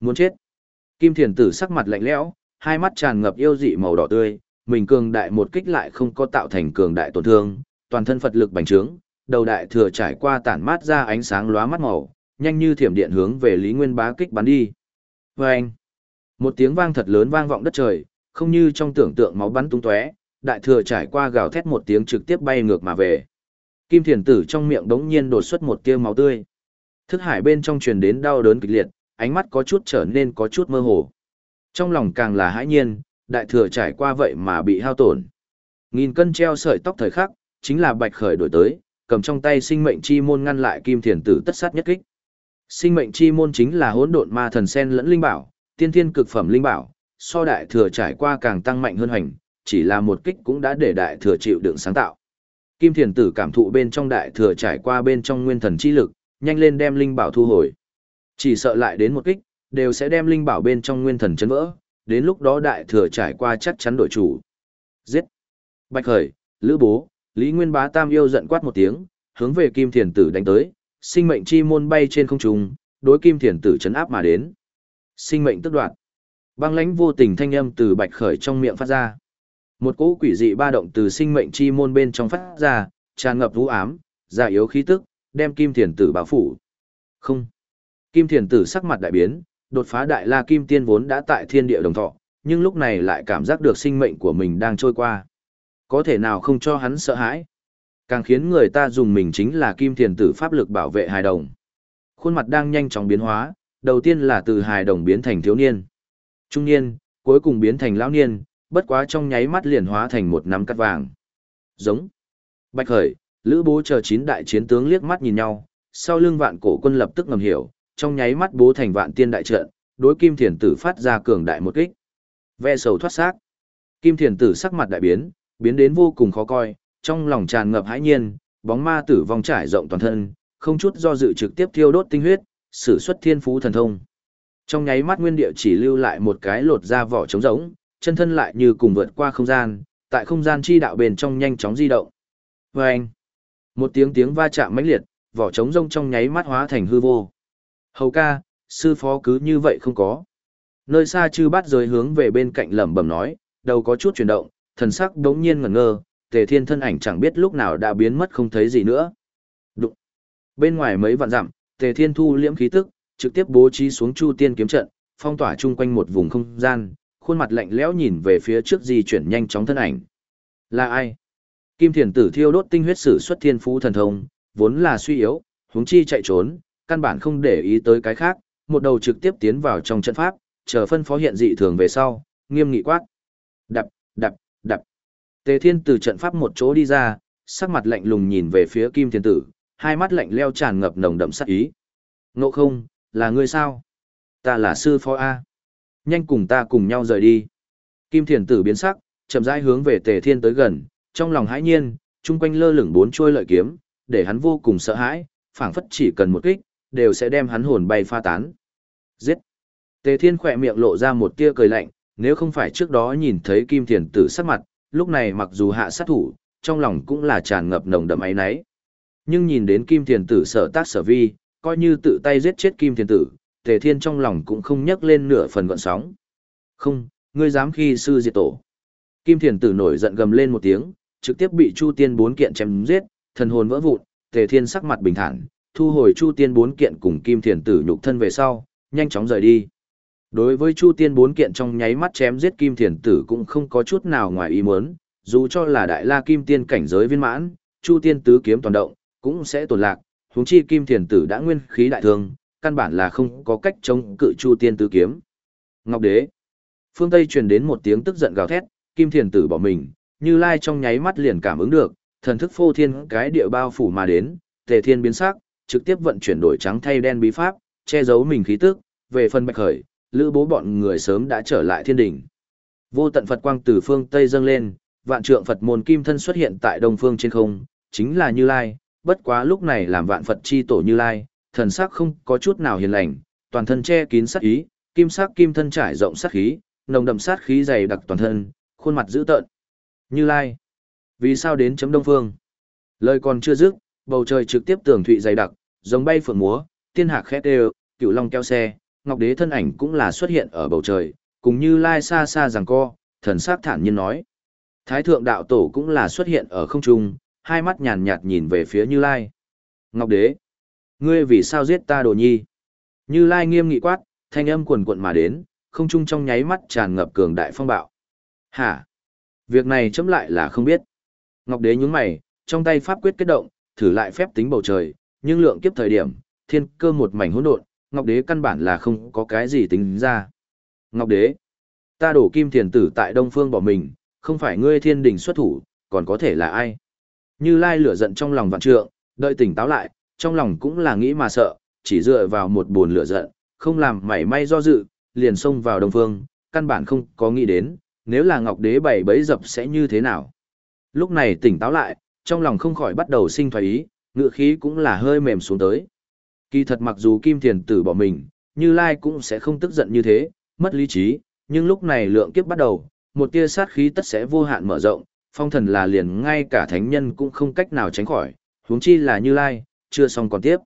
Muốn chết. Kim thiền tử sắc mặt lạnh lẽo, hai mắt tràn ngập yêu dị màu đỏ tươi, mình cường đại một kích lại không có tạo thành cường đại tổn thương, toàn thân Phật lực bành trướng, đầu đại thừa trải qua tản mát ra ánh sáng lóa mắt màu, nhanh như thiểm điện hướng về Lý Nguyên bá kích bắn đi. Vâng! Một tiếng vang thật lớn vang vọng đất trời, không như trong tưởng tượng máu bắn tung tóe, đại thừa trải qua gào thét một tiếng trực tiếp bay ngược mà về. Kim thiền tử trong miệng đống nhiên đột xuất một tia máu tươi. Thức hải bên trong truyền đến đau đớn kịch liệt, ánh mắt có chút trở nên có chút mơ hồ. Trong lòng càng là hãi nhiên, đại thừa trải qua vậy mà bị hao tổn. Nghìn cân treo sợi tóc thời khắc, chính là bạch khởi đổi tới, cầm trong tay sinh mệnh chi môn ngăn lại kim thiền tử tất sát nhất kích. Sinh mệnh chi môn chính là hỗn độn ma thần sen lẫn linh bảo, tiên thiên cực phẩm linh bảo, so đại thừa trải qua càng tăng mạnh hơn hoành, chỉ là một kích cũng đã để đại thừa chịu đựng sáng tạo. Kim thiền tử cảm thụ bên trong đại thừa trải qua bên trong nguyên thần chi lực, nhanh lên đem linh bảo thu hồi. Chỉ sợ lại đến một kích, đều sẽ đem linh bảo bên trong nguyên thần chấn vỡ, đến lúc đó đại thừa trải qua chắc chắn đổi chủ. Giết! Bạch Khởi, Lữ Bố, Lý Nguyên Bá Tam yêu giận quát một tiếng, hướng về Kim Thiền Tử đánh tới, sinh mệnh chi môn bay trên không trung, đối Kim Thiền Tử chấn áp mà đến. Sinh mệnh tức đoạn. Băng lãnh vô tình thanh âm từ Bạch Khởi trong miệng phát ra. Một cỗ quỷ dị ba động từ sinh mệnh chi môn bên trong phát ra, tràn ngập vũ ám, giả yếu khí tức, đem Kim Thiền Tử bao phủ. Không. Kim Thiền Tử sắc mặt đại biến, đột phá đại la kim tiên vốn đã tại thiên địa đồng thọ, nhưng lúc này lại cảm giác được sinh mệnh của mình đang trôi qua. Có thể nào không cho hắn sợ hãi? Càng khiến người ta dùng mình chính là kim thiền tử pháp lực bảo vệ hài đồng. Khuôn mặt đang nhanh chóng biến hóa, đầu tiên là từ hài đồng biến thành thiếu niên. Trung niên, cuối cùng biến thành lão niên, bất quá trong nháy mắt liền hóa thành một nắm cắt vàng. Giống. Bạch Khởi, Lữ Bố chờ chín đại chiến tướng liếc mắt nhìn nhau, sau lưng vạn cổ quân lập tức ngầm hiểu, trong nháy mắt bố thành vạn tiên đại trận, đối Kim Thiền Tử phát ra cường đại một kích. Ve sầu thoát xác. Kim Thiền Tử sắc mặt đại biến, biến đến vô cùng khó coi, trong lòng tràn ngập hãi nhiên, bóng ma tử vong trải rộng toàn thân, không chút do dự trực tiếp thiêu đốt tinh huyết, sử xuất thiên phú thần thông. Trong nháy mắt nguyên địa chỉ lưu lại một cái lột ra vỏ trống rỗng, chân thân lại như cùng vượt qua không gian, tại không gian chi đạo bền trong nhanh chóng di động. Và anh, một tiếng tiếng va chạm mãnh liệt, vỏ trống rông trong nháy mắt hóa thành hư vô. Hầu ca, sư phó cứ như vậy không có. Nơi xa chư bát rời hướng về bên cạnh lẩm bẩm nói, đầu có chút chuyển động, thần sắc đống nhiên ngẩn ngơ, tề thiên thân ảnh chẳng biết lúc nào đã biến mất không thấy gì nữa. Đụng. Bên ngoài mấy vạn dặm, tề thiên thu liễm khí tức, trực tiếp bố trí xuống chu tiên kiếm trận, phong tỏa chung quanh một vùng không gian, khuôn mặt lạnh lẽo nhìn về phía trước di chuyển nhanh chóng thân ảnh. Là ai? Kim thiền tử thiêu đốt tinh huyết sử xuất thiên phú thần thông, vốn là suy yếu, huống chi chạy trốn, căn bản không để ý tới cái khác, một đầu trực tiếp tiến vào trong trận pháp, chờ phân phó hiện dị thường về sau, nghiêm nghị quát. Đập, đập, đập. Tề Thiên từ trận pháp một chỗ đi ra, sắc mặt lạnh lùng nhìn về phía Kim Thiên Tử, hai mắt lạnh leo tràn ngập nồng đậm sát ý. Ngộ không, là ngươi sao? Ta là sư phó A. Nhanh cùng ta cùng nhau rời đi. Kim Thiên Tử biến sắc, chậm rãi hướng về Tề Thiên tới gần, trong lòng hãi nhiên, chung quanh lơ lửng bốn chuôi lợi kiếm, để hắn vô cùng sợ hãi, phảng phất chỉ cần một kích, đều sẽ đem hắn hồn bay pha tán. Giết! Tề Thiên khỏe miệng lộ ra một tia cười lạnh, nếu không phải trước đó nhìn thấy Kim Thiền Tử sắc mặt, lúc này mặc dù hạ sát thủ, trong lòng cũng là tràn ngập nồng đậm ấy nấy. Nhưng nhìn đến Kim Thiền Tử sở tác sở vi, coi như tự tay giết chết Kim Thiền Tử, Tề Thiên trong lòng cũng không nhấc lên nửa phần gọn sóng. Không, ngươi dám khi sư diệt tổ. Kim Thiền Tử nổi giận gầm lên một tiếng, trực tiếp bị Chu Tiên bốn kiện chém giết, thần hồn vỡ vụn, Tề Thiên sắc mặt bình thản, thu hồi Chu Tiên bốn kiện cùng Kim Thiền Tử nhục thân về sau, nhanh chóng rời đi. Đối với Chu Tiên bốn kiện trong nháy mắt chém giết Kim Thiền Tử cũng không có chút nào ngoài ý muốn, dù cho là đại la kim tiên cảnh giới viên mãn, Chu Tiên tứ kiếm toàn động, cũng sẽ tổn lạc, huống chi Kim Thiền Tử đã nguyên khí đại thương, căn bản là không có cách chống cự Chu Tiên tứ kiếm. Ngọc Đế. Phương Tây truyền đến một tiếng tức giận gào thét, Kim Thiền Tử bỏ mình, Như Lai trong nháy mắt liền cảm ứng được, thần thức phô thiên cái địa bao phủ mà đến, Tề Thiên biến sắc, trực tiếp vận chuyển đổi trắng thay đen bí pháp, che giấu mình khí tức, về phần Bạch Khởi, lữ bố bọn người sớm đã trở lại thiên đỉnh. Vô tận Phật quang từ phương Tây dâng lên, vạn trượng Phật môn kim thân xuất hiện tại đông phương trên không, chính là Như Lai, bất quá lúc này làm vạn Phật chi tổ Như Lai, thần sắc không có chút nào hiền lành, toàn thân che kín sát ý, kim sắc kim thân trải rộng sát khí, nồng đậm sát khí dày đặc toàn thân, khuôn mặt dữ tợn. Như Lai, vì sao đến chấm đông phương? Lời còn chưa dứt, bầu trời trực tiếp tường thụy dày đặc, giống bay phượng múa, tiên hạc khét đều, cựu long keo xe, Ngọc Đế thân ảnh cũng là xuất hiện ở bầu trời, cùng như lai xa xa rằng co, thần sắc thản nhiên nói. Thái thượng đạo tổ cũng là xuất hiện ở không trung, hai mắt nhàn nhạt nhìn về phía Như Lai. Ngọc Đế, ngươi vì sao giết ta đồ nhi? Như Lai nghiêm nghị quát, thanh âm quần quận mà đến, không trung trong nháy mắt tràn ngập cường đại phong bạo. Hả? Việc này chấm lại là không biết. Ngọc Đế nhún mày, trong tay pháp quyết kết động, thử lại phép tính bầu trời, nhưng lượng kiếp thời điểm, thiên cơ một mảnh hỗn độn, Ngọc Đế căn bản là không có cái gì tính ra. Ngọc Đế, ta đổ kim thiền tử tại Đông Phương bỏ mình, không phải ngươi thiên đình xuất thủ, còn có thể là ai? Như Lai lửa giận trong lòng vạn trượng, đợi tỉnh táo lại, trong lòng cũng là nghĩ mà sợ, chỉ dựa vào một buồn lửa giận, không làm mảy may do dự, liền xông vào Đông Phương, căn bản không có nghĩ đến, nếu là Ngọc Đế bảy bấy dập sẽ như thế nào. Lúc này tỉnh táo lại, trong lòng không khỏi bắt đầu sinh thoái ý, ngựa khí cũng là hơi mềm xuống tới. Kỳ thật mặc dù Kim Thiền Tử bỏ mình, Như Lai cũng sẽ không tức giận như thế, mất lý trí, nhưng lúc này lượng kiếp bắt đầu, một tia sát khí tất sẽ vô hạn mở rộng, phong thần là liền ngay cả thánh nhân cũng không cách nào tránh khỏi, huống chi là Như Lai, chưa xong còn tiếp.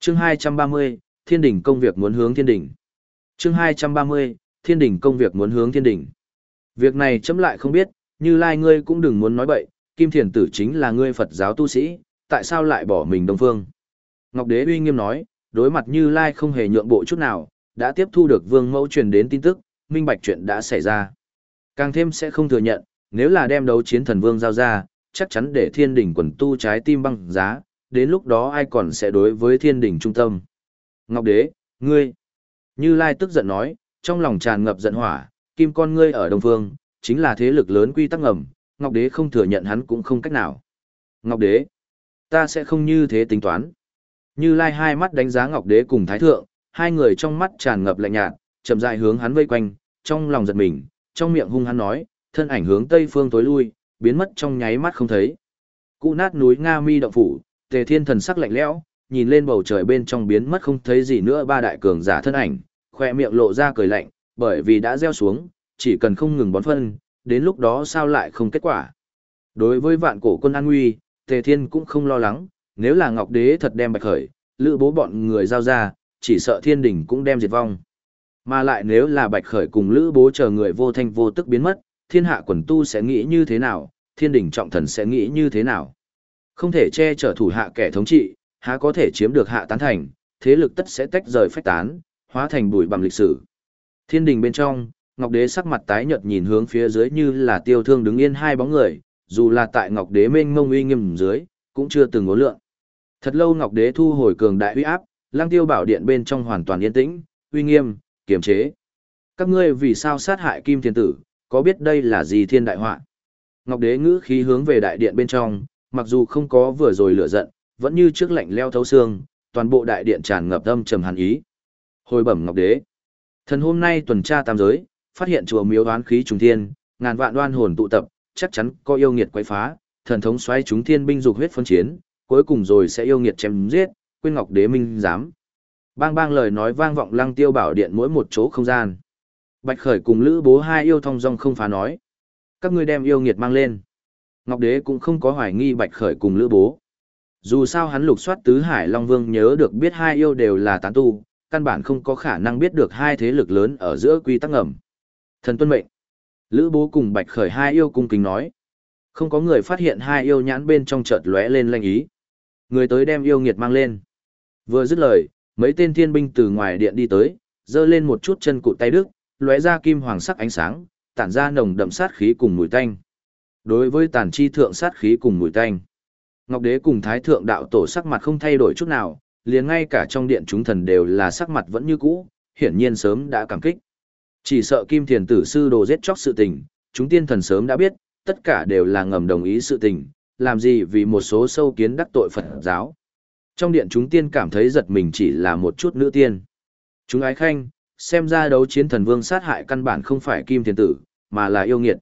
Chương 230, Thiên đỉnh công việc muốn hướng thiên đỉnh. Chương 230, Thiên đỉnh công việc muốn hướng thiên đỉnh. Việc này chấm lại không biết, Như Lai ngươi cũng đừng muốn nói bậy, Kim Thiền Tử chính là ngươi Phật giáo tu sĩ, tại sao lại bỏ mình Đông Phương? Ngọc Đế uy nghiêm nói, đối mặt Như Lai không hề nhượng bộ chút nào, đã tiếp thu được Vương Mẫu truyền đến tin tức, minh bạch chuyện đã xảy ra. Càng thêm sẽ không thừa nhận, nếu là đem đấu chiến thần vương giao ra, chắc chắn để thiên đỉnh quần tu trái tim băng giá, đến lúc đó ai còn sẽ đối với thiên đỉnh trung tâm. Ngọc Đế, ngươi, Như Lai tức giận nói, trong lòng tràn ngập giận hỏa, kim con ngươi ở Đông Phương, chính là thế lực lớn quy tắc ngầm, Ngọc Đế không thừa nhận hắn cũng không cách nào. Ngọc Đế, ta sẽ không như thế tính toán. Như Lai hai mắt đánh giá Ngọc Đế cùng Thái Thượng, hai người trong mắt tràn ngập lạnh nhạt, chậm rãi hướng hắn vây quanh, trong lòng giật mình, trong miệng hung hắn nói, thân ảnh hướng tây phương tối lui, biến mất trong nháy mắt không thấy. Cụ nát núi Nga Mi động phủ, Tề Thiên thần sắc lạnh lẽo, nhìn lên bầu trời bên trong biến mất không thấy gì nữa ba đại cường giả thân ảnh, khoe miệng lộ ra cười lạnh, bởi vì đã gieo xuống, chỉ cần không ngừng bón phân, đến lúc đó sao lại không kết quả. Đối với vạn cổ quân an nguy, Tề Thiên cũng không lo lắng, nếu là Ngọc Đế thật đem bạch khởi, lữ bố bọn người giao ra, chỉ sợ thiên Đình cũng đem diệt vong. Mà lại nếu là bạch khởi cùng lữ bố chờ người vô thanh vô tức biến mất, thiên hạ quần tu sẽ nghĩ như thế nào, thiên Đình trọng thần sẽ nghĩ như thế nào. Không thể che chở thủ hạ kẻ thống trị, há có thể chiếm được hạ tán thành, thế lực tất sẽ tách rời phách tán, hóa thành bụi bằng lịch sử. Thiên đình bên trong, Ngọc Đế sắc mặt tái nhợt nhìn hướng phía dưới như là tiêu thương đứng yên hai bóng người, dù là tại Ngọc Đế mênh mông uy nghiêm dưới, cũng chưa từng ngố lượng. Thật lâu Ngọc Đế thu hồi cường đại uy áp, Lăng Tiêu Bảo Điện bên trong hoàn toàn yên tĩnh, uy nghiêm, kiềm chế. Các ngươi vì sao sát hại Kim Thiên Tử, có biết đây là gì thiên đại họa? Ngọc Đế ngữ khí hướng về đại điện bên trong, mặc dù không có vừa rồi lửa giận, vẫn như trước lạnh leo thấu xương, toàn bộ đại điện tràn ngập âm trầm hàn ý. Hồi bẩm Ngọc Đế, thần hôm nay tuần tra tam giới, phát hiện chùa miếu đoán khí trùng thiên, ngàn vạn đoan hồn tụ tập, chắc chắn có yêu nghiệt quấy phá, thần thống xoáy chúng thiên binh dục huyết phân chiến, cuối cùng rồi sẽ yêu nghiệt chém giết, quên Ngọc Đế minh dám. Bang bang lời nói vang vọng lăng tiêu bảo điện mỗi một chỗ không gian. Bạch Khởi cùng Lữ Bố hai yêu thông dong không phá nói. Các ngươi đem yêu nghiệt mang lên. Ngọc Đế cũng không có hoài nghi Bạch Khởi cùng Lữ Bố. Dù sao hắn lục soát tứ hải Long Vương nhớ được biết hai yêu đều là tán tu, căn bản không có khả năng biết được hai thế lực lớn ở giữa quy tắc ngầm. Thần tuân mệnh. Lữ Bố cùng Bạch Khởi hai yêu cung kính nói. Không có người phát hiện hai yêu nhãn bên trong chợt lóe lên lanh ý. Người tới đem yêu nghiệt mang lên. Vừa dứt lời, mấy tên thiên binh từ ngoài điện đi tới, dơ lên một chút chân cụt tay đức, lóe ra kim hoàng sắc ánh sáng, tản ra nồng đậm sát khí cùng mùi tanh. Đối với tàn chi thượng sát khí cùng mùi tanh, Ngọc Đế cùng Thái thượng đạo tổ sắc mặt không thay đổi chút nào, liền ngay cả trong điện chúng thần đều là sắc mặt vẫn như cũ, hiển nhiên sớm đã cảm kích. Chỉ sợ Kim Thiền tử sư đồ giết chóc sự tình, chúng tiên thần sớm đã biết, tất cả đều là ngầm đồng ý sự tình, làm gì vì một số sâu kiến đắc tội Phật giáo. Trong điện chúng tiên cảm thấy giật mình chỉ là một chút nữ tiên. Chúng ái khanh, xem ra đấu chiến thần vương sát hại căn bản không phải kim thiền tử, mà là yêu nghiệt.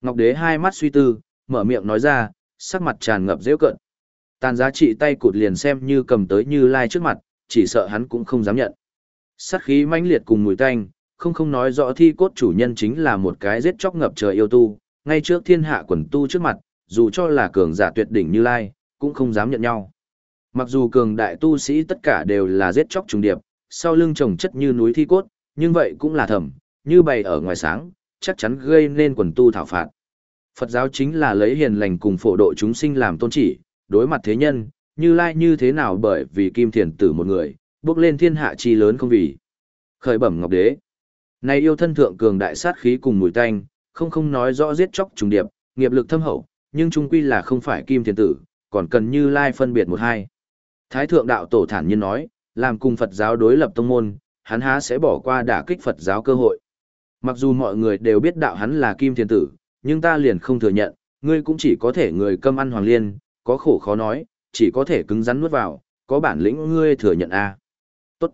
Ngọc đế hai mắt suy tư, mở miệng nói ra, sắc mặt tràn ngập dễ cận. Tàn giá trị tay cụt liền xem như cầm tới như lai trước mặt, chỉ sợ hắn cũng không dám nhận. Sát khí mãnh liệt cùng mùi tanh, không không nói rõ thi cốt chủ nhân chính là một cái giết chóc ngập trời yêu tu, ngay trước thiên hạ quần tu trước mặt, dù cho là cường giả tuyệt đỉnh như lai, cũng không dám nhận nhau. Mặc dù cường đại tu sĩ tất cả đều là giết chóc trùng điệp, sau lưng trồng chất như núi thi cốt, nhưng vậy cũng là thầm, như bày ở ngoài sáng, chắc chắn gây nên quần tu thảo phạt. Phật giáo chính là lấy hiền lành cùng phổ độ chúng sinh làm tôn chỉ, đối mặt thế nhân, như lai như thế nào bởi vì kim thiền tử một người, bước lên thiên hạ chi lớn không vì. Khởi bẩm ngọc đế. Này yêu thân thượng cường đại sát khí cùng mùi tanh, không không nói rõ giết chóc trùng điệp, nghiệp lực thâm hậu, nhưng trung quy là không phải kim thiền tử, còn cần như lai phân biệt một hai. Thái thượng đạo tổ thản nhiên nói, làm cùng Phật giáo đối lập tông môn, hắn há sẽ bỏ qua đả kích Phật giáo cơ hội. Mặc dù mọi người đều biết đạo hắn là kim thiền tử, nhưng ta liền không thừa nhận, ngươi cũng chỉ có thể người câm ăn hoàng liên, có khổ khó nói, chỉ có thể cứng rắn nuốt vào, có bản lĩnh ngươi thừa nhận a. Tốt.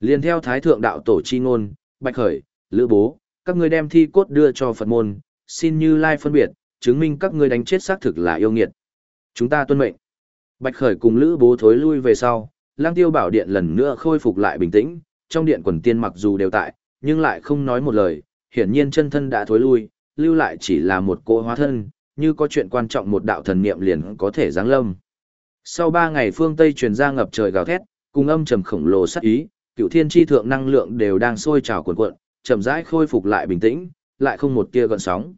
Liền theo thái thượng đạo tổ chi ngôn, Bạch Khởi, Lữ Bố, các ngươi đem thi cốt đưa cho Phật môn, xin Như Lai phân biệt, chứng minh các ngươi đánh chết xác thực là yêu nghiệt. Chúng ta tuân mệnh. Bạch Khởi cùng Lữ Bố thối lui về sau, Lang Tiêu Bảo Điện lần nữa khôi phục lại bình tĩnh, trong điện quần tiên mặc dù đều tại, nhưng lại không nói một lời, hiển nhiên chân thân đã thối lui, lưu lại chỉ là một cỗ hóa thân, như có chuyện quan trọng một đạo thần niệm liền có thể giáng lâm. Sau ba ngày phương Tây truyền ra ngập trời gào thét, cùng âm trầm khổng lồ sát ý, cựu thiên chi thượng năng lượng đều đang sôi trào cuồn cuộn, chậm rãi khôi phục lại bình tĩnh, lại không một tia gợn sóng.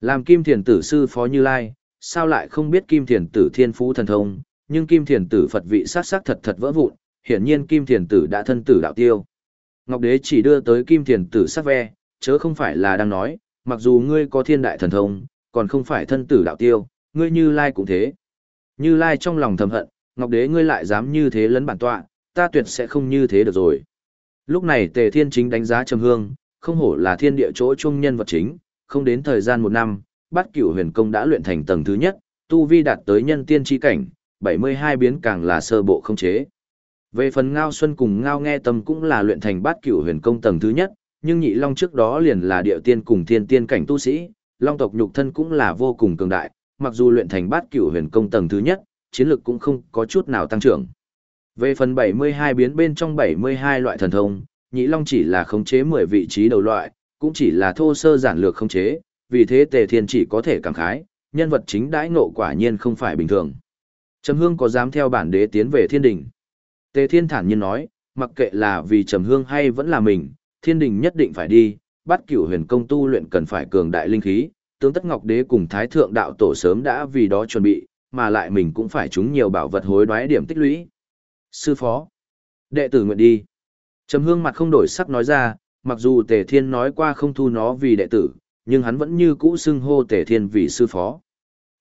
Làm Kim Thiền Tử sư phó Như Lai, sao lại không biết Kim Thiền Tử thiên phú thần thông, nhưng Kim Thiền Tử Phật vị sát sắc thật thật vỡ vụn, hiển nhiên Kim Thiền Tử đã thân tử đạo tiêu. Ngọc Đế chỉ đưa tới Kim Thiền Tử sắc ve, chớ không phải là đang nói, mặc dù ngươi có thiên đại thần thông, còn không phải thân tử đạo tiêu, ngươi Như Lai cũng thế. Như Lai trong lòng thầm hận, Ngọc Đế ngươi lại dám như thế lấn bản tọa, ta tuyệt sẽ không như thế được rồi. Lúc này Tề Thiên chính đánh giá Trầm Hương, không hổ là thiên địa chỗ trung nhân vật chính, không đến thời gian một năm, bát cửu huyền công đã luyện thành tầng thứ nhất, tu vi đạt tới nhân tiên chi cảnh, 72 biến càng là sơ bộ không chế. Về phần Ngao Xuân cùng Ngao Nghe Tâm cũng là luyện thành bát cửu huyền công tầng thứ nhất, nhưng nhị long trước đó liền là địa tiên cùng thiên tiên cảnh tu sĩ, long tộc nhục thân cũng là vô cùng cường đại, mặc dù luyện thành bát cửu huyền công tầng thứ nhất, chiến lực cũng không có chút nào tăng trưởng. Về phần 72 biến bên trong 72 loại thần thông, nhị long chỉ là khống chế 10 vị trí đầu loại, cũng chỉ là thô sơ giản lược khống chế, vì thế tề thiên chỉ có thể cảm khái, nhân vật chính đãi ngộ quả nhiên không phải bình thường. Trầm hương có dám theo bản đế tiến về thiên đình. Tề thiên thản nhiên nói, mặc kệ là vì trầm hương hay vẫn là mình, thiên đình nhất định phải đi, bắt cửu huyền công tu luyện cần phải cường đại linh khí, tướng tất ngọc đế cùng thái thượng đạo tổ sớm đã vì đó chuẩn bị, mà lại mình cũng phải trúng nhiều bảo vật hối đoái điểm tích lũy. Sư phó, đệ tử nguyện đi. Trầm hương mặt không đổi sắc nói ra, mặc dù tề thiên nói qua không thu nó vì đệ tử, nhưng hắn vẫn như cũ xưng hô tề thiên vì sư phó.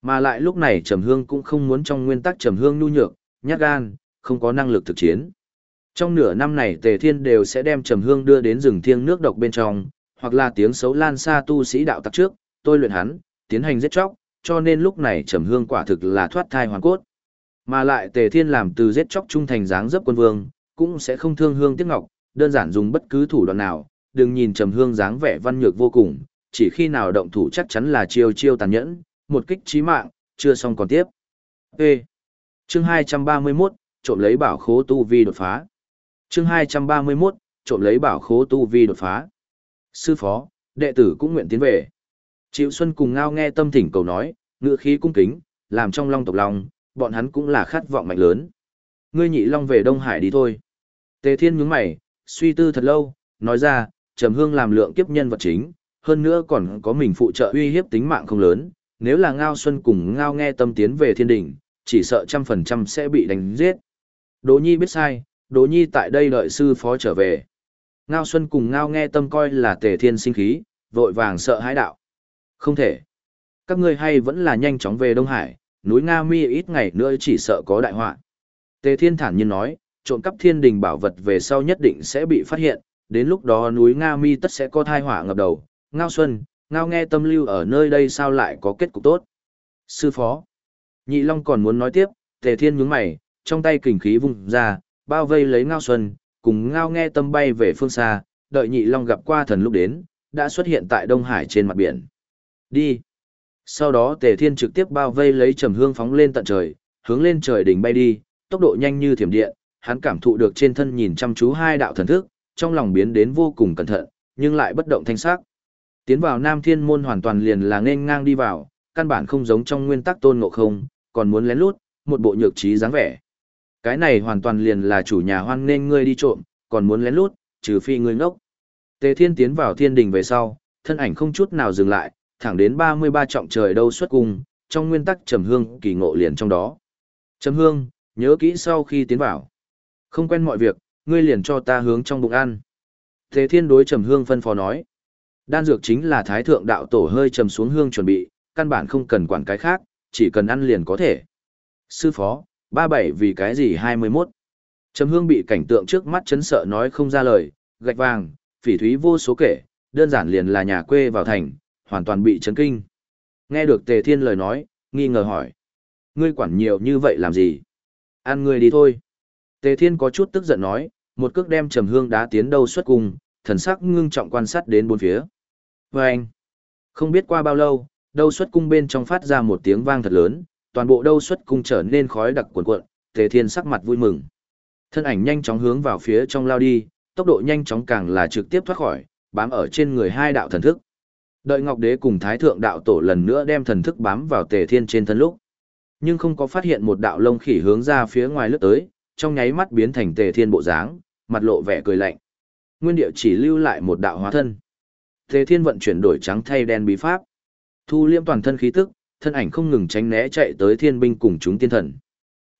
Mà lại lúc này trầm hương cũng không muốn trong nguyên tắc trầm hương nhu nhược, nhát gan, không có năng lực thực chiến. Trong nửa năm này tề thiên đều sẽ đem trầm hương đưa đến rừng thiêng nước độc bên trong, hoặc là tiếng xấu lan xa tu sĩ đạo tặc trước, tôi luyện hắn, tiến hành giết chóc, cho nên lúc này trầm hương quả thực là thoát thai hoàn cốt. Mà lại tề thiên làm từ giết chóc trung thành dáng dấp quân vương, cũng sẽ không thương hương tiếc ngọc, đơn giản dùng bất cứ thủ đoạn nào, đừng nhìn trầm hương dáng vẻ văn nhược vô cùng, chỉ khi nào động thủ chắc chắn là chiêu chiêu tàn nhẫn, một kích chí mạng, chưa xong còn tiếp. Ê! Chương 231, trộm lấy bảo khố tu vi đột phá. Chương 231, trộm lấy bảo khố tu vi đột phá. Sư phó, đệ tử cũng nguyện tiến về. Triệu Xuân cùng ngao nghe tâm thỉnh cầu nói, ngựa khí cung kính, làm trong long tộc lòng bọn hắn cũng là khát vọng mạnh lớn. Ngươi nhị long về Đông Hải đi thôi. Tề Thiên nhướng mày, suy tư thật lâu, nói ra, Trầm Hương làm lượng kiếp nhân vật chính, hơn nữa còn có mình phụ trợ uy hiếp tính mạng không lớn, nếu là Ngao Xuân cùng Ngao nghe tâm tiến về thiên đỉnh, chỉ sợ trăm phần trăm sẽ bị đánh giết. Đỗ Nhi biết sai, Đỗ Nhi tại đây đợi sư phó trở về. Ngao Xuân cùng Ngao nghe tâm coi là tề thiên sinh khí, vội vàng sợ hãi đạo. Không thể. Các ngươi hay vẫn là nhanh chóng về Đông Hải, núi Nga Mi ít ngày nữa chỉ sợ có đại họa. Tề Thiên thản nhiên nói, trộm cắp thiên đình bảo vật về sau nhất định sẽ bị phát hiện, đến lúc đó núi Nga Mi tất sẽ có thai họa ngập đầu. Ngao Xuân, Ngao nghe tâm lưu ở nơi đây sao lại có kết cục tốt. Sư phó. Nhị Long còn muốn nói tiếp, Tề Thiên nhướng mày, trong tay kình khí vung ra, bao vây lấy Ngao Xuân, cùng Ngao nghe tâm bay về phương xa, đợi Nhị Long gặp qua thần lúc đến, đã xuất hiện tại Đông Hải trên mặt biển. Đi. Sau đó Tề Thiên trực tiếp bao vây lấy trầm hương phóng lên tận trời, hướng lên trời đỉnh bay đi, tốc độ nhanh như thiểm điện, hắn cảm thụ được trên thân nhìn chăm chú hai đạo thần thức, trong lòng biến đến vô cùng cẩn thận, nhưng lại bất động thanh sắc. Tiến vào Nam Thiên môn hoàn toàn liền là nên ngang đi vào, căn bản không giống trong nguyên tắc tôn ngộ không, còn muốn lén lút, một bộ nhược trí dáng vẻ. Cái này hoàn toàn liền là chủ nhà hoan nên ngươi đi trộm, còn muốn lén lút, trừ phi ngươi ngốc. Tề Thiên tiến vào thiên đình về sau, thân ảnh không chút nào dừng lại, thẳng đến 33 trọng trời đâu xuất cung, trong nguyên tắc trầm hương kỳ ngộ liền trong đó. Trầm hương, nhớ kỹ sau khi tiến vào. Không quen mọi việc, ngươi liền cho ta hướng trong bụng ăn. Thế Thiên đối trầm hương phân phó nói. Đan dược chính là thái thượng đạo tổ hơi trầm xuống hương chuẩn bị, căn bản không cần quản cái khác, chỉ cần ăn liền có thể. Sư phó, ba bảy vì cái gì hai mươi 21. Trầm hương bị cảnh tượng trước mắt chấn sợ nói không ra lời, gạch vàng, phỉ thúy vô số kể, đơn giản liền là nhà quê vào thành, hoàn toàn bị chấn kinh. Nghe được tề thiên lời nói, nghi ngờ hỏi. Ngươi quản nhiều như vậy làm gì? Ăn ngươi đi thôi. Tề thiên có chút tức giận nói, một cước đem trầm hương đá tiến đâu xuất cùng, thần sắc ngưng trọng quan sát đến bốn phía. Và anh, không biết qua bao lâu, đâu xuất cung bên trong phát ra một tiếng vang thật lớn, toàn bộ đâu xuất cung trở nên khói đặc cuồn cuộn, tề thiên sắc mặt vui mừng. Thân ảnh nhanh chóng hướng vào phía trong lao đi, tốc độ nhanh chóng càng là trực tiếp thoát khỏi, bám ở trên người hai đạo thần thức. Đợi Ngọc Đế cùng Thái Thượng đạo tổ lần nữa đem thần thức bám vào Tề Thiên trên thân lúc, nhưng không có phát hiện một đạo lông khỉ hướng ra phía ngoài lướt tới, trong nháy mắt biến thành Tề Thiên bộ dáng, mặt lộ vẻ cười lạnh. Nguyên địa chỉ lưu lại một đạo hóa thân. Tề Thiên vận chuyển đổi trắng thay đen bí pháp, thu liễm toàn thân khí tức, thân ảnh không ngừng tránh né chạy tới thiên binh cùng chúng tiên thần.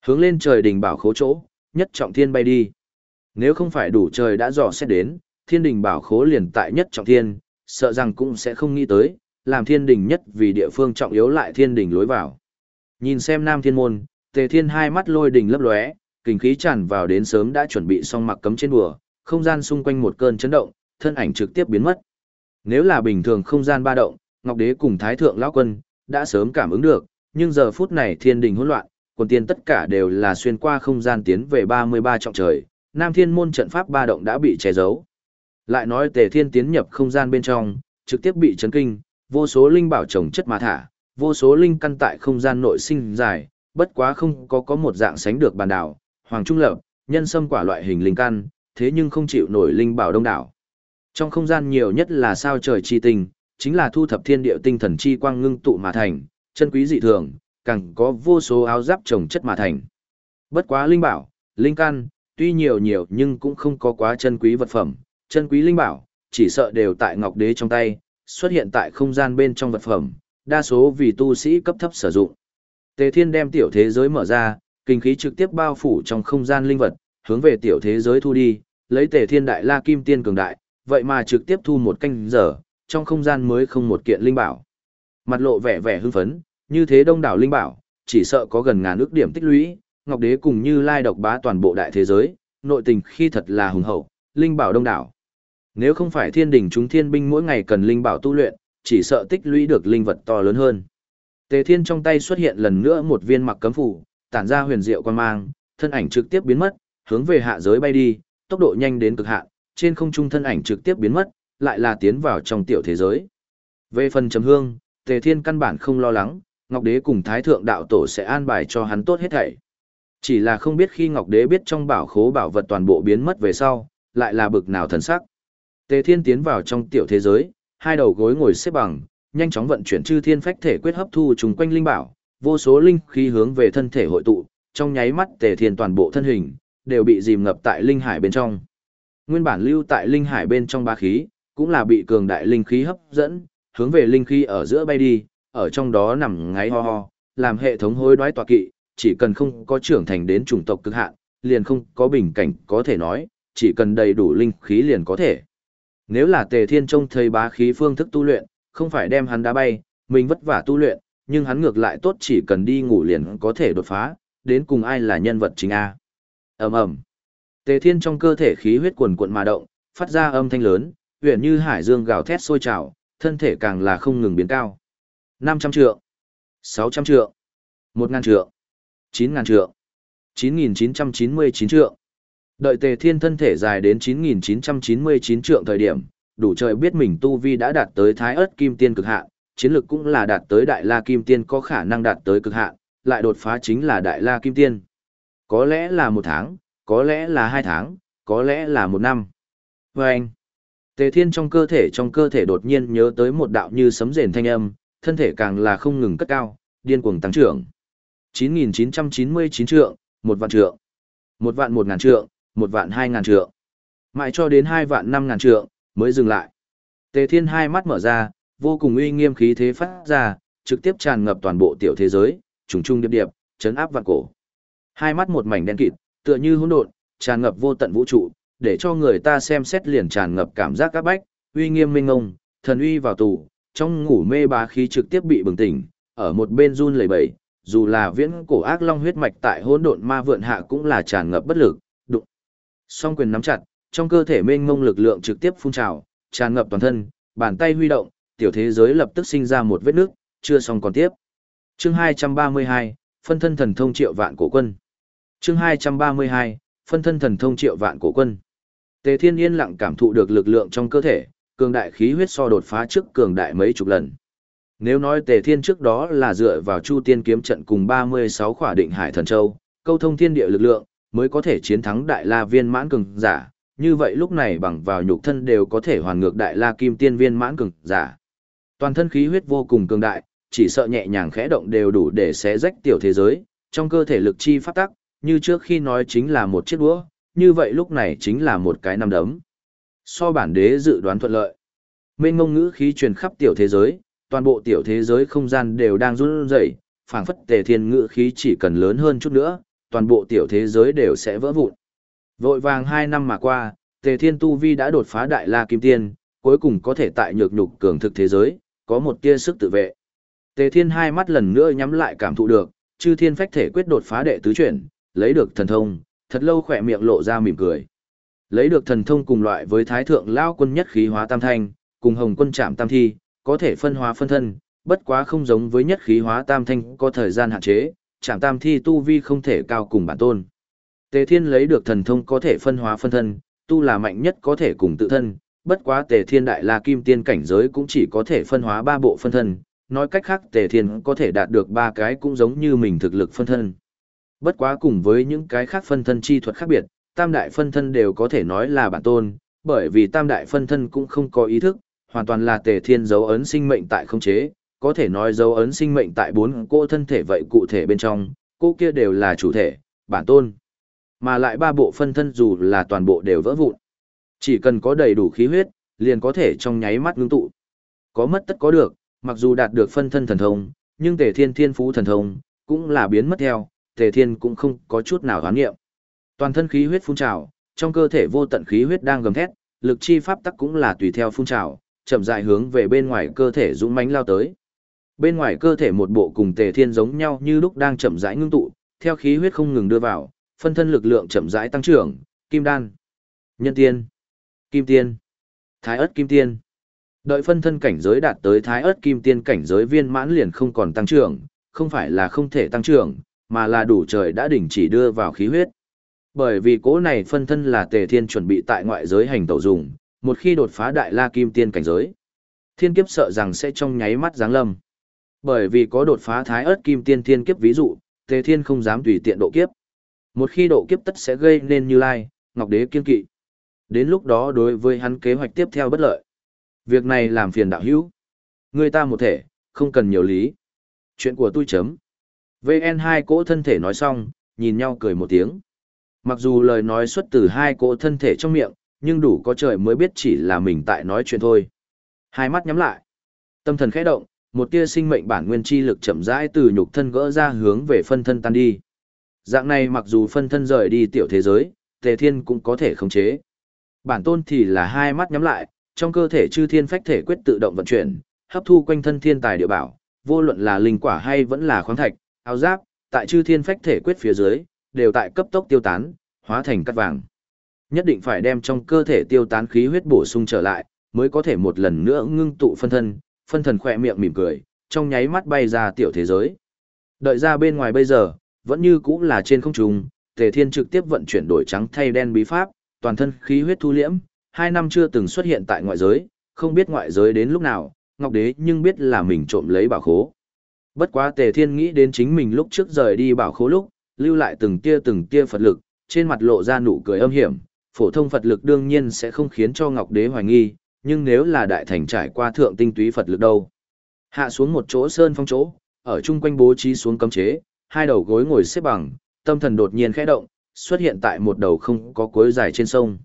Hướng lên trời đình bảo khố chỗ, nhất trọng thiên bay đi. Nếu không phải đủ trời đã dò xét đến, thiên đình bảo khố liền tại nhất trọng thiên, sợ rằng cũng sẽ không nghĩ tới, làm thiên đình nhất vì địa phương trọng yếu lại thiên đình lối vào. Nhìn xem nam thiên môn, tề thiên hai mắt lôi đình lấp lóe, kinh khí tràn vào đến sớm đã chuẩn bị xong mặc cấm trên đùa. không gian xung quanh một cơn chấn động, thân ảnh trực tiếp biến mất. Nếu là bình thường không gian ba động, Ngọc Đế cùng Thái Thượng Lão Quân, đã sớm cảm ứng được, nhưng giờ phút này thiên đình hỗn loạn, quần tiên tất cả đều là xuyên qua không gian tiến về 33 trọng trời, Nam Thiên môn trận pháp ba động đã bị che giấu. Lại nói Tề Thiên tiến nhập không gian bên trong, trực tiếp bị chấn kinh, vô số linh bảo trồng chất mà thả, vô số linh căn tại không gian nội sinh dài, bất quá không có có một dạng sánh được bàn đảo, hoàng trung lập, nhân sâm quả loại hình linh căn, thế nhưng không chịu nổi linh bảo đông đảo. Trong không gian nhiều nhất là sao trời chi tinh, chính là thu thập thiên địa tinh thần chi quang ngưng tụ mà thành, chân quý dị thường, càng có vô số áo giáp trồng chất mà thành. Bất quá linh bảo, linh căn, tuy nhiều nhiều nhưng cũng không có quá chân quý vật phẩm, chân quý linh bảo, chỉ sợ đều tại Ngọc Đế trong tay, xuất hiện tại không gian bên trong vật phẩm, đa số vì tu sĩ cấp thấp sử dụng. Tề Thiên đem tiểu thế giới mở ra, kinh khí trực tiếp bao phủ trong không gian linh vật, hướng về tiểu thế giới thu đi, lấy Tề Thiên đại la kim tiên cường đại, vậy mà trực tiếp thu một canh giờ, trong không gian mới không một kiện linh bảo. Mặt lộ vẻ vẻ hưng phấn, như thế đông đảo linh bảo, chỉ sợ có gần ngàn ước điểm tích lũy, Ngọc Đế cùng Như Lai độc bá toàn bộ đại thế giới, nội tình khi thật là hùng hậu, linh bảo đông đảo. Nếu không phải thiên đình chúng thiên binh mỗi ngày cần linh bảo tu luyện, chỉ sợ tích lũy được linh vật to lớn hơn. Tề Thiên trong tay xuất hiện lần nữa một viên mặc cấm phủ, tản ra huyền diệu quan mang, thân ảnh trực tiếp biến mất, hướng về hạ giới bay đi, tốc độ nhanh đến cực hạn, trên không trung thân ảnh trực tiếp biến mất, lại là tiến vào trong tiểu thế giới. Về phần trầm hương, Tề Thiên căn bản không lo lắng, Ngọc Đế cùng Thái Thượng Đạo Tổ sẽ an bài cho hắn tốt hết thảy. Chỉ là không biết khi Ngọc Đế biết trong bảo khố bảo vật toàn bộ biến mất về sau, lại là bực nào thần sắc. Tề Thiên tiến vào trong tiểu thế giới, hai đầu gối ngồi xếp bằng, nhanh chóng vận chuyển chư thiên phách thể quyết hấp thu trùng quanh linh bảo, vô số linh khí hướng về thân thể hội tụ, trong nháy mắt Tề Thiên toàn bộ thân hình đều bị dìm ngập tại linh hải bên trong. Nguyên bản lưu tại linh hải bên trong ba khí, cũng là bị cường đại linh khí hấp dẫn, hướng về linh khí ở giữa bay đi, ở trong đó nằm ngáy ho ho, làm hệ thống hối đoái tọa kỵ, chỉ cần không có trưởng thành đến chủng tộc cực hạn, liền không có bình cảnh có thể nói, chỉ cần đầy đủ linh khí liền có thể. Nếu là Tề Thiên trông thấy bá khí phương thức tu luyện, không phải đem hắn đá bay, mình vất vả tu luyện, nhưng hắn ngược lại tốt chỉ cần đi ngủ liền có thể đột phá, đến cùng ai là nhân vật chính A. ầm ầm Tề Thiên trong cơ thể khí huyết cuồn cuộn mà động, phát ra âm thanh lớn, huyền như hải dương gào thét sôi trào, thân thể càng là không ngừng biến cao. 500 trượng, 600 trượng, 1000 trượng, 9000 trượng, 9999 trượng. Đợi Tề Thiên thân thể dài đến 9.999 trượng thời điểm, đủ trời biết mình tu vi đã đạt tới Thái ớt Kim Tiên cực hạn, chiến lực cũng là đạt tới Đại La Kim Tiên có khả năng đạt tới cực hạn, lại đột phá chính là Đại La Kim Tiên. Có lẽ là một tháng, có lẽ là hai tháng, có lẽ là một năm. Và anh, Tề Thiên trong cơ thể trong cơ thể đột nhiên nhớ tới một đạo như sấm rền thanh âm, thân thể càng là không ngừng cất cao, điên cuồng tăng trưởng. 9.999 trượng, một vạn trượng, một vạn một ngàn trượng, một vạn hai ngàn trượng. Mãi cho đến hai vạn năm ngàn trượng, mới dừng lại. Tề Thiên hai mắt mở ra, vô cùng uy nghiêm khí thế phát ra, trực tiếp tràn ngập toàn bộ tiểu thế giới, trùng trung điệp điệp, chấn áp vạn cổ. Hai mắt một mảnh đen kịt, tựa như hỗn độn, tràn ngập vô tận vũ trụ, để cho người ta xem xét liền tràn ngập cảm giác các bách, uy nghiêm minh ngông, thần uy vào tù, trong ngủ mê bá khí trực tiếp bị bừng tỉnh, ở một bên run lẩy bẩy, dù là viễn cổ ác long huyết mạch tại hỗn độn ma vượn hạ cũng là tràn ngập bất lực. Song quyền nắm chặt, trong cơ thể mênh mông lực lượng trực tiếp phun trào, tràn ngập toàn thân, bàn tay huy động, tiểu thế giới lập tức sinh ra một vết nước, chưa xong còn tiếp. Chương 232, phân thân thần thông triệu vạn cổ quân. Chương 232, phân thân thần thông triệu vạn cổ quân. Tề Thiên yên lặng cảm thụ được lực lượng trong cơ thể, cường đại khí huyết so đột phá trước cường đại mấy chục lần. Nếu nói Tề Thiên trước đó là dựa vào Chu Tiên kiếm trận cùng 36 khỏa định hải thần châu, câu thông thiên địa lực lượng, mới có thể chiến thắng đại la viên mãn cường giả, như vậy lúc này bằng vào nhục thân đều có thể hoàn ngược đại la kim tiên viên mãn cường giả. Toàn thân khí huyết vô cùng cường đại, chỉ sợ nhẹ nhàng khẽ động đều đủ để xé rách tiểu thế giới, trong cơ thể lực chi phát tắc, như trước khi nói chính là một chiếc đũa, như vậy lúc này chính là một cái nằm đấm. So bản đế dự đoán thuận lợi. Mênh ngông ngữ khí truyền khắp tiểu thế giới, toàn bộ tiểu thế giới không gian đều đang run rẩy, phảng phất tề thiên ngữ khí chỉ cần lớn hơn chút nữa, toàn bộ tiểu thế giới đều sẽ vỡ vụn. Vội vàng hai năm mà qua, tề thiên tu vi đã đột phá đại la kim tiên, cuối cùng có thể tại nhược nhục cường thực thế giới, có một tia sức tự vệ. Tề thiên hai mắt lần nữa nhắm lại cảm thụ được, chư thiên phách thể quyết đột phá đệ tứ chuyển, lấy được thần thông, thật lâu khỏe miệng lộ ra mỉm cười. Lấy được thần thông cùng loại với thái thượng lao quân nhất khí hóa tam thanh, cùng hồng quân chạm tam thi, có thể phân hóa phân thân, bất quá không giống với nhất khí hóa tam thanh có thời gian hạn chế, chạm tam thi tu vi không thể cao cùng bản tôn. Tề Thiên lấy được thần thông có thể phân hóa phân thân, tu là mạnh nhất có thể cùng tự thân, bất quá Tề Thiên đại la kim tiên cảnh giới cũng chỉ có thể phân hóa ba bộ phân thân, nói cách khác Tề Thiên có thể đạt được ba cái cũng giống như mình thực lực phân thân. Bất quá cùng với những cái khác phân thân chi thuật khác biệt, tam đại phân thân đều có thể nói là bản tôn, bởi vì tam đại phân thân cũng không có ý thức, hoàn toàn là tề thiên dấu ấn sinh mệnh tại không chế, có thể nói dấu ấn sinh mệnh tại bốn cô thân thể vậy cụ thể bên trong, cô kia đều là chủ thể, bản tôn. Mà lại ba bộ phân thân dù là toàn bộ đều vỡ vụn. Chỉ cần có đầy đủ khí huyết, liền có thể trong nháy mắt ngưng tụ. Có mất tất có được, mặc dù đạt được phân thân thần thông, nhưng tề thiên thiên phú thần thông, cũng là biến mất theo, tề thiên cũng không có chút nào hoán nghiệm. Toàn thân khí huyết phun trào, trong cơ thể vô tận khí huyết đang gầm thét, lực chi pháp tắc cũng là tùy theo phun trào, chậm rãi hướng về bên ngoài cơ thể dũng mãnh lao tới. Bên ngoài cơ thể một bộ cùng Tề Thiên giống nhau như lúc đang chậm rãi ngưng tụ, theo khí huyết không ngừng đưa vào, phân thân lực lượng chậm rãi tăng trưởng, kim đan, nhân tiên, kim tiên, thái ớt kim tiên. Đợi phân thân cảnh giới đạt tới thái ớt kim tiên cảnh giới viên mãn liền không còn tăng trưởng, không phải là không thể tăng trưởng, mà là đủ trời đã đỉnh chỉ đưa vào khí huyết. Bởi vì cố này phân thân là tề thiên chuẩn bị tại ngoại giới hành tẩu dùng, một khi đột phá đại la kim tiên cảnh giới. Thiên kiếp sợ rằng sẽ trong nháy mắt giáng lâm. Bởi vì có đột phá thái ớt kim tiên thiên kiếp ví dụ, tề thiên không dám tùy tiện độ kiếp. Một khi độ kiếp tất sẽ gây nên như lai, ngọc đế kiên kỵ. Đến lúc đó đối với hắn kế hoạch tiếp theo bất lợi. Việc này làm phiền đạo hữu. Người ta một thể, không cần nhiều lý. Chuyện của tôi chấm. VN hai cỗ thân thể nói xong, nhìn nhau cười một tiếng. Mặc dù lời nói xuất từ hai cỗ thân thể trong miệng, nhưng đủ có trời mới biết chỉ là mình tại nói chuyện thôi. Hai mắt nhắm lại. Tâm thần khẽ động, một tia sinh mệnh bản nguyên chi lực chậm rãi từ nhục thân gỡ ra hướng về phân thân tan đi. Dạng này mặc dù phân thân rời đi tiểu thế giới, Tề Thiên cũng có thể khống chế. Bản tôn thì là hai mắt nhắm lại, trong cơ thể chư thiên phách thể quyết tự động vận chuyển, hấp thu quanh thân thiên tài địa bảo, vô luận là linh quả hay vẫn là khoáng thạch, áo giáp, tại chư thiên phách thể quyết phía dưới, đều tại cấp tốc tiêu tán, hóa thành cát vàng. Nhất định phải đem trong cơ thể tiêu tán khí huyết bổ sung trở lại, mới có thể một lần nữa ngưng tụ phân thân, phân thần khỏe miệng mỉm cười, trong nháy mắt bay ra tiểu thế giới. Đợi ra bên ngoài bây giờ, vẫn như cũ là trên không trung, Tề Thiên trực tiếp vận chuyển đổi trắng thay đen bí pháp, toàn thân khí huyết thu liễm, hai năm chưa từng xuất hiện tại ngoại giới, không biết ngoại giới đến lúc nào, Ngọc Đế nhưng biết là mình trộm lấy bảo khố. Bất quá Tề Thiên nghĩ đến chính mình lúc trước rời đi bảo khố lúc, lưu lại từng tia từng tia Phật lực, trên mặt lộ ra nụ cười âm hiểm, phổ thông Phật lực đương nhiên sẽ không khiến cho Ngọc Đế hoài nghi, nhưng nếu là đại thành trải qua thượng tinh túy Phật lực đâu. Hạ xuống một chỗ sơn phong chỗ, ở chung quanh bố trí xuống cấm chế, hai đầu gối ngồi xếp bằng, tâm thần đột nhiên khẽ động, xuất hiện tại một đầu không có cuối dài trên sông.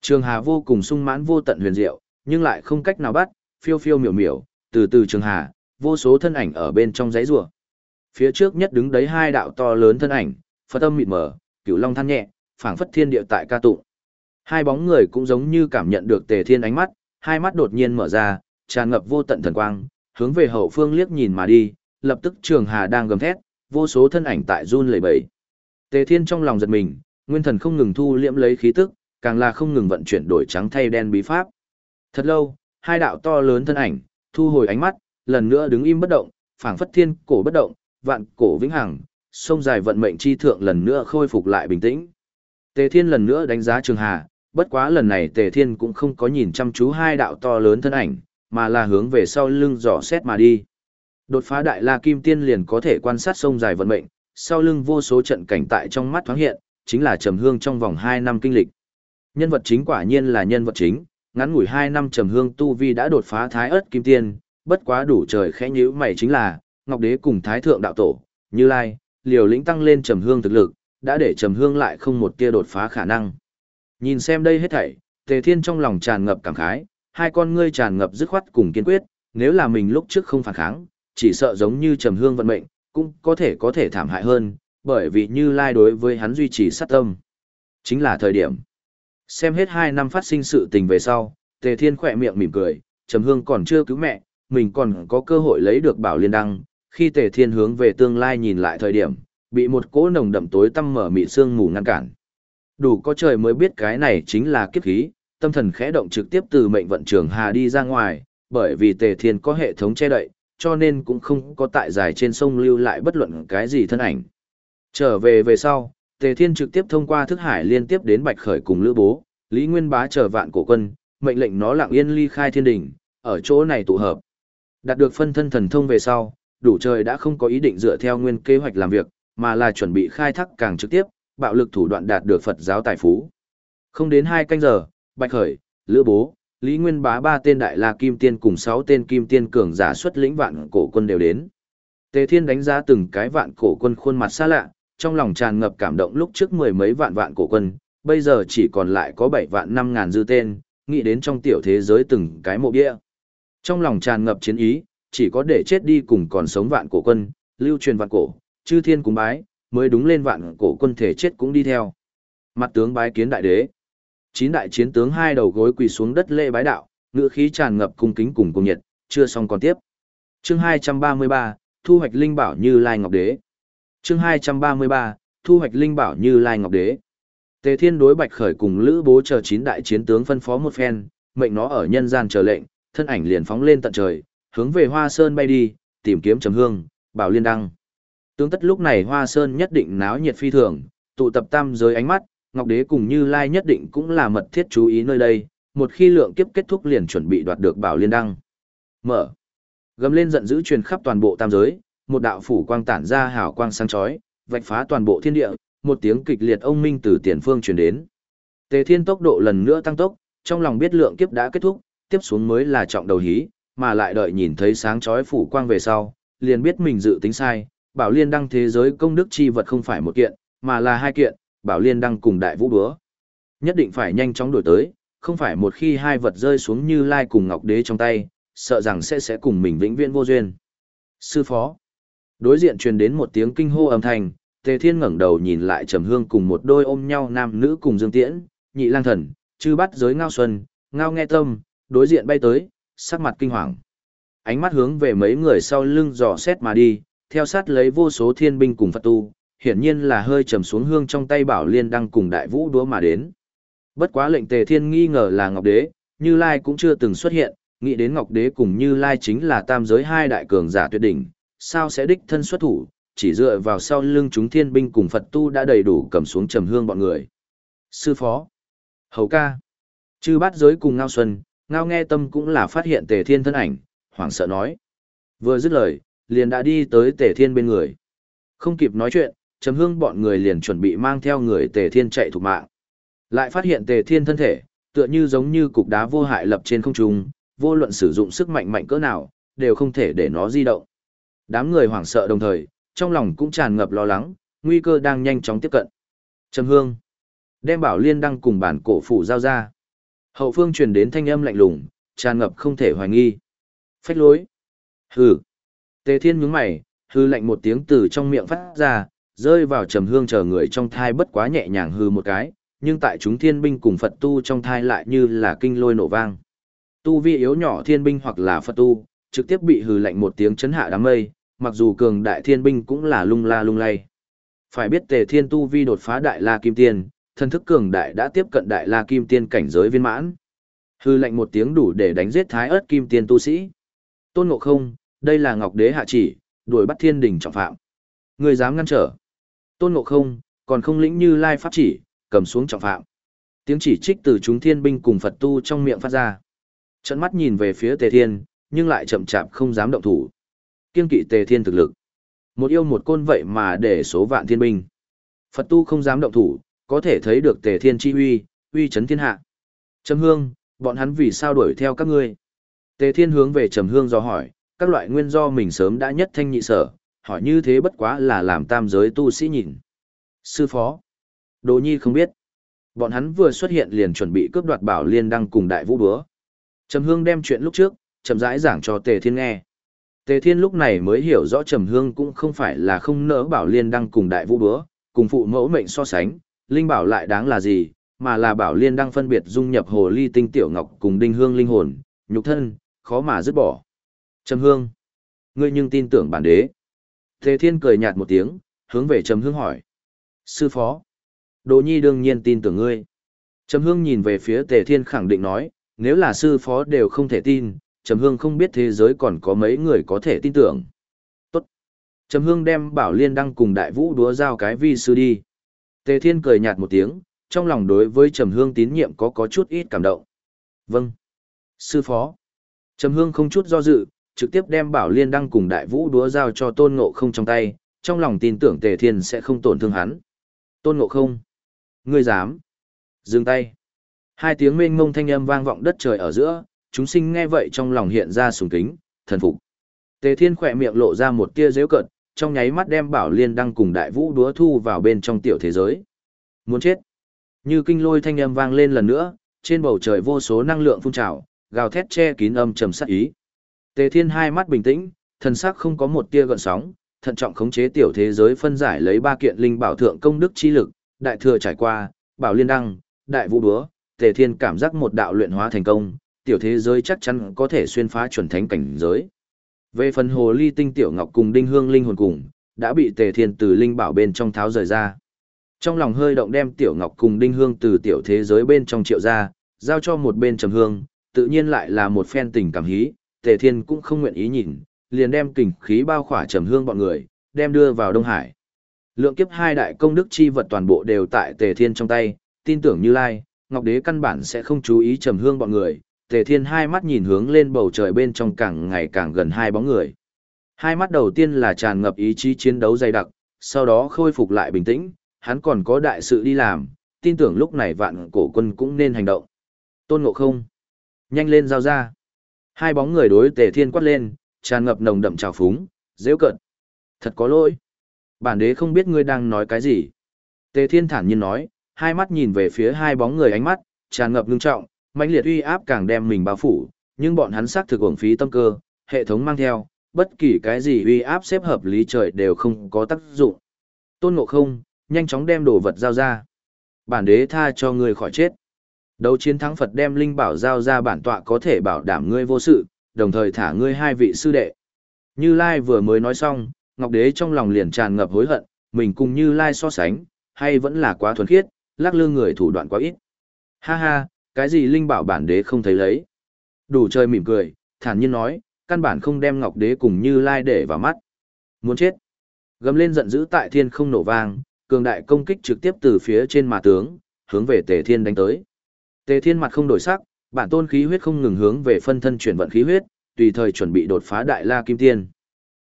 Trường Hà vô cùng sung mãn vô tận huyền diệu, nhưng lại không cách nào bắt, phiêu phiêu miểu miểu, từ từ Trường Hà, vô số thân ảnh ở bên trong giấy rùa. Phía trước nhất đứng đấy hai đạo to lớn thân ảnh, Phật âm mịt mờ, Cửu Long than nhẹ, phảng phất thiên địa tại ca tụng. Hai bóng người cũng giống như cảm nhận được Tề Thiên ánh mắt, hai mắt đột nhiên mở ra, tràn ngập vô tận thần quang, hướng về hậu phương liếc nhìn mà đi, lập tức Trường Hà đang gầm thét, vô số thân ảnh tại run lẩy bẩy. Tề Thiên trong lòng giật mình, nguyên thần không ngừng thu liễm lấy khí tức, càng là không ngừng vận chuyển đổi trắng thay đen bí pháp. Thật lâu, hai đạo to lớn thân ảnh, thu hồi ánh mắt, lần nữa đứng im bất động, phảng phất thiên cổ bất động, vạn cổ vĩnh hằng, sông dài vận mệnh chi thượng lần nữa khôi phục lại bình tĩnh. Tề Thiên lần nữa đánh giá Trường Hà, bất quá lần này Tề Thiên cũng không có nhìn chăm chú hai đạo to lớn thân ảnh, mà là hướng về sau lưng dò xét mà đi. Đột phá đại la kim tiên liền có thể quan sát sông dài vận mệnh, sau lưng vô số trận cảnh tại trong mắt thoáng hiện, chính là trầm hương trong vòng 2 năm kinh lịch. Nhân vật chính quả nhiên là nhân vật chính, ngắn ngủi 2 năm trầm hương tu vi đã đột phá thái ớt kim tiên, bất quá đủ trời khẽ nhíu mày chính là, Ngọc Đế cùng Thái Thượng Đạo Tổ, Như Lai, liều lĩnh tăng lên trầm hương thực lực, đã để trầm hương lại không một tia đột phá khả năng. Nhìn xem đây hết thảy, Tề Thiên trong lòng tràn ngập cảm khái, hai con ngươi tràn ngập dứt khoát cùng kiên quyết, nếu là mình lúc trước không phản kháng, chỉ sợ giống như trầm hương vận mệnh, cũng có thể có thể thảm hại hơn, bởi vì Như Lai đối với hắn duy trì sát tâm. Chính là thời điểm. Xem hết hai năm phát sinh sự tình về sau, Tề Thiên khỏe miệng mỉm cười, Trầm Hương còn chưa cứu mẹ, mình còn có cơ hội lấy được bảo liên đăng. Khi Tề Thiên hướng về tương lai nhìn lại thời điểm, bị một cỗ nồng đậm tối tăm mở mị sương mù ngăn cản. Đủ có trời mới biết cái này chính là kiếp khí, tâm thần khẽ động trực tiếp từ mệnh vận trường hà đi ra ngoài, bởi vì Tề Thiên có hệ thống che đậy, cho nên cũng không có tại dài trên sông lưu lại bất luận cái gì thân ảnh. Trở về về sau, Tề Thiên trực tiếp thông qua thức hải liên tiếp đến Bạch Khởi cùng Lữ Bố, Lý Nguyên Bá chờ vạn cổ quân, mệnh lệnh nó lặng yên ly khai thiên đỉnh, ở chỗ này tụ hợp. Đạt được phân thân thần thông về sau, đủ trời đã không có ý định dựa theo nguyên kế hoạch làm việc, mà là chuẩn bị khai thác càng trực tiếp, bạo lực thủ đoạn đạt được Phật giáo tài phú. Không đến hai canh giờ, Bạch Khởi, Lữ Bố, Lý Nguyên Bá ba tên đại la kim tiên cùng sáu tên kim tiên cường giả xuất lĩnh vạn cổ quân đều đến. Tề Thiên đánh giá từng cái vạn cổ quân khuôn mặt xa lạ, trong lòng tràn ngập cảm động lúc trước mười mấy vạn vạn cổ quân, bây giờ chỉ còn lại có bảy vạn năm ngàn dư tên, nghĩ đến trong tiểu thế giới từng cái mộ bia. Trong lòng tràn ngập chiến ý, chỉ có để chết đi cùng còn sống vạn cổ quân, lưu truyền vạn cổ, chư thiên cùng bái, mới đúng lên vạn cổ quân thể chết cũng đi theo. Mặt tướng bái kiến đại đế. Chín đại chiến tướng hai đầu gối quỳ xuống đất lễ bái đạo, ngựa khí tràn ngập cung kính cùng cung nhiệt, chưa xong còn tiếp. Chương 233, thu hoạch linh bảo như Lai Ngọc Đế. Chương 233, thu hoạch linh bảo như Lai Ngọc Đế. Tề Thiên đối Bạch Khởi cùng Lữ Bố chờ chín đại chiến tướng phân phó một phen, mệnh nó ở nhân gian chờ lệnh, thân ảnh liền phóng lên tận trời, hướng về Hoa Sơn bay đi, tìm kiếm Trầm Hương, Bảo Liên Đăng. Tướng tất lúc này Hoa Sơn nhất định náo nhiệt phi thường, tụ tập tam giới ánh mắt, Ngọc Đế cùng Như Lai nhất định cũng là mật thiết chú ý nơi đây, một khi lượng kiếp kết thúc liền chuẩn bị đoạt được Bảo Liên Đăng. Mở. Gầm lên giận dữ truyền khắp toàn bộ tam giới, một đạo phủ quang tản ra hào quang sáng chói, vạch phá toàn bộ thiên địa, một tiếng kịch liệt ông minh từ tiền phương truyền đến. Tề Thiên tốc độ lần nữa tăng tốc, trong lòng biết lượng kiếp đã kết thúc, tiếp xuống mới là trọng đầu hí, mà lại đợi nhìn thấy sáng chói phủ quang về sau, liền biết mình dự tính sai, Bảo Liên đăng thế giới công đức chi vật không phải một kiện, mà là hai kiện, Bảo Liên đăng cùng Đại Vũ Búa. Nhất định phải nhanh chóng đổi tới, không phải một khi hai vật rơi xuống như Lai cùng Ngọc Đế trong tay, sợ rằng sẽ sẽ cùng mình vĩnh viễn vô duyên. Sư phó. Đối diện truyền đến một tiếng kinh hô âm thanh, Tề Thiên ngẩng đầu nhìn lại Trầm Hương cùng một đôi ôm nhau nam nữ cùng Dương Tiễn, Nhị Lang Thần, chư bắt giới ngao xuân, ngao nghe tâm, đối diện bay tới, sắc mặt kinh hoàng. Ánh mắt hướng về mấy người sau lưng dò xét mà đi, theo sát lấy vô số thiên binh cùng Phật tu, hiển nhiên là hơi trầm xuống hương trong tay Bảo Liên đang cùng Đại Vũ đúa mà đến. Bất quá lệnh Tề Thiên nghi ngờ là Ngọc Đế, Như Lai cũng chưa từng xuất hiện, nghĩ đến Ngọc Đế cùng Như Lai chính là tam giới hai đại cường giả tuyệt đỉnh, sao sẽ đích thân xuất thủ, chỉ dựa vào sau lưng chúng thiên binh cùng Phật tu đã đầy đủ cầm xuống trầm hương bọn người. Sư phó, hầu ca, chư bát giới cùng Ngao Xuân, Ngao nghe tâm cũng là phát hiện tề thiên thân ảnh, hoảng sợ nói. Vừa dứt lời, liền đã đi tới tề thiên bên người. Không kịp nói chuyện, trầm hương bọn người liền chuẩn bị mang theo người tề thiên chạy thục mạng. Lại phát hiện tề thiên thân thể, tựa như giống như cục đá vô hại lập trên không trung, vô luận sử dụng sức mạnh mạnh cỡ nào, đều không thể để nó di động. Đám người hoảng sợ đồng thời, trong lòng cũng tràn ngập lo lắng, nguy cơ đang nhanh chóng tiếp cận. Trầm Hương đem Bảo Liên đăng cùng bản cổ phủ giao ra. Hậu phương truyền đến thanh âm lạnh lùng, tràn ngập không thể hoài nghi. Phách lối. Hừ. Tề Thiên nhướng mày, hư lạnh một tiếng từ trong miệng phát ra, rơi vào trầm hương chờ người trong thai bất quá nhẹ nhàng hư một cái, nhưng tại chúng thiên binh cùng Phật tu trong thai lại như là kinh lôi nổ vang. Tu vi yếu nhỏ thiên binh hoặc là Phật tu, trực tiếp bị hư lạnh một tiếng chấn hạ đám mây, mặc dù cường đại thiên binh cũng là lung la lung lay. Phải biết Tề Thiên tu vi đột phá đại la kim tiên, thân thức cường đại đã tiếp cận đại la kim tiên cảnh giới viên mãn. Hư lạnh một tiếng đủ để đánh giết thái ớt kim tiên tu sĩ. Tôn Ngộ Không, đây là Ngọc Đế hạ chỉ, đuổi bắt thiên đình trọng phạm. Người dám ngăn trở. Tôn Ngộ Không, còn không lĩnh như lai pháp chỉ, cầm xuống trọng phạm. Tiếng chỉ trích từ chúng thiên binh cùng Phật tu trong miệng phát ra. Trận mắt nhìn về phía Tề Thiên, nhưng lại chậm chạp không dám động thủ. Kiên kỵ Tề Thiên thực lực. Một yêu một côn vậy mà để số vạn thiên binh. Phật tu không dám động thủ, có thể thấy được Tề Thiên chi uy, uy chấn thiên hạ. Trầm Hương, bọn hắn vì sao đuổi theo các ngươi? Tề Thiên hướng về Trầm Hương do hỏi, các loại nguyên do mình sớm đã nhất thanh nhị sở, hỏi như thế bất quá là làm tam giới tu sĩ nhìn. Sư phó. Đồ Nhi không biết. Bọn hắn vừa xuất hiện liền chuẩn bị cướp đoạt bảo liên đăng cùng đại vũ búa. Trầm Hương đem chuyện lúc trước, chậm rãi giảng cho Tề Thiên nghe. Tề Thiên lúc này mới hiểu rõ Trầm Hương cũng không phải là không nỡ bảo liên đăng cùng đại vũ búa, cùng phụ mẫu mệnh so sánh, linh bảo lại đáng là gì, mà là bảo liên đăng phân biệt dung nhập hồ ly tinh tiểu ngọc cùng đinh hương linh hồn, nhục thân, khó mà dứt bỏ. Trầm Hương, ngươi nhưng tin tưởng bản đế. Tề Thiên cười nhạt một tiếng, hướng về Trầm Hương hỏi. Sư phó, Đỗ Nhi đương nhiên tin tưởng ngươi. Trầm Hương nhìn về phía Tề Thiên khẳng định nói, nếu là sư phó đều không thể tin, Trầm Hương không biết thế giới còn có mấy người có thể tin tưởng. Tốt. Trầm Hương đem bảo liên đăng cùng đại vũ đúa giao cái vi sư đi. Tề Thiên cười nhạt một tiếng, trong lòng đối với Trầm Hương tín nhiệm có có chút ít cảm động. Vâng. Sư phó. Trầm Hương không chút do dự, trực tiếp đem bảo liên đăng cùng đại vũ đúa giao cho tôn ngộ không trong tay, trong lòng tin tưởng Tề Thiên sẽ không tổn thương hắn. Tôn ngộ không. Ngươi dám. Dừng tay. Hai tiếng mênh mông thanh âm vang vọng đất trời ở giữa, chúng sinh nghe vậy trong lòng hiện ra sùng kính, thần phục. Tề Thiên khỏe miệng lộ ra một tia dễu cợt, trong nháy mắt đem bảo liên đăng cùng đại vũ đúa thu vào bên trong tiểu thế giới. Muốn chết. Như kinh lôi thanh âm vang lên lần nữa, trên bầu trời vô số năng lượng phun trào, gào thét che kín âm trầm sát ý. Tề Thiên hai mắt bình tĩnh, thần sắc không có một tia gợn sóng, thận trọng khống chế tiểu thế giới phân giải lấy ba kiện linh bảo thượng công đức chi lực, đại thừa trải qua, bảo liên đăng, đại vũ búa, Tề Thiên cảm giác một đạo luyện hóa thành công, tiểu thế giới chắc chắn có thể xuyên phá chuẩn thánh cảnh giới. Về phần hồ ly tinh tiểu ngọc cùng đinh hương linh hồn cùng, đã bị Tề Thiên từ linh bảo bên trong tháo rời ra. Trong lòng hơi động đem tiểu ngọc cùng đinh hương từ tiểu thế giới bên trong triệu ra, giao cho một bên trầm hương, tự nhiên lại là một phen tình cảm hí, Tề Thiên cũng không nguyện ý nhìn, liền đem kình khí bao khỏa trầm hương bọn người, đem đưa vào Đông Hải. Lượng kiếp hai đại công đức chi vật toàn bộ đều tại Tề Thiên trong tay, tin tưởng Như Lai, Ngọc Đế căn bản sẽ không chú ý trầm hương bọn người. Tề Thiên hai mắt nhìn hướng lên bầu trời bên trong càng ngày càng gần hai bóng người. Hai mắt đầu tiên là tràn ngập ý chí chiến đấu dày đặc, sau đó khôi phục lại bình tĩnh, hắn còn có đại sự đi làm, tin tưởng lúc này vạn cổ quân cũng nên hành động. Tôn Ngộ Không, nhanh lên giao ra. Hai bóng người đối Tề Thiên quát lên, tràn ngập nồng đậm trào phúng, dễ cận. Thật có lỗi. Bản đế không biết ngươi đang nói cái gì. Tề Thiên thản nhiên nói, hai mắt nhìn về phía hai bóng người ánh mắt, tràn ngập ngưng trọng, mãnh liệt uy áp càng đem mình bao phủ, nhưng bọn hắn xác thực uổng phí tâm cơ, hệ thống mang theo, bất kỳ cái gì uy áp xếp hợp lý trời đều không có tác dụng. Tôn Ngộ Không, nhanh chóng đem đồ vật giao ra. Bản đế tha cho ngươi khỏi chết. Đấu chiến thắng Phật đem linh bảo giao ra bản tọa có thể bảo đảm ngươi vô sự, đồng thời thả ngươi hai vị sư đệ. Như Lai vừa mới nói xong, Ngọc Đế trong lòng liền tràn ngập hối hận, mình cùng Như Lai so sánh, hay vẫn là quá thuần khiết, lắc lư người thủ đoạn quá ít. Ha ha, cái gì linh bảo bản đế không thấy lấy. Đủ trời mỉm cười, thản nhiên nói, căn bản không đem Ngọc Đế cùng Như Lai để vào mắt. Muốn chết. Gầm lên giận dữ tại thiên không nổ vang, cường đại công kích trực tiếp từ phía trên mà tướng, hướng về Tề Thiên đánh tới. Tề Thiên mặt không đổi sắc, bản tôn khí huyết không ngừng hướng về phân thân chuyển vận khí huyết, tùy thời chuẩn bị đột phá đại la kim tiên.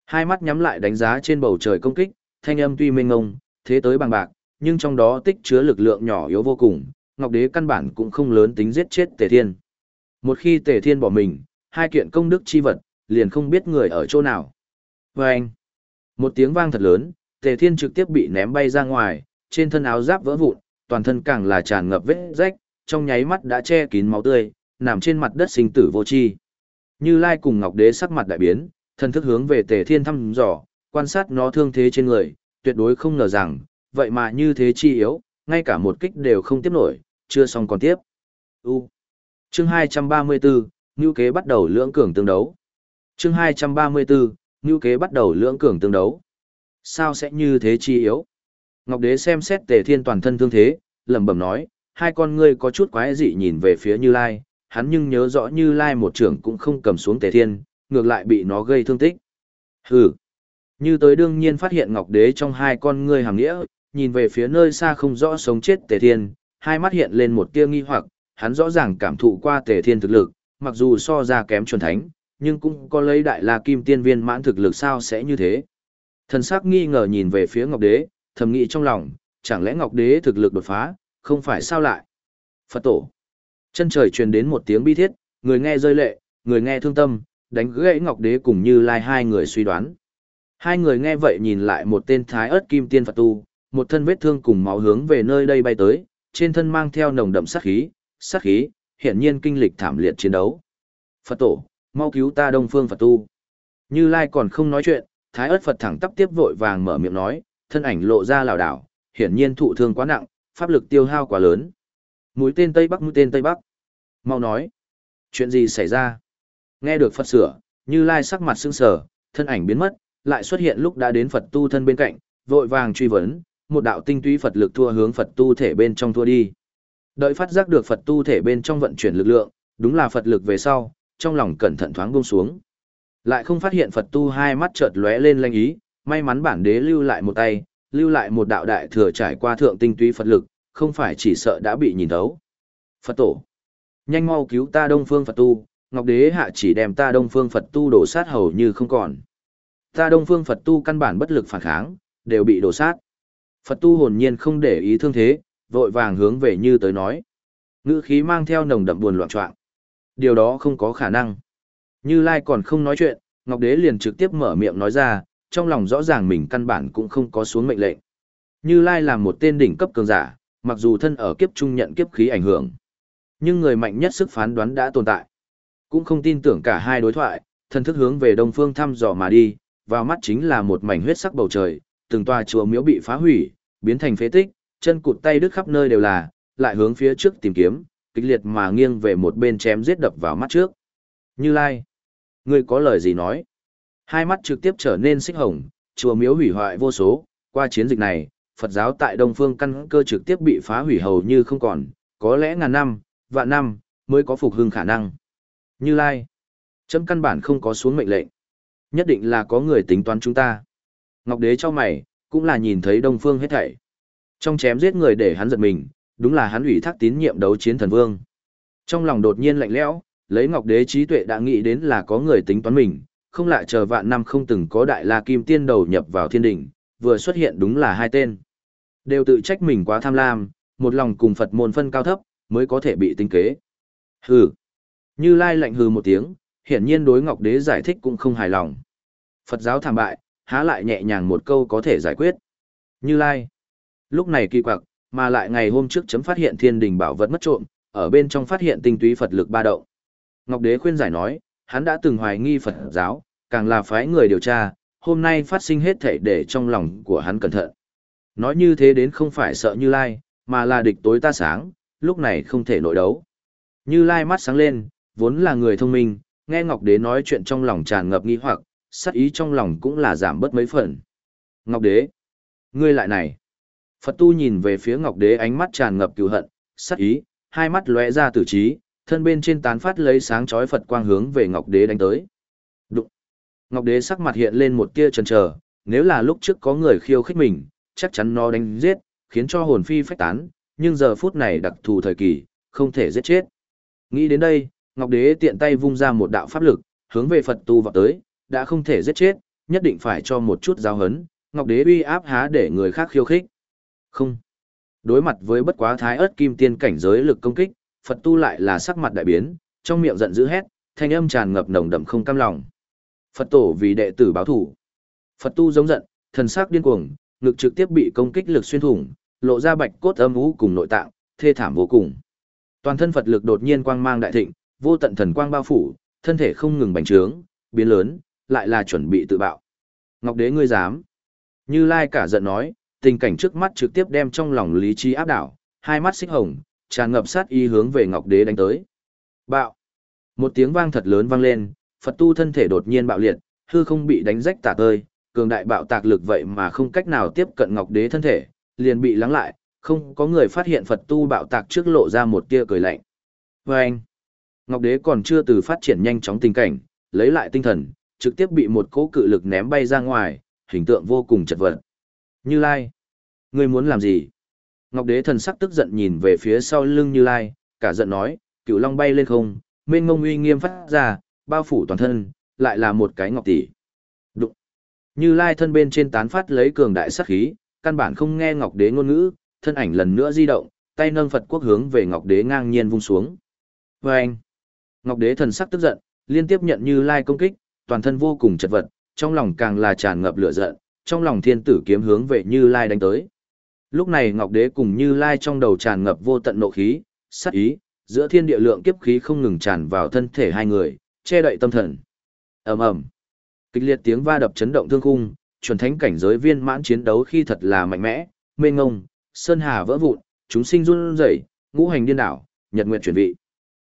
Hai mắt nhắm lại đánh giá trên bầu trời công kích, thanh âm tuy mênh mông, thế tới bằng bạc, nhưng trong đó tích chứa lực lượng nhỏ yếu vô cùng, Ngọc Đế căn bản cũng không lớn tính giết chết Tề Thiên. Một khi Tề Thiên bỏ mình, hai kiện công đức chi vật, liền không biết người ở chỗ nào. Và một tiếng vang thật lớn, Tề Thiên trực tiếp bị ném bay ra ngoài, trên thân áo giáp vỡ vụn, toàn thân càng là tràn ngập vết rách, trong nháy mắt đã che kín máu tươi, nằm trên mặt đất sinh tử vô chi. Như Lai cùng Ngọc Đế sắc mặt đại biến, thần thức hướng về Tề Thiên thăm dò, quan sát nó thương thế trên người, tuyệt đối không ngờ rằng, vậy mà như thế chi yếu, ngay cả một kích đều không tiếp nổi, chưa xong còn tiếp. U. Chương 234, Nưu kế bắt đầu lưỡng cường tương đấu. Chương 234, Nưu kế bắt đầu lưỡng cường tương đấu. Sao sẽ như thế chi yếu? Ngọc Đế xem xét Tề Thiên toàn thân thương thế, lẩm bẩm nói, hai con ngươi có chút quái dị nhìn về phía Như Lai, hắn nhưng nhớ rõ Như Lai một trưởng cũng không cầm xuống Tề Thiên, ngược lại bị nó gây thương tích. Hừ. Như tới đương nhiên phát hiện Ngọc Đế trong hai con ngươi hàm nghĩa, nhìn về phía nơi xa không rõ sống chết Tề Thiên, hai mắt hiện lên một tia nghi hoặc, hắn rõ ràng cảm thụ qua Tề Thiên thực lực, mặc dù so ra kém chuẩn thánh, nhưng cũng có lấy đại la kim tiên viên mãn thực lực sao sẽ như thế. Thần sắc nghi ngờ nhìn về phía Ngọc Đế, thầm nghĩ trong lòng, chẳng lẽ Ngọc Đế thực lực đột phá, không phải sao lại. Phật tổ. Chân trời truyền đến một tiếng bi thiết, người nghe rơi lệ, người nghe thương tâm, đánh gãy Ngọc Đế cùng Như Lai hai người suy đoán. Hai người nghe vậy nhìn lại một tên thái ớt kim tiên Phật tu, một thân vết thương cùng máu hướng về nơi đây bay tới, trên thân mang theo nồng đậm sát khí, sát khí, hiển nhiên kinh lịch thảm liệt chiến đấu. Phật tổ, mau cứu ta Đông Phương Phật tu. Như Lai còn không nói chuyện, Thái ớt Phật thẳng tắp tiếp vội vàng mở miệng nói, thân ảnh lộ ra lảo đảo, hiển nhiên thụ thương quá nặng, pháp lực tiêu hao quá lớn. Mũi tên Tây Bắc mũi tên Tây Bắc. Mau nói, chuyện gì xảy ra? Nghe được Phật sửa, Như Lai sắc mặt sưng sờ, thân ảnh biến mất, lại xuất hiện lúc đã đến Phật tu thân bên cạnh, vội vàng truy vấn, một đạo tinh túy Phật lực thua hướng Phật tu thể bên trong thua đi. Đợi phát giác được Phật tu thể bên trong vận chuyển lực lượng, đúng là Phật lực về sau, trong lòng cẩn thận thoáng buông xuống. Lại không phát hiện Phật tu hai mắt chợt lóe lên lanh ý, may mắn bản đế lưu lại một tay, lưu lại một đạo đại thừa trải qua thượng tinh túy Phật lực, không phải chỉ sợ đã bị nhìn thấu. Phật tổ, nhanh mau cứu ta Đông Phương Phật tu, Ngọc đế hạ chỉ đem ta Đông Phương Phật tu đổ sát hầu như không còn. Ta Đông Phương Phật tu căn bản bất lực phản kháng, đều bị đổ sát. Phật tu hồn nhiên không để ý thương thế, vội vàng hướng về như tới nói. Ngữ khí mang theo nồng đậm buồn loạn trọng. Điều đó không có khả năng. Như Lai còn không nói chuyện, Ngọc Đế liền trực tiếp mở miệng nói ra, trong lòng rõ ràng mình căn bản cũng không có xuống mệnh lệnh. Như Lai là một tên đỉnh cấp cường giả, mặc dù thân ở kiếp trung nhận kiếp khí ảnh hưởng. Nhưng người mạnh nhất sức phán đoán đã tồn tại. Cũng không tin tưởng cả hai đối thoại, thân thức hướng về đông phương thăm dò mà đi, vào mắt chính là một mảnh huyết sắc bầu trời, từng tòa chùa miếu bị phá hủy, biến thành phế tích, chân cụt tay đứt khắp nơi đều là, lại hướng phía trước tìm kiếm, kịch liệt mà nghiêng về một bên chém giết đập vào mắt trước. Như Lai, ngươi có lời gì nói? Hai mắt trực tiếp trở nên xích hồng, chùa miếu hủy hoại vô số, qua chiến dịch này, Phật giáo tại Đông Phương căn cơ trực tiếp bị phá hủy hầu như không còn, có lẽ ngàn năm, vạn năm, mới có phục hưng khả năng. Như Lai, chấm căn bản không có xuống mệnh lệnh. Nhất định là có người tính toán chúng ta. Ngọc Đế cho mày, cũng là nhìn thấy Đông Phương hết thảy. Trong chém giết người để hắn giật mình, đúng là hắn ủy thác tín nhiệm đấu chiến thần vương. Trong lòng đột nhiên lạnh lẽo, lấy Ngọc Đế trí tuệ đã nghĩ đến là có người tính toán mình, không lại chờ vạn năm không từng có đại la kim tiên đầu nhập vào thiên đỉnh, vừa xuất hiện đúng là hai tên. Đều tự trách mình quá tham lam, một lòng cùng Phật môn phân cao thấp, mới có thể bị tinh kế. Hừ. Như Lai lạnh hừ một tiếng, hiển nhiên đối Ngọc Đế giải thích cũng không hài lòng. Phật giáo thảm bại, há lại nhẹ nhàng một câu có thể giải quyết. Như Lai. Lúc này kỳ quặc, mà lại ngày hôm trước chấm phát hiện thiên đình bảo vật mất trộm, ở bên trong phát hiện tinh túy Phật lực ba động. Ngọc Đế khuyên giải nói, hắn đã từng hoài nghi Phật giáo, càng là phái người điều tra, hôm nay phát sinh hết thảy để trong lòng của hắn cẩn thận. Nói như thế đến không phải sợ Như Lai, mà là địch tối ta sáng, lúc này không thể nội đấu. Như Lai mắt sáng lên, vốn là người thông minh, nghe Ngọc Đế nói chuyện trong lòng tràn ngập nghi hoặc, sắc ý trong lòng cũng là giảm bớt mấy phần. Ngọc Đế, ngươi lại này. Phật tu nhìn về phía Ngọc Đế ánh mắt tràn ngập cừu hận, sắc ý, hai mắt lóe ra tử trí, thân bên trên tán phát lấy sáng chói Phật quang hướng về Ngọc Đế đánh tới. Ngọc Đế sắc mặt hiện lên một tia chần chờ, nếu là lúc trước có người khiêu khích mình, chắc chắn nó đánh giết, khiến cho hồn phi phách tán, nhưng giờ phút này đặc thù thời kỳ, không thể giết chết. Nghĩ đến đây, Ngọc Đế tiện tay vung ra một đạo pháp lực, hướng về Phật tu vào tới, đã không thể giết chết, nhất định phải cho một chút giáo hấn, Ngọc Đế uy áp há để người khác khiêu khích. Không. Đối mặt với bất quá thái ớt kim tiên cảnh giới lực công kích, Phật tu lại là sắc mặt đại biến, trong miệng giận dữ hét, thanh âm tràn ngập nồng đậm không cam lòng. Phật tổ vì đệ tử báo thủ. Phật tu giống giận, thần sắc điên cuồng, ngực trực tiếp bị công kích lực xuyên thủng, lộ ra bạch cốt âm u cùng nội tạng, thê thảm vô cùng. Toàn thân Phật lực đột nhiên quang mang đại thịnh, vô tận thần quang bao phủ, thân thể không ngừng bành trướng, biến lớn, lại là chuẩn bị tự bạo. Ngọc Đế ngươi dám? Như Lai cả giận nói, tình cảnh trước mắt trực tiếp đem trong lòng lý trí áp đảo, hai mắt xích hồng, tràn ngập sát ý hướng về Ngọc Đế đánh tới. Bạo! Một tiếng vang thật lớn vang lên, Phật tu thân thể đột nhiên bạo liệt, hư không bị đánh rách tả tơi, cường đại bạo tạc lực vậy mà không cách nào tiếp cận Ngọc Đế thân thể, liền bị lắng lại, không có người phát hiện Phật tu bạo tạc trước lộ ra một tia cười lạnh. Và anh, Ngọc Đế còn chưa từ phát triển nhanh chóng tình cảnh, lấy lại tinh thần, trực tiếp bị một cỗ cự lực ném bay ra ngoài, hình tượng vô cùng chật vật. Như Lai, ngươi muốn làm gì? Ngọc Đế thần sắc tức giận nhìn về phía sau lưng Như Lai, cả giận nói, cựu long bay lên không, mênh mông uy nghiêm phát ra, bao phủ toàn thân, lại là một cái ngọc tỷ. Đụng. Như Lai thân bên trên tán phát lấy cường đại sát khí, căn bản không nghe Ngọc Đế ngôn ngữ, thân ảnh lần nữa di động, tay nâng Phật quốc hướng về Ngọc Đế ngang nhiên vung xuống. Và anh, Ngọc Đế thần sắc tức giận, liên tiếp nhận Như Lai công kích, toàn thân vô cùng chật vật, trong lòng càng là tràn ngập lửa giận, trong lòng thiên tử kiếm hướng về Như Lai đánh tới. Lúc này Ngọc Đế cùng Như Lai trong đầu tràn ngập vô tận nộ khí, sát ý, giữa thiên địa lượng kiếp khí không ngừng tràn vào thân thể hai người, che đậy tâm thần. Ầm ầm. Kịch liệt tiếng va đập chấn động thương khung, chuẩn thánh cảnh giới viên mãn chiến đấu khi thật là mạnh mẽ, mê ngông, sơn hà vỡ vụn, chúng sinh run rẩy, ngũ hành điên đảo, nhật nguyệt chuyển vị.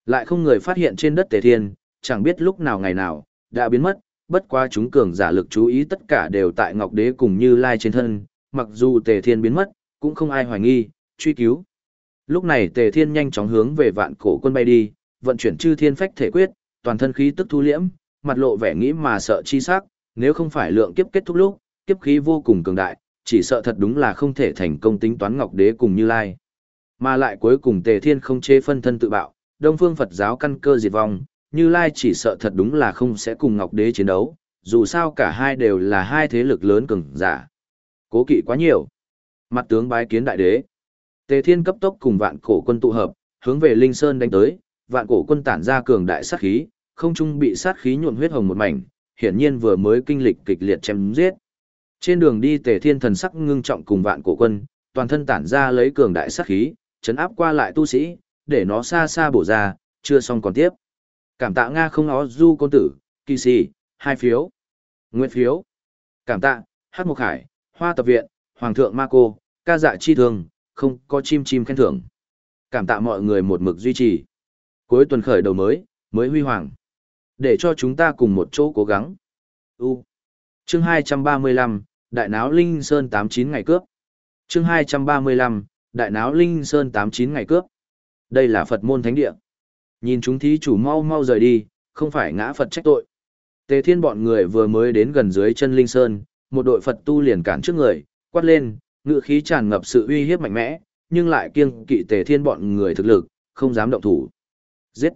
Lại không người phát hiện trên đất Tề Thiên, chẳng biết lúc nào ngày nào, đã biến mất, bất quá chúng cường giả lực chú ý tất cả đều tại Ngọc Đế cùng Như Lai trên thân, mặc dù Tề Thiên biến mất, cũng không ai hoài nghi, truy cứu. Lúc này Tề Thiên nhanh chóng hướng về vạn cổ quân bay đi, vận chuyển chư thiên phách thể quyết, toàn thân khí tức thu liễm, mặt lộ vẻ nghĩ mà sợ chi sắc, nếu không phải lượng kiếp kết thúc lúc, kiếp khí vô cùng cường đại, chỉ sợ thật đúng là không thể thành công tính toán Ngọc Đế cùng Như Lai. Mà lại cuối cùng Tề Thiên không chế phân thân tự bạo, Đông Phương Phật giáo căn cơ diệt vong, Như Lai chỉ sợ thật đúng là không sẽ cùng Ngọc Đế chiến đấu, dù sao cả hai đều là hai thế lực lớn cường giả. Cố kỵ quá nhiều. Mặt tướng bái kiến đại đế. Tề Thiên cấp tốc cùng vạn cổ quân tụ hợp, hướng về Linh Sơn đánh tới, vạn cổ quân tản ra cường đại sát khí, không trung bị sát khí nhuộm huyết hồng một mảnh, hiển nhiên vừa mới kinh lịch kịch liệt chém giết. Trên đường đi Tề Thiên thần sắc ngưng trọng cùng vạn cổ quân, toàn thân tản ra lấy cường đại sát khí, chấn áp qua lại tu sĩ, để nó xa xa bổ ra, chưa xong còn tiếp. Cảm tạ Nga không ó du công tử, kỳ sĩ, hai phiếu. Nguyện phiếu. Cảm tạ, Hát Mộc Hải, Hoa Tập Viện, Hoàng thượng Ma Cô, ca dạ chi thường, không có chim chim khen thưởng. Cảm tạ mọi người một mực duy trì. Cuối tuần khởi đầu mới, mới huy hoàng. Để cho chúng ta cùng một chỗ cố gắng. U. Chương 235, Đại náo Linh Sơn 89 ngày cướp. Chương 235, Đại náo Linh Sơn 89 ngày cướp. Đây là Phật môn thánh địa. Nhìn chúng thí chủ mau mau rời đi, không phải ngã Phật trách tội. Tề Thiên bọn người vừa mới đến gần dưới chân Linh Sơn, một đội Phật tu liền cản trước người, quát lên, ngựa khí tràn ngập sự uy hiếp mạnh mẽ, nhưng lại kiêng kỵ Tề Thiên bọn người thực lực, không dám động thủ. Giết!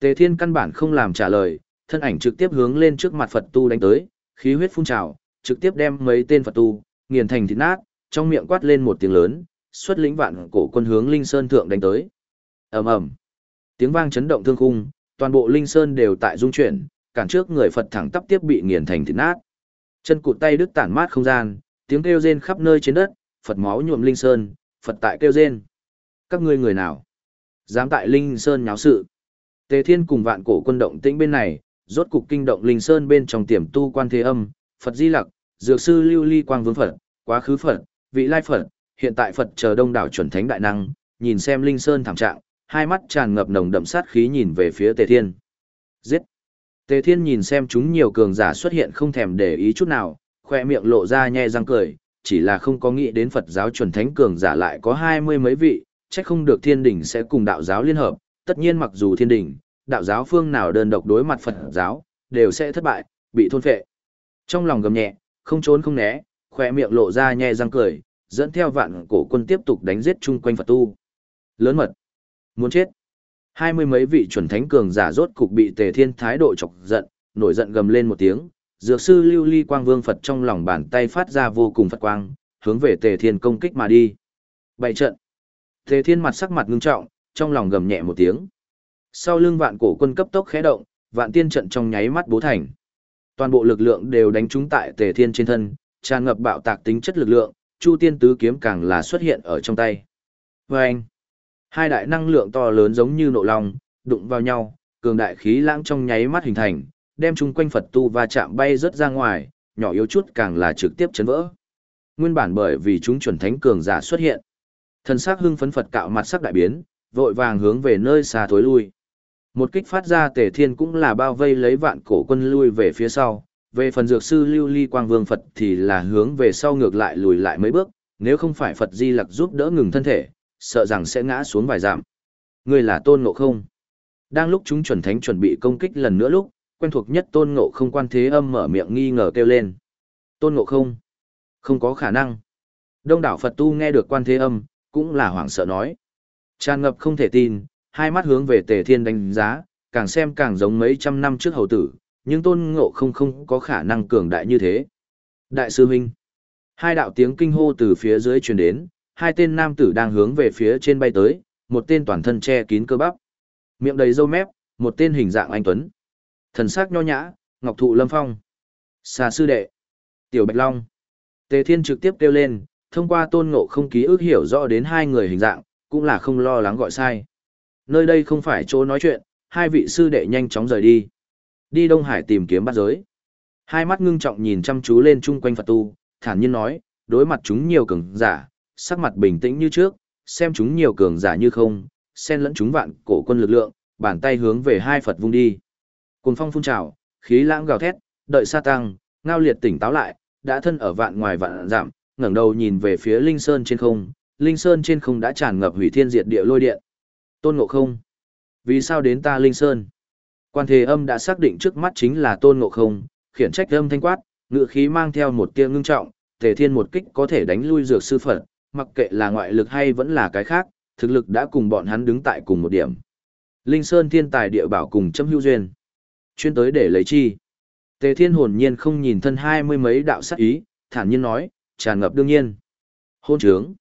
Tề Thiên căn bản không làm trả lời, thân ảnh trực tiếp hướng lên trước mặt Phật tu đánh tới, khí huyết phun trào, trực tiếp đem mấy tên Phật tu, nghiền thành thịt nát, trong miệng quát lên một tiếng lớn, xuất lĩnh vạn cổ quân hướng Linh Sơn thượng đánh tới. Ầm ầm. Tiếng vang chấn động thương khung, toàn bộ Linh Sơn đều tại rung chuyển, cản trước người Phật thẳng tắp tiếp bị nghiền thành thịt nát. Chân cụt tay đứt tản mát không gian, tiếng kêu rên khắp nơi trên đất, Phật máu nhuộm Linh Sơn, Phật tại kêu rên. Các ngươi người nào? Dám tại Linh Sơn nháo sự. Tề Thiên cùng vạn cổ quân động tĩnh bên này, rốt cục kinh động Linh Sơn bên trong tiềm tu quan thế âm, Phật Di Lặc, Dược sư Lưu Ly Quang Vương Phật, Quá khứ Phật, Vị Lai Phật, hiện tại Phật chờ đông đảo chuẩn thánh đại năng, nhìn xem Linh Sơn thảm trạng, hai mắt tràn ngập nồng đậm sát khí nhìn về phía Tề Thiên. Giết! Tề Thiên nhìn xem chúng nhiều cường giả xuất hiện không thèm để ý chút nào, khoe miệng lộ ra nhe răng cười, chỉ là không có nghĩ đến Phật giáo chuẩn thánh cường giả lại có hai mươi mấy vị, chắc không được thiên đình sẽ cùng đạo giáo liên hợp, tất nhiên mặc dù thiên đình, đạo giáo phương nào đơn độc đối mặt Phật giáo, đều sẽ thất bại, bị thôn phệ. Trong lòng gầm nhẹ, không trốn không né, khoe miệng lộ ra nhe răng cười, dẫn theo vạn cổ quân tiếp tục đánh giết chung quanh Phật tu. Lớn mật, muốn chết. Hai mươi mấy vị chuẩn thánh cường giả rốt cục bị Tề Thiên thái độ chọc giận, nổi giận gầm lên một tiếng, dược sư Lưu Ly Quang Vương Phật trong lòng bàn tay phát ra vô cùng Phật quang, hướng về Tề Thiên công kích mà đi. Bảy trận. Thế Thiên mặt sắc mặt ngưng trọng, trong lòng gầm nhẹ một tiếng. Sau lưng vạn cổ quân cấp tốc khẽ động, vạn tiên trận trong nháy mắt bố thành. Toàn bộ lực lượng đều đánh trúng tại Tề Thiên trên thân, tràn ngập bạo tạc tính chất lực lượng, Chu Tiên tứ kiếm càng là xuất hiện ở trong tay. Và anh, Hai đại năng lượng to lớn giống như nộ long, đụng vào nhau, cường đại khí lãng trong nháy mắt hình thành, đem chung quanh Phật tu va chạm bay rất ra ngoài, nhỏ yếu chút càng là trực tiếp chấn vỡ. Nguyên bản bởi vì chúng chuẩn thánh cường giả xuất hiện. Thần sắc hưng phấn Phật cạo mặt sắc đại biến, vội vàng hướng về nơi xa thối lui. Một kích phát ra tề thiên cũng là bao vây lấy vạn cổ quân lui về phía sau, về phần dược sư lưu ly quang vương Phật thì là hướng về sau ngược lại lùi lại mấy bước, nếu không phải Phật di lặc giúp đỡ ngừng thân thể, sợ rằng sẽ ngã xuống vài dặm Người là tôn ngộ không. Đang lúc chúng chuẩn thánh chuẩn bị công kích lần nữa lúc, quen thuộc nhất tôn ngộ không quan thế âm mở miệng nghi ngờ kêu lên. Tôn ngộ không. Không có khả năng. Đông đảo Phật tu nghe được quan thế âm, cũng là hoảng sợ nói. Tràn ngập không thể tin, hai mắt hướng về tề thiên đánh giá, càng xem càng giống mấy trăm năm trước hầu tử, nhưng tôn ngộ không không có khả năng cường đại như thế. Đại sư Minh. Hai đạo tiếng kinh hô từ phía dưới truyền đến, hai tên nam tử đang hướng về phía trên bay tới, một tên toàn thân che kín cơ bắp, miệng đầy râu mép, một tên hình dạng anh tuấn. Thần sắc nho nhã, ngọc thụ lâm phong. Xà sư đệ. Tiểu Bạch Long. Tề Thiên trực tiếp kêu lên, thông qua tôn ngộ không ký ức hiểu rõ đến hai người hình dạng, cũng là không lo lắng gọi sai. Nơi đây không phải chỗ nói chuyện, hai vị sư đệ nhanh chóng rời đi. Đi Đông Hải tìm kiếm bắt giới. Hai mắt ngưng trọng nhìn chăm chú lên chung quanh Phật tu, thản nhiên nói, đối mặt chúng nhiều cường giả, sắc mặt bình tĩnh như trước, xem chúng nhiều cường giả như không, xen lẫn chúng vạn cổ quân lực lượng, bàn tay hướng về hai Phật vung đi. Cuồng phong phun trào, khí lãng gào thét, đợi sa tăng, ngao liệt tỉnh táo lại, đã thân ở vạn ngoài vạn giảm, ngẩng đầu nhìn về phía linh sơn trên không, linh sơn trên không đã tràn ngập hủy thiên diệt địa lôi điện. Tôn Ngộ Không, vì sao đến ta linh sơn? Quan Thế Âm đã xác định trước mắt chính là Tôn Ngộ Không, khiển trách âm thanh quát, ngự khí mang theo một tia ngưng trọng, Tề Thiên một kích có thể đánh lui dược sư Phật, mặc kệ là ngoại lực hay vẫn là cái khác, thực lực đã cùng bọn hắn đứng tại cùng một điểm. Linh Sơn thiên tài địa bảo cùng châm hữu duyên. Chuyên tới để lấy chi. Tề Thiên hồn nhiên không nhìn thân hai mươi mấy đạo sát ý, thản nhiên nói, tràn ngập đương nhiên. Hôn trướng.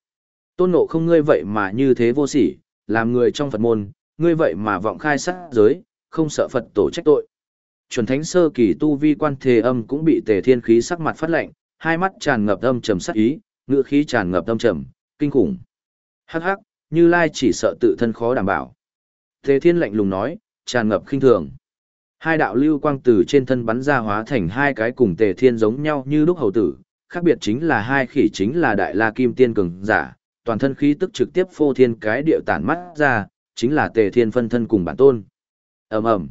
Tôn nộ không ngươi vậy mà như thế vô sỉ, làm người trong Phật môn, ngươi vậy mà vọng khai sát giới, không sợ Phật tổ trách tội. Chuẩn thánh sơ kỳ tu vi quan thề âm cũng bị tề thiên khí sắc mặt phát lạnh, hai mắt tràn ngập âm trầm sát ý, ngựa khí tràn ngập âm trầm, kinh khủng. Hắc hắc, như lai chỉ sợ tự thân khó đảm bảo. Tề thiên lạnh lùng nói, tràn ngập khinh thường. Hai đạo lưu quang từ trên thân bắn ra hóa thành hai cái cùng tề thiên giống nhau như lúc hầu tử, khác biệt chính là hai khỉ chính là đại la kim tiên cường giả, toàn thân khí tức trực tiếp phô thiên cái điệu tản mắt ra, chính là tề thiên phân thân cùng bản tôn. ầm ầm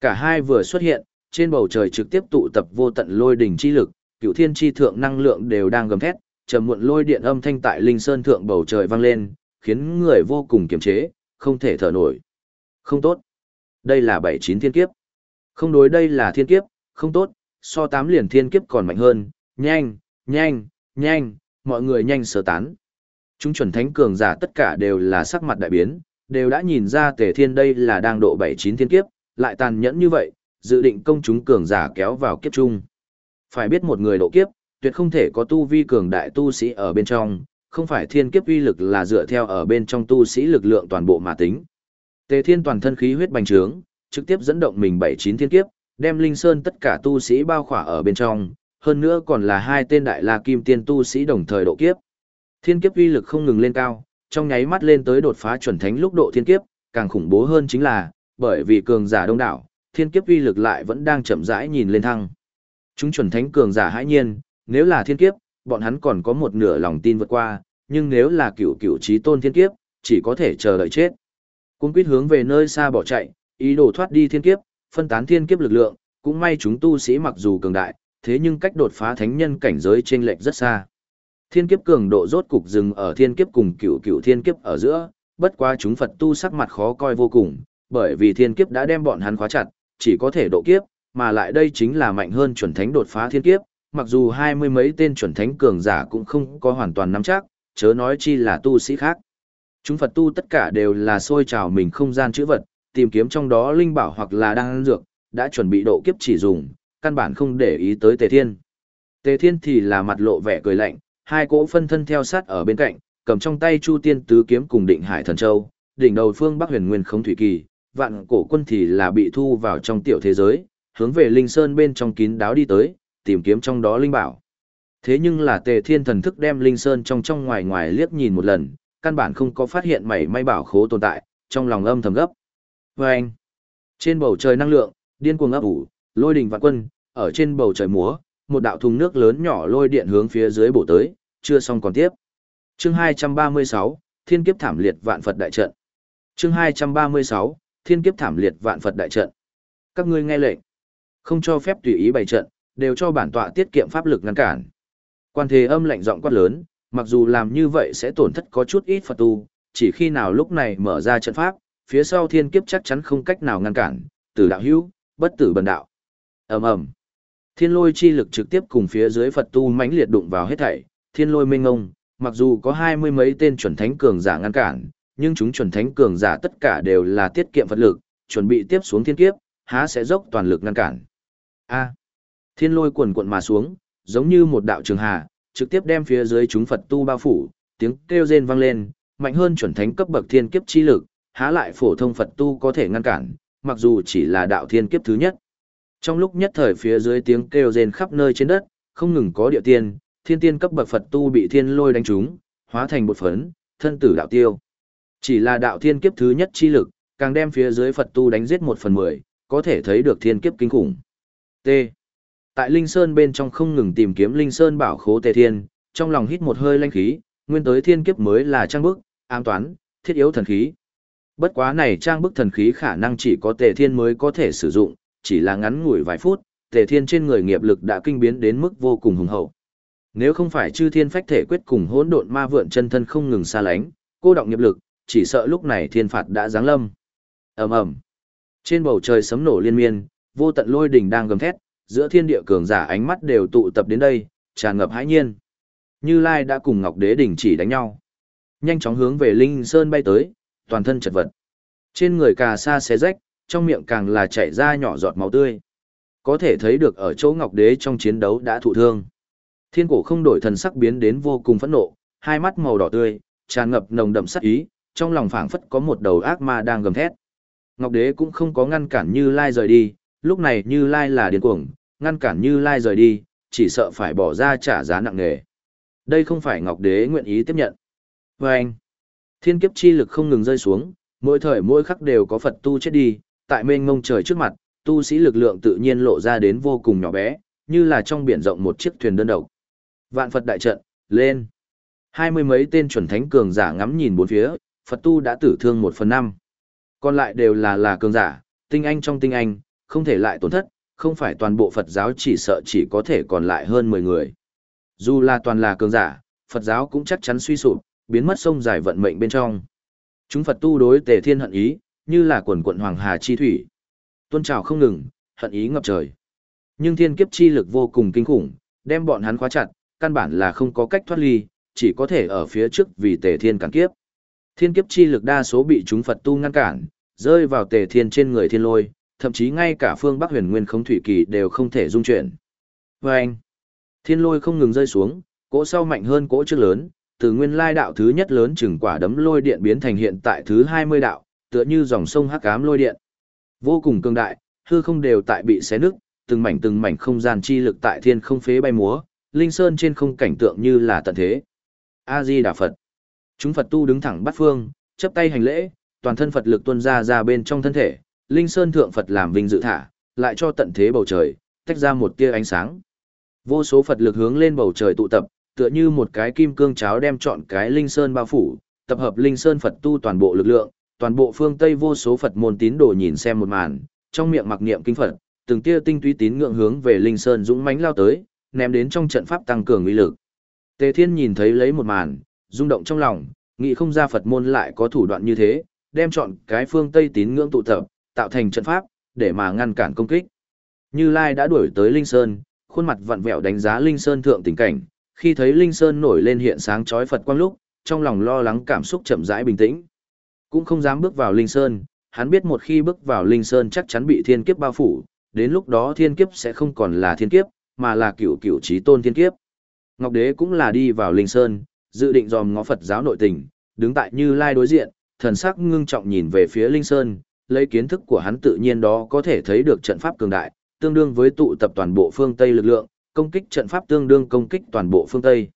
Cả hai vừa xuất hiện, trên bầu trời trực tiếp tụ tập vô tận lôi đỉnh chi lực, cựu thiên chi thượng năng lượng đều đang gầm thét, trầm muộn lôi điện âm thanh tại linh sơn thượng bầu trời vang lên, khiến người vô cùng kiềm chế, không thể thở nổi. Không tốt. Đây là bảy chín thiên kiếp. Không đối đây là thiên kiếp, không tốt, so tám liền thiên kiếp còn mạnh hơn, nhanh, nhanh, nhanh, mọi người nhanh sơ tán. Chúng chuẩn thánh cường giả tất cả đều là sắc mặt đại biến, đều đã nhìn ra tề thiên đây là đang độ bảy chín thiên kiếp, lại tàn nhẫn như vậy, dự định công chúng cường giả kéo vào kiếp chung. Phải biết một người độ kiếp, tuyệt không thể có tu vi cường đại tu sĩ ở bên trong, không phải thiên kiếp uy lực là dựa theo ở bên trong tu sĩ lực lượng toàn bộ mà tính. Tề thiên toàn thân khí huyết bành trướng, trực tiếp dẫn động mình bảy chín thiên kiếp, đem linh sơn tất cả tu sĩ bao khỏa ở bên trong, hơn nữa còn là hai tên đại la kim tiên tu sĩ đồng thời độ kiếp. Thiên kiếp uy lực không ngừng lên cao, trong nháy mắt lên tới đột phá chuẩn thánh lúc độ thiên kiếp, càng khủng bố hơn chính là, bởi vì cường giả đông đảo, thiên kiếp uy lực lại vẫn đang chậm rãi nhìn lên thăng. Chúng chuẩn thánh cường giả hãi nhiên, nếu là thiên kiếp, bọn hắn còn có một nửa lòng tin vượt qua, nhưng nếu là cựu cựu trí tôn thiên kiếp, chỉ có thể chờ đợi chết. Cung quyết hướng về nơi xa bỏ chạy, ý đồ thoát đi thiên kiếp, phân tán thiên kiếp lực lượng, cũng may chúng tu sĩ mặc dù cường đại, thế nhưng cách đột phá thánh nhân cảnh giới trên lệch rất xa. Thiên kiếp cường độ rốt cục dừng ở thiên kiếp cùng cựu cựu thiên kiếp ở giữa, bất quá chúng Phật tu sắc mặt khó coi vô cùng, bởi vì thiên kiếp đã đem bọn hắn khóa chặt, chỉ có thể độ kiếp, mà lại đây chính là mạnh hơn chuẩn thánh đột phá thiên kiếp, mặc dù hai mươi mấy tên chuẩn thánh cường giả cũng không có hoàn toàn nắm chắc, chớ nói chi là tu sĩ khác. Chúng Phật tu tất cả đều là xôi trào mình không gian chữ vật, tìm kiếm trong đó linh bảo hoặc là đang dược, đã chuẩn bị độ kiếp chỉ dùng, căn bản không để ý tới Tề Thiên. Tề Thiên thì là mặt lộ vẻ cười lạnh, hai cỗ phân thân theo sát ở bên cạnh, cầm trong tay Chu Tiên tứ kiếm cùng Định Hải Thần Châu, đỉnh đầu phương Bắc Huyền Nguyên Không Thủy Kỳ, vạn cổ quân thì là bị thu vào trong tiểu thế giới, hướng về Linh Sơn bên trong kín đáo đi tới, tìm kiếm trong đó linh bảo. Thế nhưng là Tề Thiên thần thức đem Linh Sơn trong trong ngoài ngoài liếc nhìn một lần, căn bản không có phát hiện mảy may bảo khố tồn tại, trong lòng âm thầm gấp. Và anh, trên bầu trời năng lượng, điên cuồng ấp ủ, lôi đình vạn quân, ở trên bầu trời múa, một đạo thùng nước lớn nhỏ lôi điện hướng phía dưới bổ tới, chưa xong còn tiếp. Chương 236, Thiên kiếp thảm liệt vạn Phật đại trận. Chương 236, Thiên kiếp thảm liệt vạn Phật đại trận. Các ngươi nghe lệnh, không cho phép tùy ý bày trận, đều cho bản tọa tiết kiệm pháp lực ngăn cản. Quan thế âm lạnh giọng quát lớn, mặc dù làm như vậy sẽ tổn thất có chút ít Phật tu, chỉ khi nào lúc này mở ra trận pháp, phía sau thiên kiếp chắc chắn không cách nào ngăn cản, tử đạo hữu, bất tử bần đạo. Ầm ầm. Thiên lôi chi lực trực tiếp cùng phía dưới Phật tu mãnh liệt đụng vào hết thảy, thiên lôi minh ngông, mặc dù có hai mươi mấy tên chuẩn thánh cường giả ngăn cản, nhưng chúng chuẩn thánh cường giả tất cả đều là tiết kiệm Phật lực, chuẩn bị tiếp xuống thiên kiếp, há sẽ dốc toàn lực ngăn cản. A. Thiên lôi cuồn cuộn mà xuống, giống như một đạo trường hà, trực tiếp đem phía dưới chúng Phật tu bao phủ, tiếng kêu rên vang lên, mạnh hơn chuẩn thánh cấp bậc thiên kiếp chi lực, há lại phổ thông Phật tu có thể ngăn cản, mặc dù chỉ là đạo thiên kiếp thứ nhất. Trong lúc nhất thời phía dưới tiếng kêu rên khắp nơi trên đất, không ngừng có địa tiên, thiên tiên cấp bậc Phật tu bị thiên lôi đánh trúng, hóa thành bột phấn, thân tử đạo tiêu. Chỉ là đạo thiên kiếp thứ nhất chi lực, càng đem phía dưới Phật tu đánh giết một phần mười, có thể thấy được thiên kiếp kinh khủng. T. Tại Linh Sơn bên trong không ngừng tìm kiếm Linh Sơn bảo khố tề thiên, trong lòng hít một hơi lanh khí, nguyên tới thiên kiếp mới là trang bức, ám toán, thiết yếu thần khí. Bất quá này trang bức thần khí khả năng chỉ có tề thiên mới có thể sử dụng, chỉ là ngắn ngủi vài phút, tề thiên trên người nghiệp lực đã kinh biến đến mức vô cùng hùng hậu. Nếu không phải chư thiên phách thể quyết cùng hỗn độn ma vượn chân thân không ngừng xa lánh, cô động nghiệp lực, chỉ sợ lúc này thiên phạt đã giáng lâm. ầm ầm Trên bầu trời sấm nổ liên miên, vô tận lôi đỉnh đang gầm thét, giữa thiên địa cường giả ánh mắt đều tụ tập đến đây, tràn ngập hãi nhiên. Như Lai đã cùng Ngọc Đế đỉnh chỉ đánh nhau. Nhanh chóng hướng về Linh Sơn bay tới, toàn thân chật vật. Trên người cà sa xé rách, trong miệng càng là chảy ra nhỏ giọt máu tươi. Có thể thấy được ở chỗ Ngọc Đế trong chiến đấu đã thụ thương. Thiên cổ không đổi thần sắc biến đến vô cùng phẫn nộ, hai mắt màu đỏ tươi, tràn ngập nồng đậm sát ý, trong lòng phảng phất có một đầu ác ma đang gầm thét. Ngọc Đế cũng không có ngăn cản Như Lai rời đi, lúc này Như Lai là điên cuồng, ngăn cản Như Lai rời đi, chỉ sợ phải bỏ ra trả giá nặng nề. Đây không phải Ngọc Đế nguyện ý tiếp nhận. Và anh, thiên kiếp chi lực không ngừng rơi xuống, mỗi thời mỗi khắc đều có Phật tu chết đi, tại mênh ngông trời trước mặt, tu sĩ lực lượng tự nhiên lộ ra đến vô cùng nhỏ bé, như là trong biển rộng một chiếc thuyền đơn độc. Vạn Phật đại trận, lên. Hai mươi mấy tên chuẩn thánh cường giả ngắm nhìn bốn phía, Phật tu đã tử thương một phần năm. Còn lại đều là là cường giả, tinh anh trong tinh anh, không thể lại tổn thất, không phải toàn bộ Phật giáo chỉ sợ chỉ có thể còn lại hơn 10 người. Dù là toàn là cường giả, Phật giáo cũng chắc chắn suy sụp, biến mất sông dài vận mệnh bên trong. Chúng Phật tu đối tề thiên hận ý, như là quần quận hoàng hà chi thủy. Tuân trào không ngừng, hận ý ngập trời. Nhưng thiên kiếp chi lực vô cùng kinh khủng, đem bọn hắn khóa chặt, căn bản là không có cách thoát ly, chỉ có thể ở phía trước vì tề thiên cản kiếp. Thiên kiếp chi lực đa số bị chúng Phật tu ngăn cản, rơi vào tề thiên trên người thiên lôi, thậm chí ngay cả phương Bắc huyền nguyên không thủy kỳ đều không thể dung chuyển. Và anh, thiên lôi không ngừng rơi xuống, cỗ sau mạnh hơn cỗ trước lớn, từ nguyên lai đạo thứ nhất lớn chừng quả đấm lôi điện biến thành hiện tại thứ 20 đạo, tựa như dòng sông hắc ám lôi điện. Vô cùng cường đại, hư không đều tại bị xé nứt, từng mảnh từng mảnh không gian chi lực tại thiên không phế bay múa, linh sơn trên không cảnh tượng như là tận thế. A Di Đà Phật. Chúng Phật tu đứng thẳng bắt phương, chắp tay hành lễ, toàn thân Phật lực tuôn ra ra bên trong thân thể, Linh Sơn Thượng Phật làm vinh dự thả, lại cho tận thế bầu trời, tách ra một tia ánh sáng. Vô số Phật lực hướng lên bầu trời tụ tập, tựa như một cái kim cương cháo đem trọn cái Linh Sơn bao phủ, tập hợp Linh Sơn Phật tu toàn bộ lực lượng, toàn bộ phương Tây vô số Phật môn tín đồ nhìn xem một màn, trong miệng mặc niệm kinh Phật, từng tia tinh túy tín ngưỡng hướng về Linh Sơn dũng mãnh lao tới, ném đến trong trận pháp tăng cường uy lực. Tề Thiên nhìn thấy lấy một màn, rung động trong lòng, nghĩ không ra Phật môn lại có thủ đoạn như thế, đem chọn cái phương Tây tín ngưỡng tụ tập, tạo thành trận pháp, để mà ngăn cản công kích. Như Lai đã đuổi tới Linh Sơn, khuôn mặt vặn vẹo đánh giá Linh Sơn thượng tình cảnh, khi thấy Linh Sơn nổi lên hiện sáng chói Phật quang lúc, trong lòng lo lắng cảm xúc chậm rãi bình tĩnh. Cũng không dám bước vào Linh Sơn, hắn biết một khi bước vào Linh Sơn chắc chắn bị thiên kiếp bao phủ, đến lúc đó thiên kiếp sẽ không còn là thiên kiếp, mà là cửu cửu trí tôn thiên kiếp. Ngọc Đế cũng là đi vào Linh Sơn, dự định dòm ngó Phật giáo nội tình, đứng tại Như Lai đối diện, thần sắc ngưng trọng nhìn về phía Linh Sơn, lấy kiến thức của hắn tự nhiên đó có thể thấy được trận pháp cường đại, tương đương với tụ tập toàn bộ phương Tây lực lượng, công kích trận pháp tương đương công kích toàn bộ phương Tây.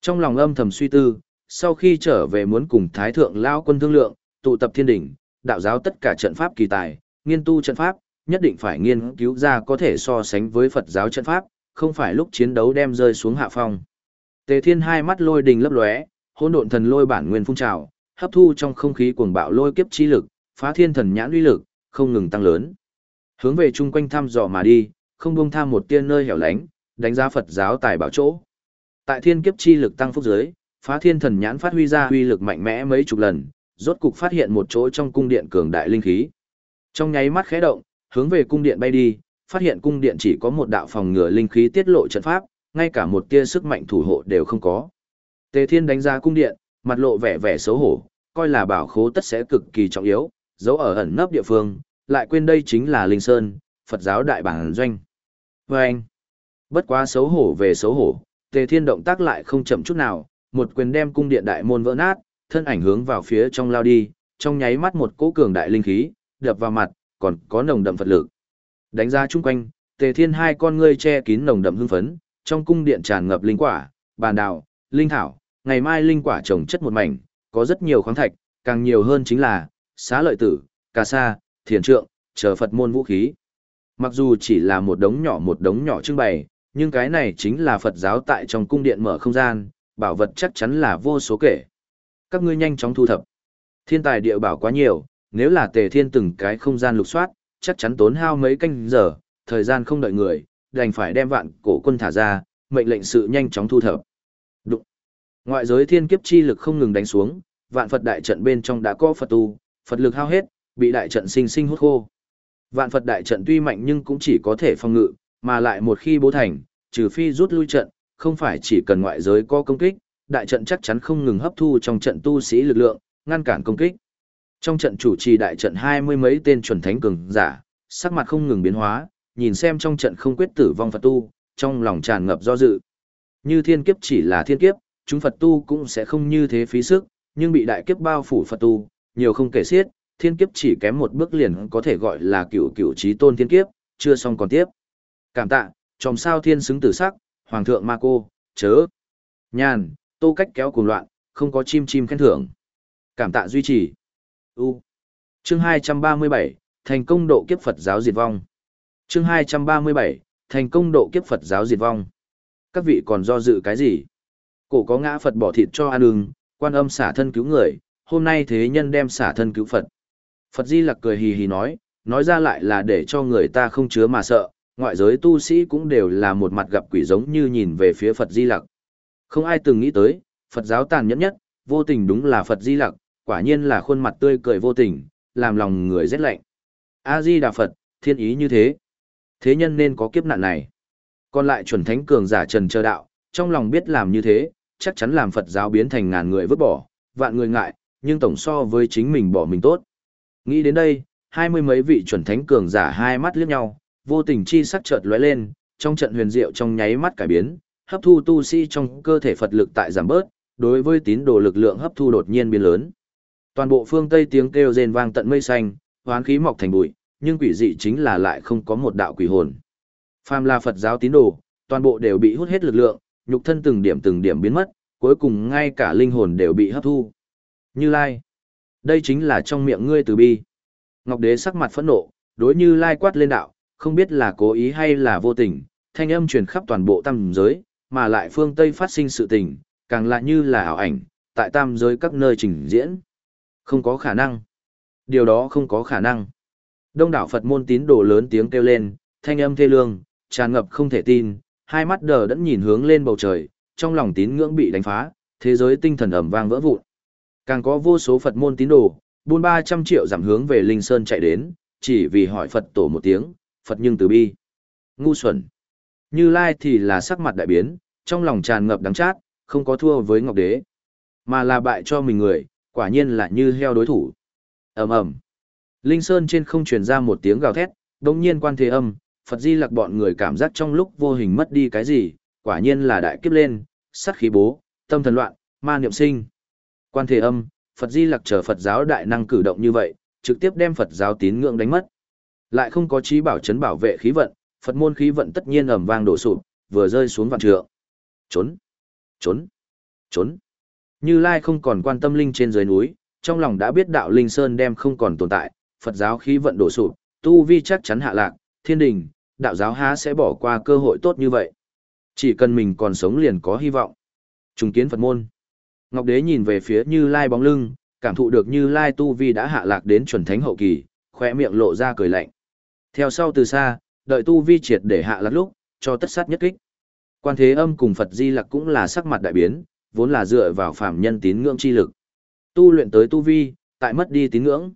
Trong lòng âm thầm suy tư, sau khi trở về muốn cùng Thái Thượng Lao quân thương lượng, tụ tập thiên đỉnh, đạo giáo tất cả trận pháp kỳ tài, nghiên tu trận pháp, nhất định phải nghiên cứu ra có thể so sánh với Phật giáo trận pháp, không phải lúc chiến đấu đem rơi xuống hạ phong. Tề Thiên hai mắt lôi đình lấp lóe, hỗn độn thần lôi bản nguyên phun trào, hấp thu trong không khí cuồng bạo lôi kiếp chi lực, phá thiên thần nhãn uy lực, không ngừng tăng lớn. Hướng về chung quanh thăm dò mà đi, không buông tham một tia nơi hẻo lánh, đánh giá Phật giáo tài bảo chỗ. Tại thiên kiếp chi lực tăng phúc dưới, phá thiên thần nhãn phát huy ra uy lực mạnh mẽ mấy chục lần, rốt cục phát hiện một chỗ trong cung điện cường đại linh khí. Trong nháy mắt khẽ động, hướng về cung điện bay đi, phát hiện cung điện chỉ có một đạo phòng ngừa linh khí tiết lộ trận pháp, ngay cả một tia sức mạnh thủ hộ đều không có. Tề Thiên đánh ra cung điện, mặt lộ vẻ vẻ xấu hổ, coi là bảo khố tất sẽ cực kỳ trọng yếu, giấu ở ẩn nấp địa phương, lại quên đây chính là Linh Sơn, Phật giáo đại bản doanh. Và anh, bất quá xấu hổ về xấu hổ, Tề Thiên động tác lại không chậm chút nào, một quyền đem cung điện đại môn vỡ nát, thân ảnh hướng vào phía trong lao đi, trong nháy mắt một cỗ cường đại linh khí, đập vào mặt, còn có nồng đậm Phật lực. Đánh ra chung quanh, Tề Thiên hai con ngươi che kín nồng đậm hưng phấn, trong cung điện tràn ngập linh quả, bàn đào, linh thảo, ngày mai linh quả trồng chất một mảnh, có rất nhiều khoáng thạch, càng nhiều hơn chính là xá lợi tử, cà sa, thiền trượng, chờ Phật môn vũ khí. Mặc dù chỉ là một đống nhỏ một đống nhỏ trưng bày, nhưng cái này chính là Phật giáo tại trong cung điện mở không gian, bảo vật chắc chắn là vô số kể. Các ngươi nhanh chóng thu thập. Thiên tài địa bảo quá nhiều, nếu là tề thiên từng cái không gian lục soát, chắc chắn tốn hao mấy canh giờ, thời gian không đợi người, đành phải đem vạn cổ quân thả ra, mệnh lệnh sự nhanh chóng thu thập. Đụng. Ngoại giới thiên kiếp chi lực không ngừng đánh xuống, vạn Phật đại trận bên trong đã có Phật tu, Phật lực hao hết, bị đại trận sinh sinh hút khô. Vạn Phật đại trận tuy mạnh nhưng cũng chỉ có thể phòng ngự, mà lại một khi bố thành, trừ phi rút lui trận, không phải chỉ cần ngoại giới có công kích, đại trận chắc chắn không ngừng hấp thu trong trận tu sĩ lực lượng, ngăn cản công kích. Trong trận chủ trì đại trận hai mươi mấy tên chuẩn thánh cường giả, sắc mặt không ngừng biến hóa, nhìn xem trong trận không quyết tử vong Phật tu, trong lòng tràn ngập do dự. Như thiên kiếp chỉ là thiên kiếp, chúng Phật tu cũng sẽ không như thế phí sức, nhưng bị đại kiếp bao phủ Phật tu, nhiều không kể xiết, thiên kiếp chỉ kém một bước liền có thể gọi là cựu cựu trí tôn thiên kiếp, chưa xong còn tiếp. Cảm tạ, tròm sao thiên xứng tử sắc, hoàng thượng ma cô, chớ. Nhàn, tô cách kéo cuồng loạn, không có chim chim khen thưởng. Cảm tạ duy trì. U. Chương 237, thành công độ kiếp Phật giáo diệt vong. Chương 237, thành công độ kiếp Phật giáo diệt vong. Các vị còn do dự cái gì? Cổ có ngã Phật bỏ thịt cho ăn ưng, quan âm xả thân cứu người, hôm nay thế nhân đem xả thân cứu Phật. Phật Di Lặc cười hì hì nói, nói ra lại là để cho người ta không chứa mà sợ, ngoại giới tu sĩ cũng đều là một mặt gặp quỷ giống như nhìn về phía Phật Di Lặc. Không ai từng nghĩ tới, Phật giáo tàn nhẫn nhất, vô tình đúng là Phật Di Lặc, quả nhiên là khuôn mặt tươi cười vô tình, làm lòng người rét lạnh. A Di Đà Phật, thiên ý như thế. Thế nhân nên có kiếp nạn này. Còn lại chuẩn thánh cường giả trần chờ đạo, trong lòng biết làm như thế, chắc chắn làm Phật giáo biến thành ngàn người vứt bỏ, vạn người ngại, nhưng tổng so với chính mình bỏ mình tốt. Nghĩ đến đây, hai mươi mấy vị chuẩn thánh cường giả hai mắt liếc nhau, vô tình chi sắc chợt lóe lên, trong trận huyền diệu trong nháy mắt cải biến, hấp thu tu sĩ trong cơ thể Phật lực tại giảm bớt, đối với tín đồ lực lượng hấp thu đột nhiên biến lớn. Toàn bộ phương Tây tiếng kêu rền vang tận mây xanh, hoán khí mọc thành bụi, nhưng quỷ dị chính là lại không có một đạo quỷ hồn. Phàm là Phật giáo tín đồ, toàn bộ đều bị hút hết lực lượng, nhục thân từng điểm từng điểm biến mất, cuối cùng ngay cả linh hồn đều bị hấp thu. Như Lai, đây chính là trong miệng ngươi từ bi. Ngọc Đế sắc mặt phẫn nộ, đối Như Lai quát lên đạo, không biết là cố ý hay là vô tình, thanh âm truyền khắp toàn bộ tam giới, mà lại phương Tây phát sinh sự tình, càng lạ như là ảo ảnh, tại tam giới các nơi trình diễn. Không có khả năng. Điều đó không có khả năng. Đông đảo Phật môn tín đồ lớn tiếng kêu lên, thanh âm thê lương, tràn ngập không thể tin, hai mắt đờ đẫn nhìn hướng lên bầu trời, trong lòng tín ngưỡng bị đánh phá, thế giới tinh thần ầm vang vỡ vụn. Càng có vô số Phật môn tín đồ, buôn ba trăm triệu giảm hướng về Linh Sơn chạy đến, chỉ vì hỏi Phật tổ một tiếng, Phật nhưng từ bi. Ngu xuẩn. Như Lai thì là sắc mặt đại biến, trong lòng tràn ngập đắng chát, không có thua với Ngọc Đế, mà là bại cho mình người, quả nhiên là như heo đối thủ. ầm ầm, Linh Sơn trên không truyền ra một tiếng gào thét, đột nhiên quan thế âm, Phật Di Lặc bọn người cảm giác trong lúc vô hình mất đi cái gì, quả nhiên là đại kiếp lên, sát khí bố, tâm thần loạn, ma niệm sinh. Quan thế âm, Phật Di Lặc chờ Phật giáo đại năng cử động như vậy, trực tiếp đem Phật giáo tín ngưỡng đánh mất. Lại không có trí bảo chấn bảo vệ khí vận, Phật môn khí vận tất nhiên ầm vang đổ sụp, vừa rơi xuống vạn trượng. Trốn, trốn, trốn. Như Lai không còn quan tâm linh trên dưới núi, trong lòng đã biết đạo linh sơn đem không còn tồn tại, Phật giáo khí vận đổ sụp, tu vi chắc chắn hạ lạc, thiên đình, đạo giáo há sẽ bỏ qua cơ hội tốt như vậy. Chỉ cần mình còn sống liền có hy vọng. Trùng kiến Phật môn. Ngọc Đế nhìn về phía Như Lai bóng lưng, cảm thụ được Như Lai tu vi đã hạ lạc đến chuẩn thánh hậu kỳ, khóe miệng lộ ra cười lạnh. Theo sau từ xa, đợi tu vi triệt để hạ lạc lúc, cho tất sát nhất kích. Quan Thế Âm cùng Phật Di Lặc cũng là sắc mặt đại biến, vốn là dựa vào phàm nhân tín ngưỡng chi lực. Tu luyện tới tu vi, tại mất đi tín ngưỡng.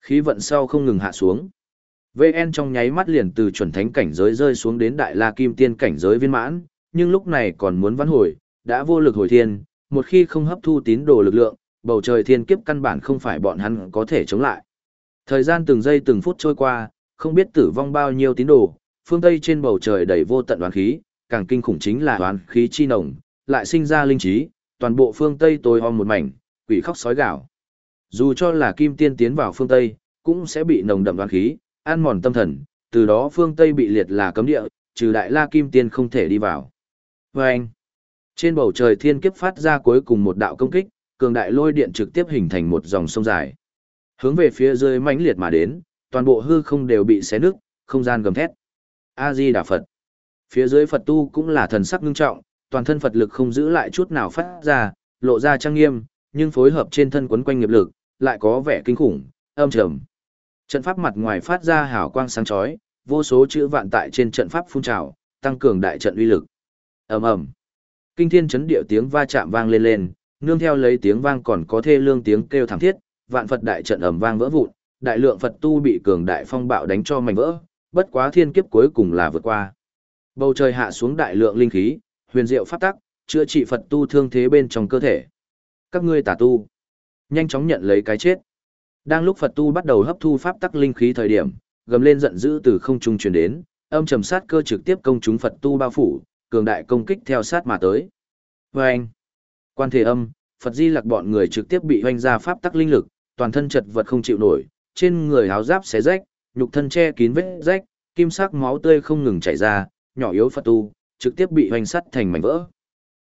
Khí vận sau không ngừng hạ xuống. VN trong nháy mắt liền từ chuẩn thánh cảnh giới rơi xuống đến đại la kim tiên cảnh giới viên mãn, nhưng lúc này còn muốn vãn hồi, đã vô lực hồi thiên, một khi không hấp thu tín đồ lực lượng, bầu trời thiên kiếp căn bản không phải bọn hắn có thể chống lại. Thời gian từng giây từng phút trôi qua, không biết tử vong bao nhiêu tín đồ, phương Tây trên bầu trời đầy vô tận oán khí, càng kinh khủng chính là toán khí chi nồng, lại sinh ra linh trí, toàn bộ phương Tây tối om một mảnh, quỷ khóc sói gạo. Dù cho là kim tiên tiến vào phương Tây, cũng sẽ bị nồng đậm toán khí, an mòn tâm thần, từ đó phương Tây bị liệt là cấm địa, trừ đại la kim tiên không thể đi vào. Và anh, trên bầu trời thiên kiếp phát ra cuối cùng một đạo công kích, cường đại lôi điện trực tiếp hình thành một dòng sông dài. Hướng về phía dưới mãnh liệt mà đến, toàn bộ hư không đều bị xé nứt, không gian gầm thét. A Di Đà Phật. Phía dưới Phật tu cũng là thần sắc ngưng trọng, toàn thân Phật lực không giữ lại chút nào phát ra, lộ ra trang nghiêm, nhưng phối hợp trên thân quấn quanh nghiệp lực, lại có vẻ kinh khủng, âm trầm. Trận pháp mặt ngoài phát ra hào quang sáng chói, vô số chữ vạn tại trên trận pháp phun trào, tăng cường đại trận uy lực. Ầm ầm. Kinh thiên chấn địa tiếng va chạm vang lên lên, nương theo lấy tiếng vang còn có thê lương tiếng kêu thảm thiết, vạn Phật đại trận ầm vang vỡ vụn, đại lượng Phật tu bị cường đại phong bạo đánh cho mảnh vỡ, bất quá thiên kiếp cuối cùng là vượt qua. Bầu trời hạ xuống đại lượng linh khí, huyền diệu pháp tắc, chữa trị Phật tu thương thế bên trong cơ thể. Các ngươi tà tu, nhanh chóng nhận lấy cái chết. Đang lúc Phật tu bắt đầu hấp thu pháp tắc linh khí thời điểm, gầm lên giận dữ từ không trung truyền đến, âm trầm sát cơ trực tiếp công chúng Phật tu bao phủ, cường đại công kích theo sát mà tới. Và anh, quan thể âm, Phật di lạc bọn người trực tiếp bị hoanh ra pháp tắc linh lực, toàn thân chật vật không chịu nổi, trên người áo giáp xé rách, nhục thân che kín vết rách, kim sắc máu tươi không ngừng chảy ra, nhỏ yếu Phật tu, trực tiếp bị hoành sắt thành mảnh vỡ.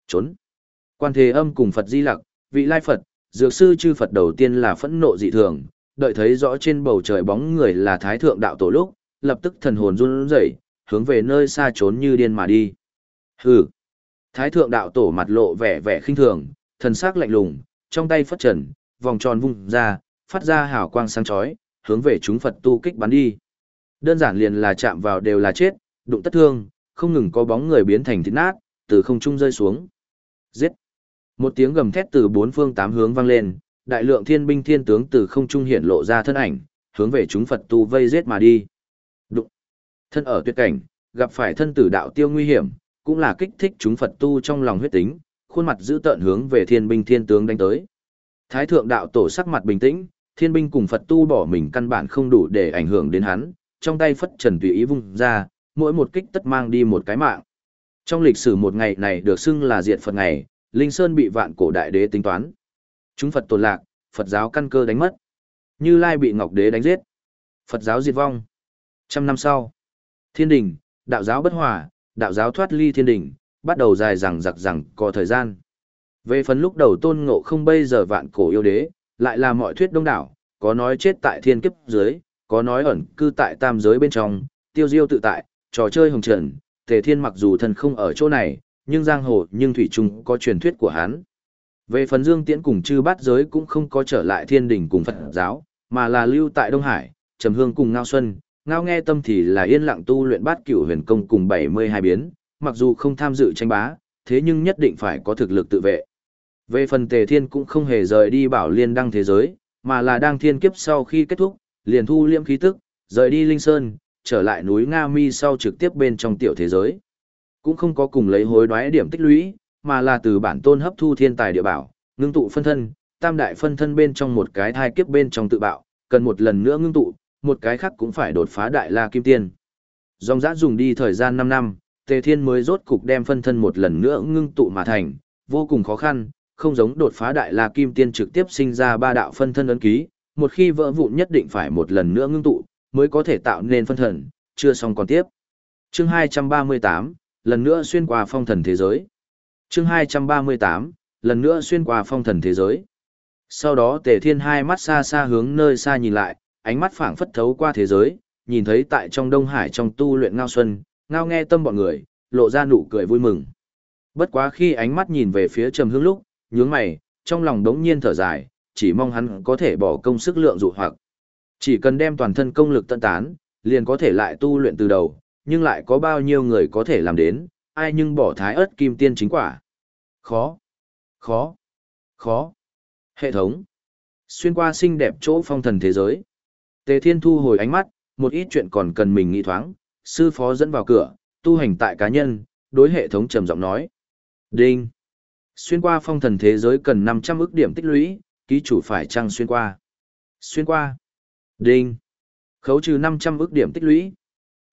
Trốn. Quan thế âm cùng Phật Di Lặc, vị lai Phật, dược sư chư Phật đầu tiên là phẫn nộ dị thường, đợi thấy rõ trên bầu trời bóng người là Thái Thượng Đạo Tổ lúc, lập tức thần hồn run rẩy, hướng về nơi xa trốn như điên mà đi. Hừ. Thái Thượng Đạo Tổ mặt lộ vẻ vẻ khinh thường, thần sắc lạnh lùng, trong tay phất trần, vòng tròn vung ra, phát ra hào quang sáng chói, hướng về chúng Phật tu kích bắn đi. Đơn giản liền là chạm vào đều là chết, đụng tất thương, không ngừng có bóng người biến thành thịt nát, từ không trung rơi xuống. Giết! Một tiếng gầm thét từ bốn phương tám hướng vang lên, đại lượng thiên binh thiên tướng từ không trung hiện lộ ra thân ảnh, hướng về chúng Phật tu vây giết mà đi. Đụng! Thân ở tuyệt cảnh, gặp phải thân tử đạo tiêu nguy hiểm, cũng là kích thích chúng Phật tu trong lòng huyết tính, khuôn mặt giữ tợn hướng về thiên binh thiên tướng đánh tới. Thái thượng đạo tổ sắc mặt bình tĩnh, thiên binh cùng Phật tu bỏ mình căn bản không đủ để ảnh hưởng đến hắn, trong tay phất trần tùy ý vung ra, mỗi một kích tất mang đi một cái mạng. Trong lịch sử một ngày này được xưng là diệt Phật ngày, Linh Sơn bị vạn cổ đại đế tính toán. Chúng Phật tồn lạc, Phật giáo căn cơ đánh mất. Như Lai bị Ngọc Đế đánh giết. Phật giáo diệt vong. Trăm năm sau, thiên đình, đạo giáo bất hòa, đạo giáo thoát ly thiên đình, bắt đầu dài rằng giặc rằng có thời gian. Về phần lúc đầu tôn ngộ không bây giờ vạn cổ yêu đế, lại là mọi thuyết đông đảo, có nói chết tại thiên kiếp dưới, có nói ẩn cư tại tam giới bên trong, tiêu diêu tự tại, trò chơi hồng trần, tề thiên mặc dù thân không ở chỗ này, nhưng giang hồ nhưng thủy trung có truyền thuyết của hắn. Về phần dương tiễn cùng chư bát giới cũng không có trở lại thiên đình cùng Phật giáo, mà là lưu tại Đông Hải, trầm hương cùng ngao xuân, ngao nghe tâm thì là yên lặng tu luyện bát cửu huyền công cùng 72 biến, mặc dù không tham dự tranh bá, thế nhưng nhất định phải có thực lực tự vệ. Về phần tề thiên cũng không hề rời đi bảo liên đăng thế giới, mà là đang thiên kiếp sau khi kết thúc, liền thu liễm khí tức, rời đi Linh Sơn, trở lại núi Nga Mi sau trực tiếp bên trong tiểu thế giới. Cũng không có cùng lấy hối đoái điểm tích lũy, mà là từ bản tôn hấp thu thiên tài địa bảo, ngưng tụ phân thân, tam đại phân thân bên trong một cái thai kiếp bên trong tự bạo, cần một lần nữa ngưng tụ, một cái khác cũng phải đột phá đại la kim tiên. Dòng dã dùng đi thời gian 5 năm, Tề Thiên mới rốt cục đem phân thân một lần nữa ngưng tụ mà thành, vô cùng khó khăn, không giống đột phá đại la kim tiên trực tiếp sinh ra ba đạo phân thân ấn ký, một khi vỡ vụn nhất định phải một lần nữa ngưng tụ, mới có thể tạo nên phân thần, chưa xong còn tiếp. Chương 238, lần nữa xuyên qua phong thần thế giới. Chương 238, lần nữa xuyên qua phong thần thế giới. Sau đó Tề Thiên hai mắt xa xa hướng nơi xa nhìn lại, ánh mắt phảng phất thấu qua thế giới, nhìn thấy tại trong Đông Hải trong tu luyện ngao xuân, ngao nghe tâm bọn người, lộ ra nụ cười vui mừng. Bất quá khi ánh mắt nhìn về phía Trầm Hương lúc, nhướng mày, trong lòng đống nhiên thở dài, chỉ mong hắn có thể bỏ công sức lượng dụ hoặc. Chỉ cần đem toàn thân công lực tận tán, liền có thể lại tu luyện từ đầu, nhưng lại có bao nhiêu người có thể làm đến, ai nhưng bỏ thái ớt kim tiên chính quả. Khó, khó, khó. Hệ thống. Xuyên qua xinh đẹp chỗ phong thần thế giới. Tề Thiên thu hồi ánh mắt, một ít chuyện còn cần mình nghĩ thoáng, sư phó dẫn vào cửa, tu hành tại cá nhân, đối hệ thống trầm giọng nói. Đinh. Xuyên qua phong thần thế giới cần 500 ức điểm tích lũy, ký chủ phải trăng xuyên qua. Xuyên qua. Đinh. Khấu trừ 500 ước điểm tích lũy.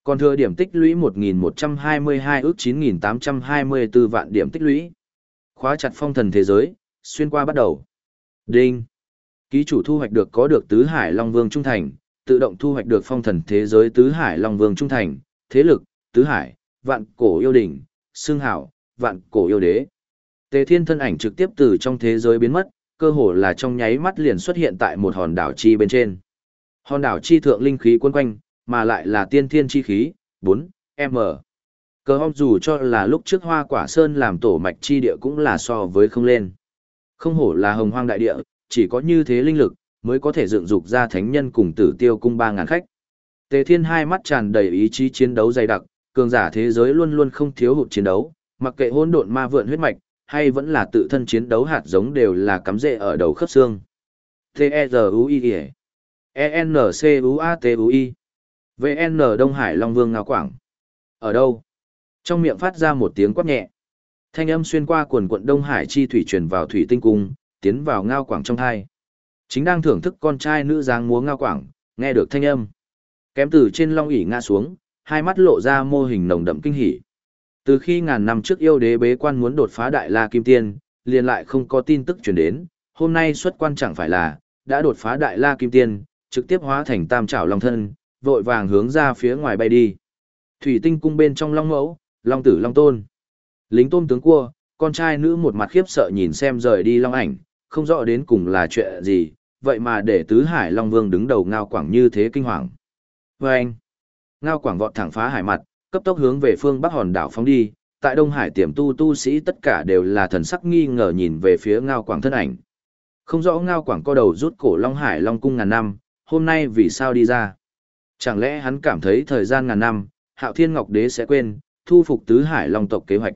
Còn thừa điểm tích lũy 1.122 ước 9.824 vạn điểm tích lũy. Khóa chặt phong thần thế giới, xuyên qua bắt đầu. Đinh. Ký chủ thu hoạch được có được tứ hải Long Vương Trung Thành, tự động thu hoạch được phong thần thế giới tứ hải Long Vương Trung Thành, thế lực, tứ hải, vạn cổ yêu đỉnh, xương hảo, vạn cổ yêu đế. Tề thiên thân ảnh trực tiếp từ trong thế giới biến mất, cơ hồ là trong nháy mắt liền xuất hiện tại một hòn đảo chi bên trên. Hòn đảo chi thượng linh khí quân quanh, mà lại là tiên thiên chi khí, 4, M. Cơ hôm dù cho là lúc trước hoa quả sơn làm tổ mạch chi địa cũng là so với không lên. Không hổ là hồng hoang đại địa, chỉ có như thế linh lực, mới có thể dựng dục ra thánh nhân cùng tử tiêu cung ba ngàn khách. Tề Thiên hai mắt tràn đầy ý chí chiến đấu dày đặc, cường giả thế giới luôn luôn không thiếu hụt chiến đấu, mặc kệ hỗn độn ma vượn huyết mạch, hay vẫn là tự thân chiến đấu hạt giống đều là cắm rễ ở đầu khớp xương. T-E-Z-U-I E ENCUATUI VN Đông Hải Long Vương Ngao Quảng. Ở đâu? Trong miệng phát ra một tiếng quát nhẹ. Thanh âm xuyên qua quần quận Đông Hải chi thủy truyền vào thủy tinh cung, tiến vào Ngao Quảng trong thai. Chính đang thưởng thức con trai nữ dáng múa Ngao Quảng, nghe được thanh âm. Kém từ trên long ỷ ngã xuống, hai mắt lộ ra mô hình nồng đậm kinh hỉ. Từ khi ngàn năm trước yêu đế bế quan muốn đột phá đại la kim tiên, liền lại không có tin tức truyền đến, hôm nay xuất quan chẳng phải là, đã đột phá đại la kim tiên, trực tiếp hóa thành tam trảo long thân, vội vàng hướng ra phía ngoài bay đi. Thủy tinh cung bên trong long mẫu, long tử long tôn. Lính tôm tướng cua, con trai nữ một mặt khiếp sợ nhìn xem rời đi long ảnh, không rõ đến cùng là chuyện gì, vậy mà để tứ hải long vương đứng đầu ngao quảng như thế kinh hoàng. Và anh, ngao quảng vọt thẳng phá hải mặt, cấp tốc hướng về phương bắc hòn đảo phóng đi, tại Đông Hải tiềm tu tu sĩ tất cả đều là thần sắc nghi ngờ nhìn về phía ngao quảng thân ảnh. Không rõ ngao quảng co đầu rút cổ Long Hải Long cung ngàn năm, hôm nay vì sao đi ra. Chẳng lẽ hắn cảm thấy thời gian ngàn năm, Hạo Thiên Ngọc Đế sẽ quên, thu phục Tứ Hải Long tộc kế hoạch.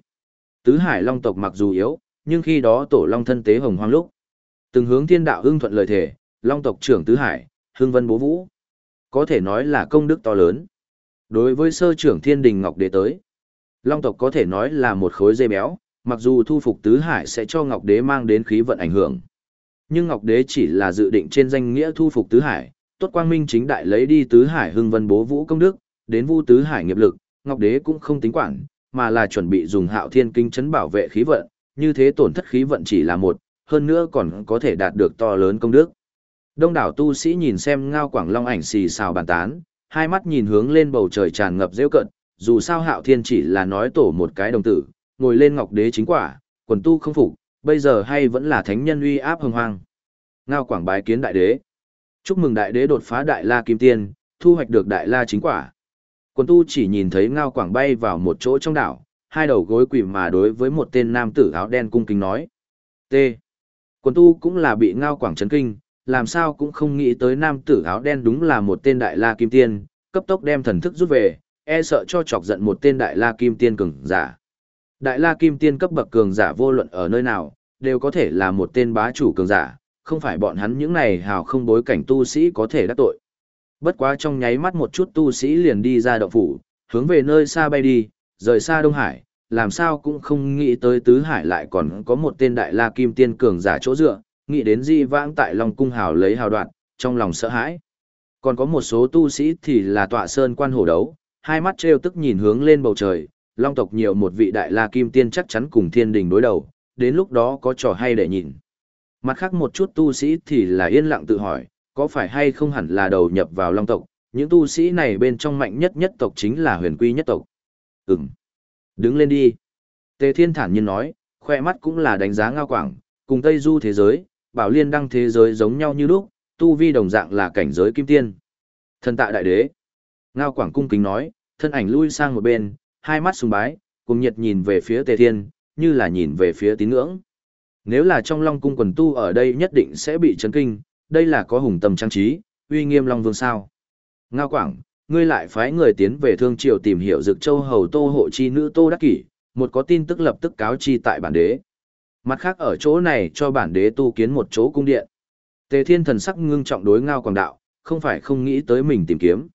Tứ Hải Long tộc mặc dù yếu, nhưng khi đó tổ Long thân tế hồng hoang lúc. Từng hướng thiên đạo hưng thuận lời thể, Long tộc trưởng Tứ Hải, hưng vân bố vũ. Có thể nói là công đức to lớn. Đối với sơ trưởng thiên đình Ngọc Đế tới, Long tộc có thể nói là một khối dây béo, mặc dù thu phục Tứ Hải sẽ cho Ngọc Đế mang đến khí vận ảnh hưởng. Nhưng Ngọc Đế chỉ là dự định trên danh nghĩa thu phục Tứ Hải, tốt quang minh chính đại lấy đi tứ hải hưng vân bố vũ công đức, đến vu tứ hải nghiệp lực, Ngọc Đế cũng không tính quản, mà là chuẩn bị dùng hạo thiên kinh chấn bảo vệ khí vận, như thế tổn thất khí vận chỉ là một, hơn nữa còn có thể đạt được to lớn công đức. Đông đảo tu sĩ nhìn xem ngao quảng long ảnh xì xào bàn tán, hai mắt nhìn hướng lên bầu trời tràn ngập rêu cận, dù sao hạo thiên chỉ là nói tổ một cái đồng tử, ngồi lên ngọc đế chính quả, quần tu không phục, bây giờ hay vẫn là thánh nhân uy áp hồng hoang. Ngao quảng bái kiến đại đế. Chúc mừng đại đế đột phá đại la kim tiên, thu hoạch được đại la chính quả. Quân tu chỉ nhìn thấy ngao quảng bay vào một chỗ trong đảo, hai đầu gối quỳ mà đối với một tên nam tử áo đen cung kính nói. T. Quân tu cũng là bị ngao quảng chấn kinh, làm sao cũng không nghĩ tới nam tử áo đen đúng là một tên đại la kim tiên, cấp tốc đem thần thức rút về, e sợ cho chọc giận một tên đại la kim tiên cường giả. Đại la kim tiên cấp bậc cường giả vô luận ở nơi nào, đều có thể là một tên bá chủ cường giả, không phải bọn hắn những này hào không bối cảnh tu sĩ có thể đắc tội. Bất quá trong nháy mắt một chút tu sĩ liền đi ra động phủ, hướng về nơi xa bay đi, rời xa Đông Hải, làm sao cũng không nghĩ tới Tứ Hải lại còn có một tên đại la kim tiên cường giả chỗ dựa, nghĩ đến di vãng tại Long Cung hào lấy hào đoạn, trong lòng sợ hãi. Còn có một số tu sĩ thì là tọa sơn quan hổ đấu, hai mắt trêu tức nhìn hướng lên bầu trời, Long tộc nhiều một vị đại la kim tiên chắc chắn cùng thiên đình đối đầu, đến lúc đó có trò hay để nhìn. Mặt khác một chút tu sĩ thì là yên lặng tự hỏi, có phải hay không hẳn là đầu nhập vào long tộc, những tu sĩ này bên trong mạnh nhất nhất tộc chính là huyền quy nhất tộc. Ừm. Đứng lên đi. Tề thiên thản nhiên nói, khoe mắt cũng là đánh giá ngao quảng, cùng Tây Du thế giới, bảo liên đăng thế giới giống nhau như lúc, tu vi đồng dạng là cảnh giới kim tiên. thân tạ đại đế. Ngao Quảng cung kính nói, thân ảnh lui sang một bên, hai mắt sùng bái, cùng nhiệt nhìn về phía Tề Thiên, như là nhìn về phía tín ngưỡng. Nếu là trong Long cung quần tu ở đây nhất định sẽ bị chấn kinh, đây là có hùng tầm trang trí, uy nghiêm Long Vương sao. Ngao Quảng, ngươi lại phái người tiến về Thương Triều tìm hiểu Dực Châu Hầu Tô hộ chi nữ Tô Đắc Kỷ, một có tin tức lập tức cáo chi tại bản đế. Mặt khác ở chỗ này cho bản đế tu kiến một chỗ cung điện. Tề Thiên thần sắc ngưng trọng đối Ngao Quảng đạo, không phải không nghĩ tới mình tìm kiếm,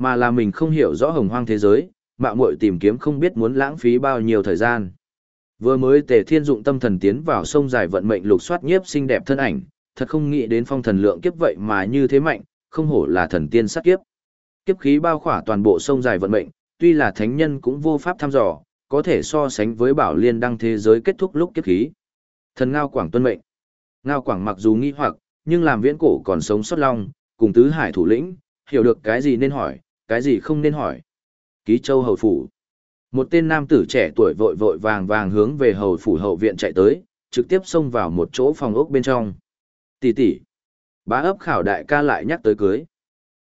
mà là mình không hiểu rõ hồng hoang thế giới, mạo muội tìm kiếm không biết muốn lãng phí bao nhiêu thời gian. Vừa mới Tề Thiên dụng tâm thần tiến vào sông dài vận mệnh lục soát nhiếp xinh đẹp thân ảnh, thật không nghĩ đến phong thần lượng kiếp vậy mà như thế mạnh, không hổ là thần tiên sát kiếp. Kiếp khí bao khỏa toàn bộ sông dài vận mệnh, tuy là thánh nhân cũng vô pháp thăm dò, có thể so sánh với bảo liên đăng thế giới kết thúc lúc kiếp khí. Thần Ngao Quảng tuân mệnh. Ngao Quảng mặc dù nghi hoặc, nhưng làm viễn cổ còn sống sót long, cùng tứ hải thủ lĩnh, hiểu được cái gì nên hỏi, cái gì không nên hỏi. Ký Châu Hầu Phủ. Một tên nam tử trẻ tuổi vội vội vàng vàng hướng về Hầu Phủ hậu viện chạy tới, trực tiếp xông vào một chỗ phòng ốc bên trong. Tỷ tỷ. Bá ấp khảo đại ca lại nhắc tới cưới.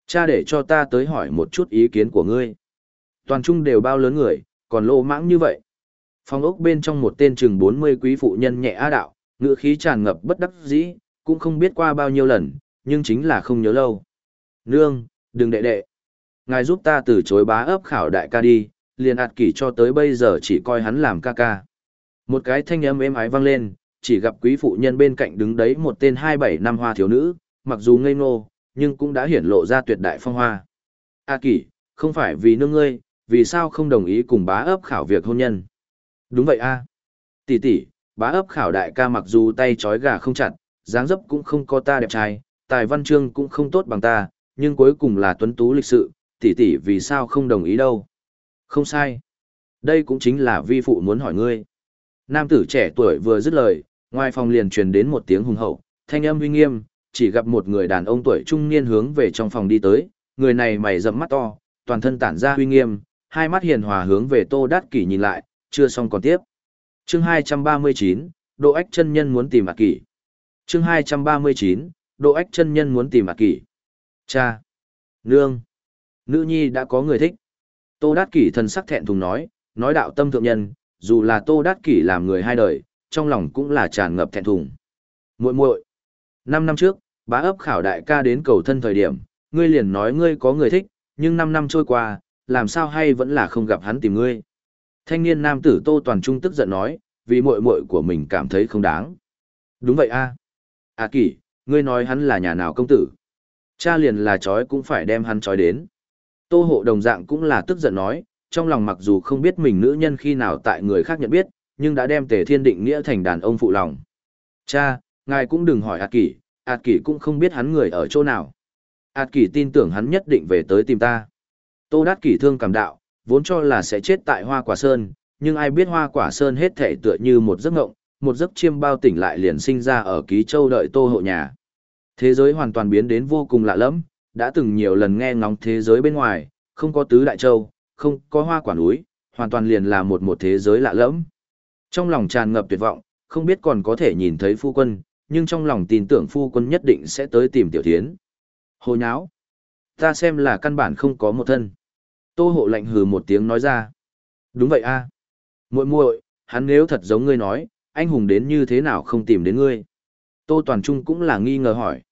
Cha để cho ta tới hỏi một chút ý kiến của ngươi. Toàn trung đều bao lớn người, còn lô mãng như vậy. Phòng ốc bên trong một tên chừng 40 quý phụ nhân nhẹ á đạo, ngựa khí tràn ngập bất đắc dĩ, cũng không biết qua bao nhiêu lần, nhưng chính là không nhớ lâu. Nương, đừng đệ đệ. Ngài giúp ta từ chối bá ấp khảo đại ca đi, liền ạt kỷ cho tới bây giờ chỉ coi hắn làm ca ca. Một cái thanh âm êm ái vang lên, chỉ gặp quý phụ nhân bên cạnh đứng đấy một tên 27 năm hoa thiếu nữ, mặc dù ngây ngô, nhưng cũng đã hiển lộ ra tuyệt đại phong hoa. A kỷ, không phải vì nương ngươi, vì sao không đồng ý cùng bá ấp khảo việc hôn nhân? Đúng vậy a. Tỷ tỷ, bá ấp khảo đại ca mặc dù tay trói gà không chặt, dáng dấp cũng không có ta đẹp trai, tài văn chương cũng không tốt bằng ta, nhưng cuối cùng là tuấn tú lịch sự, tỷ tỷ vì sao không đồng ý đâu. Không sai. Đây cũng chính là vi phụ muốn hỏi ngươi. Nam tử trẻ tuổi vừa dứt lời, ngoài phòng liền truyền đến một tiếng hùng hậu, thanh âm uy nghiêm, chỉ gặp một người đàn ông tuổi trung niên hướng về trong phòng đi tới, người này mày rậm mắt to, toàn thân tản ra uy nghiêm, hai mắt hiền hòa hướng về Tô Đát Kỷ nhìn lại, chưa xong còn tiếp. Chương 239, Độ Ách chân nhân muốn tìm Ác Kỷ. Chương 239, Độ Ách chân nhân muốn tìm Ác Kỷ. Cha, nương, nữ nhi đã có người thích. Tô Đát Kỷ thần sắc thẹn thùng nói, nói đạo tâm thượng nhân, dù là Tô Đát Kỷ làm người hai đời, trong lòng cũng là tràn ngập thẹn thùng. Muội muội, năm năm trước, bá ấp khảo đại ca đến cầu thân thời điểm, ngươi liền nói ngươi có người thích, nhưng năm năm trôi qua, làm sao hay vẫn là không gặp hắn tìm ngươi. Thanh niên nam tử Tô Toàn Trung tức giận nói, vì muội muội của mình cảm thấy không đáng. Đúng vậy a. À. À kỷ, ngươi nói hắn là nhà nào công tử. Cha liền là chói cũng phải đem hắn chói đến. Tô hộ đồng dạng cũng là tức giận nói, trong lòng mặc dù không biết mình nữ nhân khi nào tại người khác nhận biết, nhưng đã đem tề thiên định nghĩa thành đàn ông phụ lòng. Cha, ngài cũng đừng hỏi ạt kỷ, ạt kỷ cũng không biết hắn người ở chỗ nào. ạt kỷ tin tưởng hắn nhất định về tới tìm ta. Tô đát kỷ thương cảm đạo, vốn cho là sẽ chết tại hoa quả sơn, nhưng ai biết hoa quả sơn hết thể tựa như một giấc ngộng, một giấc chiêm bao tỉnh lại liền sinh ra ở ký châu đợi tô hộ nhà. Thế giới hoàn toàn biến đến vô cùng lạ lẫm, đã từng nhiều lần nghe ngóng thế giới bên ngoài, không có tứ đại châu, không có hoa quả núi, hoàn toàn liền là một một thế giới lạ lẫm. Trong lòng tràn ngập tuyệt vọng, không biết còn có thể nhìn thấy phu quân, nhưng trong lòng tin tưởng phu quân nhất định sẽ tới tìm tiểu thiến. Hồ nháo! Ta xem là căn bản không có một thân. Tô hộ lạnh hừ một tiếng nói ra. Đúng vậy a muội muội hắn nếu thật giống ngươi nói, anh hùng đến như thế nào không tìm đến ngươi. Tô Toàn Trung cũng là nghi ngờ hỏi.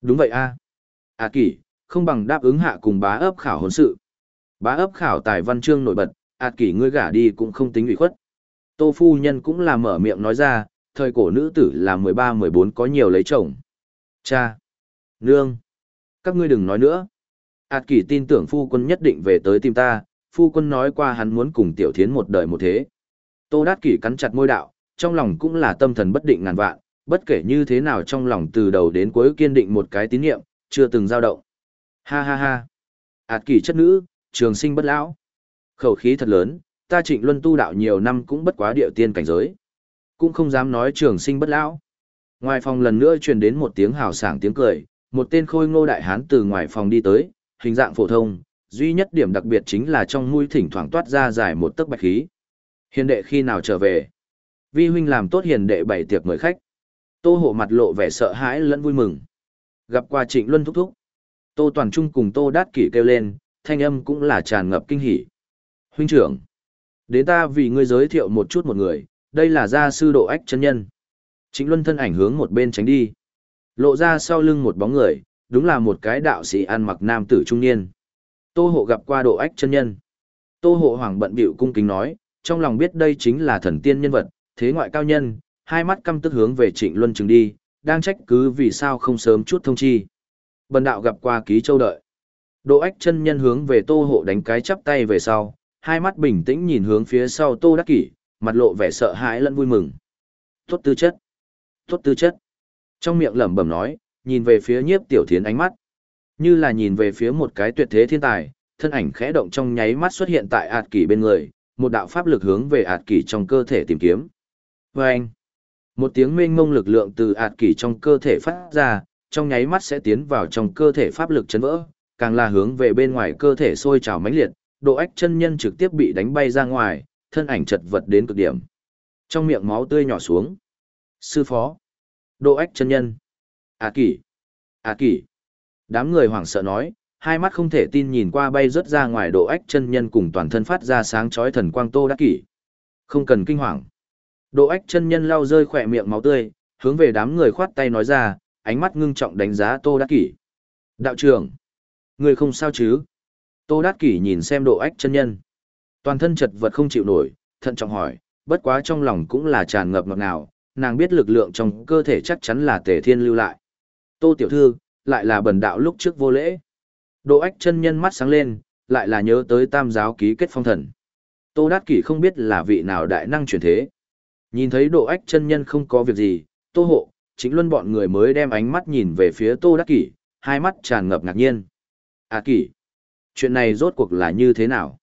Đúng vậy a à à kỷ, không bằng đáp ứng hạ cùng bá ấp khảo hôn sự. Bá ấp khảo tài văn chương nổi bật, à kỷ ngươi gả đi cũng không tính ủy khuất. Tô phu nhân cũng là mở miệng nói ra, thời cổ nữ tử là 13-14 có nhiều lấy chồng. Cha! Nương! Các ngươi đừng nói nữa. Ảt kỷ tin tưởng phu quân nhất định về tới tìm ta, phu quân nói qua hắn muốn cùng tiểu thiến một đời một thế. Tô Đát Kỷ cắn chặt môi đạo, trong lòng cũng là tâm thần bất định ngàn vạn, bất kể như thế nào trong lòng từ đầu đến cuối kiên định một cái tín nhiệm chưa từng dao động. Ha ha ha. Ảt kỷ chất nữ, trường sinh bất lão. Khẩu khí thật lớn, ta trịnh luân tu đạo nhiều năm cũng bất quá địa tiên cảnh giới. Cũng không dám nói trường sinh bất lão. Ngoài phòng lần nữa truyền đến một tiếng hào sảng tiếng cười, một tên khôi ngô đại hán từ ngoài phòng đi tới, hình dạng phổ thông, duy nhất điểm đặc biệt chính là trong mũi thỉnh thoảng toát ra dài một tấc bạch khí. Hiền đệ khi nào trở về? Vi huynh làm tốt hiền đệ bảy tiệc mời khách. Tô hộ mặt lộ vẻ sợ hãi lẫn vui mừng. Gặp qua trịnh luân thúc thúc. Tô Toàn Trung cùng Tô Đát Kỷ kêu lên, thanh âm cũng là tràn ngập kinh hỉ. Huynh trưởng, đến ta vì ngươi giới thiệu một chút một người, đây là gia sư độ ách chân nhân. Trịnh Luân thân ảnh hướng một bên tránh đi. Lộ ra sau lưng một bóng người, đúng là một cái đạo sĩ ăn mặc nam tử trung niên. Tô hộ gặp qua độ ách chân nhân. Tô hộ hoàng bận bịu cung kính nói, trong lòng biết đây chính là thần tiên nhân vật, thế ngoại cao nhân, hai mắt căm tức hướng về trịnh luân chừng đi, đang trách cứ vì sao không sớm chút thông chi. Bần đạo gặp qua ký châu đợi. Đỗ ách chân nhân hướng về tô hộ đánh cái chắp tay về sau, hai mắt bình tĩnh nhìn hướng phía sau tô đắc kỷ, mặt lộ vẻ sợ hãi lẫn vui mừng. Tốt tư chất. Tốt tư chất. Trong miệng lẩm bẩm nói, nhìn về phía nhiếp tiểu thiến ánh mắt. Như là nhìn về phía một cái tuyệt thế thiên tài, thân ảnh khẽ động trong nháy mắt xuất hiện tại ạt kỷ bên người, một đạo pháp lực hướng về ạt kỷ trong cơ thể tìm kiếm. Vâng! anh, một tiếng mênh mông lực lượng từ ạt kỷ trong cơ thể phát ra, trong nháy mắt sẽ tiến vào trong cơ thể pháp lực chấn vỡ, càng là hướng về bên ngoài cơ thể sôi trào mãnh liệt, độ ách chân nhân trực tiếp bị đánh bay ra ngoài, thân ảnh chật vật đến cực điểm. Trong miệng máu tươi nhỏ xuống. Sư phó. Độ ách chân nhân. À kỷ. À kỷ. Đám người hoảng sợ nói, hai mắt không thể tin nhìn qua bay rớt ra ngoài độ ách chân nhân cùng toàn thân phát ra sáng chói thần quang tô đắc kỷ. Không cần kinh hoàng. Độ ách chân nhân lau rơi khỏe miệng máu tươi, hướng về đám người khoát tay nói ra, ánh mắt ngưng trọng đánh giá tô đắc kỷ. Đạo trưởng. Người không sao chứ? Tô đắc kỷ nhìn xem độ ách chân nhân. Toàn thân chật vật không chịu nổi, thận trọng hỏi, bất quá trong lòng cũng là tràn ngập ngọt ngào, nàng biết lực lượng trong cơ thể chắc chắn là tề thiên lưu lại. Tô tiểu thư, lại là bần đạo lúc trước vô lễ. Độ ách chân nhân mắt sáng lên, lại là nhớ tới tam giáo ký kết phong thần. Tô Đát Kỷ không biết là vị nào đại năng chuyển thế. Nhìn thấy độ ách chân nhân không có việc gì, Tô Hộ, chính luân bọn người mới đem ánh mắt nhìn về phía Tô đắc Kỷ, hai mắt tràn ngập ngạc nhiên. À Kỷ, chuyện này rốt cuộc là như thế nào?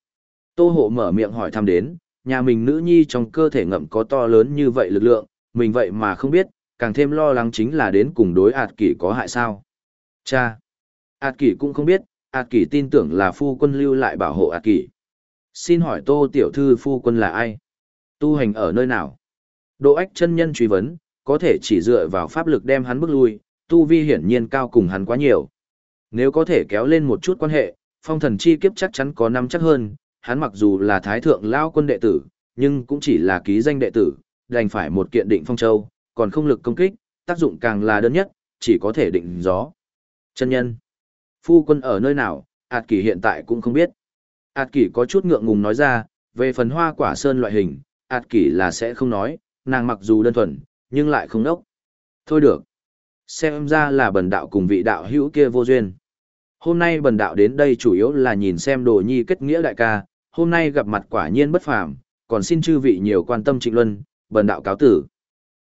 Tô Hộ mở miệng hỏi thăm đến, nhà mình nữ nhi trong cơ thể ngậm có to lớn như vậy lực lượng, mình vậy mà không biết, càng thêm lo lắng chính là đến cùng đối ạt kỷ có hại sao. Cha! ạt kỷ cũng không biết, ạt kỷ tin tưởng là phu quân lưu lại bảo hộ ạt kỷ. Xin hỏi tô tiểu thư phu quân là ai? Tu hành ở nơi nào? Độ ách chân nhân truy vấn, có thể chỉ dựa vào pháp lực đem hắn bước lui, tu vi hiển nhiên cao cùng hắn quá nhiều. Nếu có thể kéo lên một chút quan hệ, phong thần chi kiếp chắc chắn có năm chắc hơn, hắn mặc dù là thái thượng lao quân đệ tử, nhưng cũng chỉ là ký danh đệ tử, đành phải một kiện định phong châu, còn không lực công kích, tác dụng càng là đơn nhất, chỉ có thể định gió. Chân nhân, phu quân ở nơi nào, ạt kỷ hiện tại cũng không biết. ạt kỷ có chút ngượng ngùng nói ra, về phần hoa quả sơn loại hình, ạt kỷ là sẽ không nói, nàng mặc dù đơn thuần, nhưng lại không đốc. Thôi được. Xem ra là bần đạo cùng vị đạo hữu kia vô duyên. Hôm nay bần đạo đến đây chủ yếu là nhìn xem đồ nhi kết nghĩa đại ca, hôm nay gặp mặt quả nhiên bất phàm, còn xin chư vị nhiều quan tâm trịnh luân, bần đạo cáo tử.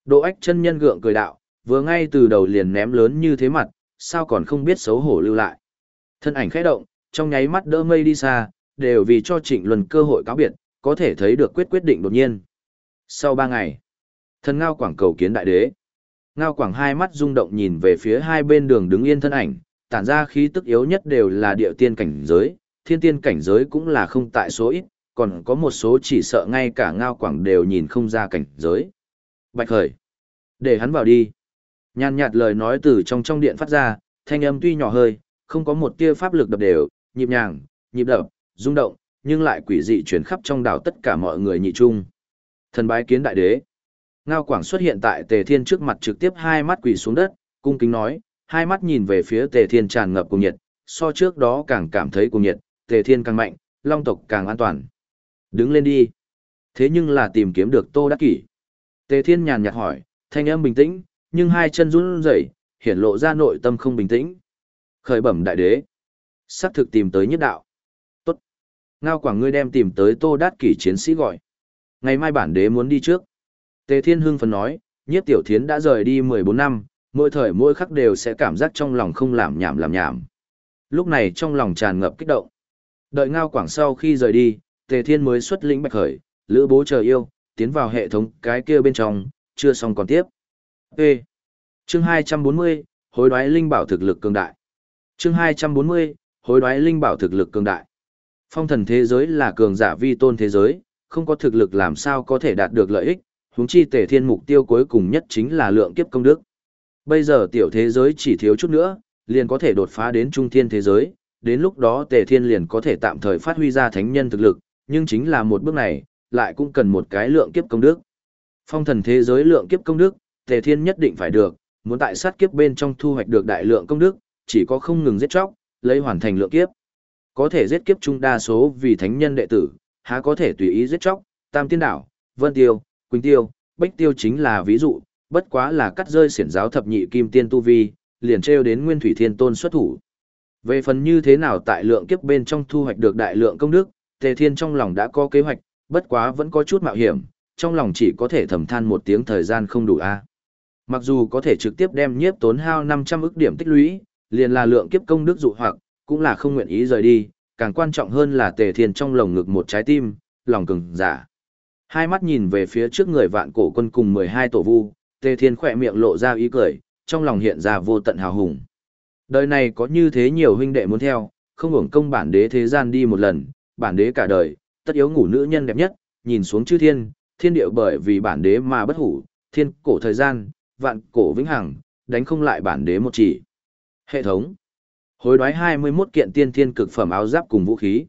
Độ ách chân nhân gượng cười đạo, vừa ngay từ đầu liền ném lớn như thế mặt, sao còn không biết xấu hổ lưu lại. Thân ảnh khẽ động, trong nháy mắt đỡ mây đi xa, đều vì cho trịnh luân cơ hội cáo biệt, có thể thấy được quyết quyết định đột nhiên. Sau ba ngày, thần ngao quảng cầu kiến đại đế. Ngao quảng hai mắt rung động nhìn về phía hai bên đường đứng yên thân ảnh, tản ra khí tức yếu nhất đều là địa tiên cảnh giới, thiên tiên cảnh giới cũng là không tại số ít, còn có một số chỉ sợ ngay cả ngao quảng đều nhìn không ra cảnh giới. Bạch khởi, để hắn vào đi. Nhàn nhạt lời nói từ trong trong điện phát ra, thanh âm tuy nhỏ hơi, không có một tia pháp lực đập đều, nhịp nhàng, nhịp đập, rung động, nhưng lại quỷ dị chuyển khắp trong đảo tất cả mọi người nhị trung. Thần bái kiến đại đế. Ngao Quảng xuất hiện tại Tề Thiên trước mặt trực tiếp hai mắt quỳ xuống đất, cung kính nói, hai mắt nhìn về phía Tề Thiên tràn ngập cùng nhiệt, so trước đó càng cảm thấy cùng nhiệt, Tề Thiên càng mạnh, Long tộc càng an toàn. Đứng lên đi. Thế nhưng là tìm kiếm được Tô Đắc Kỷ. Tề Thiên nhàn nhạt hỏi, thanh âm bình tĩnh, nhưng hai chân run rẩy, hiển lộ ra nội tâm không bình tĩnh. Khởi bẩm đại đế. Sắp thực tìm tới nhất đạo. Tốt. Ngao quảng ngươi đem tìm tới Tô Đắc Kỷ chiến sĩ gọi. Ngày mai bản đế muốn đi trước. Tề Thiên hưng phấn nói, nhiếp tiểu thiến đã rời đi 14 năm, mỗi thời mỗi khắc đều sẽ cảm giác trong lòng không làm nhảm làm nhảm. Lúc này trong lòng tràn ngập kích động. Đợi Ngao Quảng sau khi rời đi, Tề Thiên mới xuất lĩnh bạch khởi, lữ bố chờ yêu, tiến vào hệ thống cái kia bên trong, chưa xong còn tiếp. P. Chương 240, hối đoái linh bảo thực lực cường đại. Chương 240, hối đoái linh bảo thực lực cường đại. Phong thần thế giới là cường giả vi tôn thế giới, không có thực lực làm sao có thể đạt được lợi ích, huống chi tề thiên mục tiêu cuối cùng nhất chính là lượng kiếp công đức. Bây giờ tiểu thế giới chỉ thiếu chút nữa, liền có thể đột phá đến trung thiên thế giới, đến lúc đó tề thiên liền có thể tạm thời phát huy ra thánh nhân thực lực, nhưng chính là một bước này, lại cũng cần một cái lượng kiếp công đức. Phong thần thế giới lượng kiếp công đức, tề thiên nhất định phải được, muốn tại sát kiếp bên trong thu hoạch được đại lượng công đức, chỉ có không ngừng giết chóc, lấy hoàn thành lượng kiếp. Có thể giết kiếp trung đa số vì thánh nhân đệ tử, há có thể tùy ý giết chóc, Tam Tiên Đảo, Vân Tiêu, Quỳnh Tiêu, Bách Tiêu chính là ví dụ, bất quá là cắt rơi xiển giáo thập nhị kim tiên tu vi, liền treo đến Nguyên Thủy Thiên Tôn xuất thủ. Về phần như thế nào tại lượng kiếp bên trong thu hoạch được đại lượng công đức, Tề Thiên trong lòng đã có kế hoạch, bất quá vẫn có chút mạo hiểm, trong lòng chỉ có thể thầm than một tiếng thời gian không đủ a. Mặc dù có thể trực tiếp đem nhiếp tốn hao 500 ức điểm tích lũy, liền là lượng kiếp công đức dụ hoặc, cũng là không nguyện ý rời đi, càng quan trọng hơn là Tề Thiên trong lồng ngực một trái tim, lòng cứng giả. Hai mắt nhìn về phía trước người vạn cổ quân cùng 12 tổ vu, Tề Thiên khỏe miệng lộ ra ý cười, trong lòng hiện ra vô tận hào hùng. Đời này có như thế nhiều huynh đệ muốn theo, không hưởng công bản đế thế gian đi một lần, bản đế cả đời, tất yếu ngủ nữ nhân đẹp nhất, nhìn xuống chư thiên, thiên điệu bởi vì bản đế mà bất hủ, thiên cổ thời gian, vạn cổ vĩnh hằng, đánh không lại bản đế một chỉ. Hệ thống. Hối đoái 21 kiện tiên thiên cực phẩm áo giáp cùng vũ khí.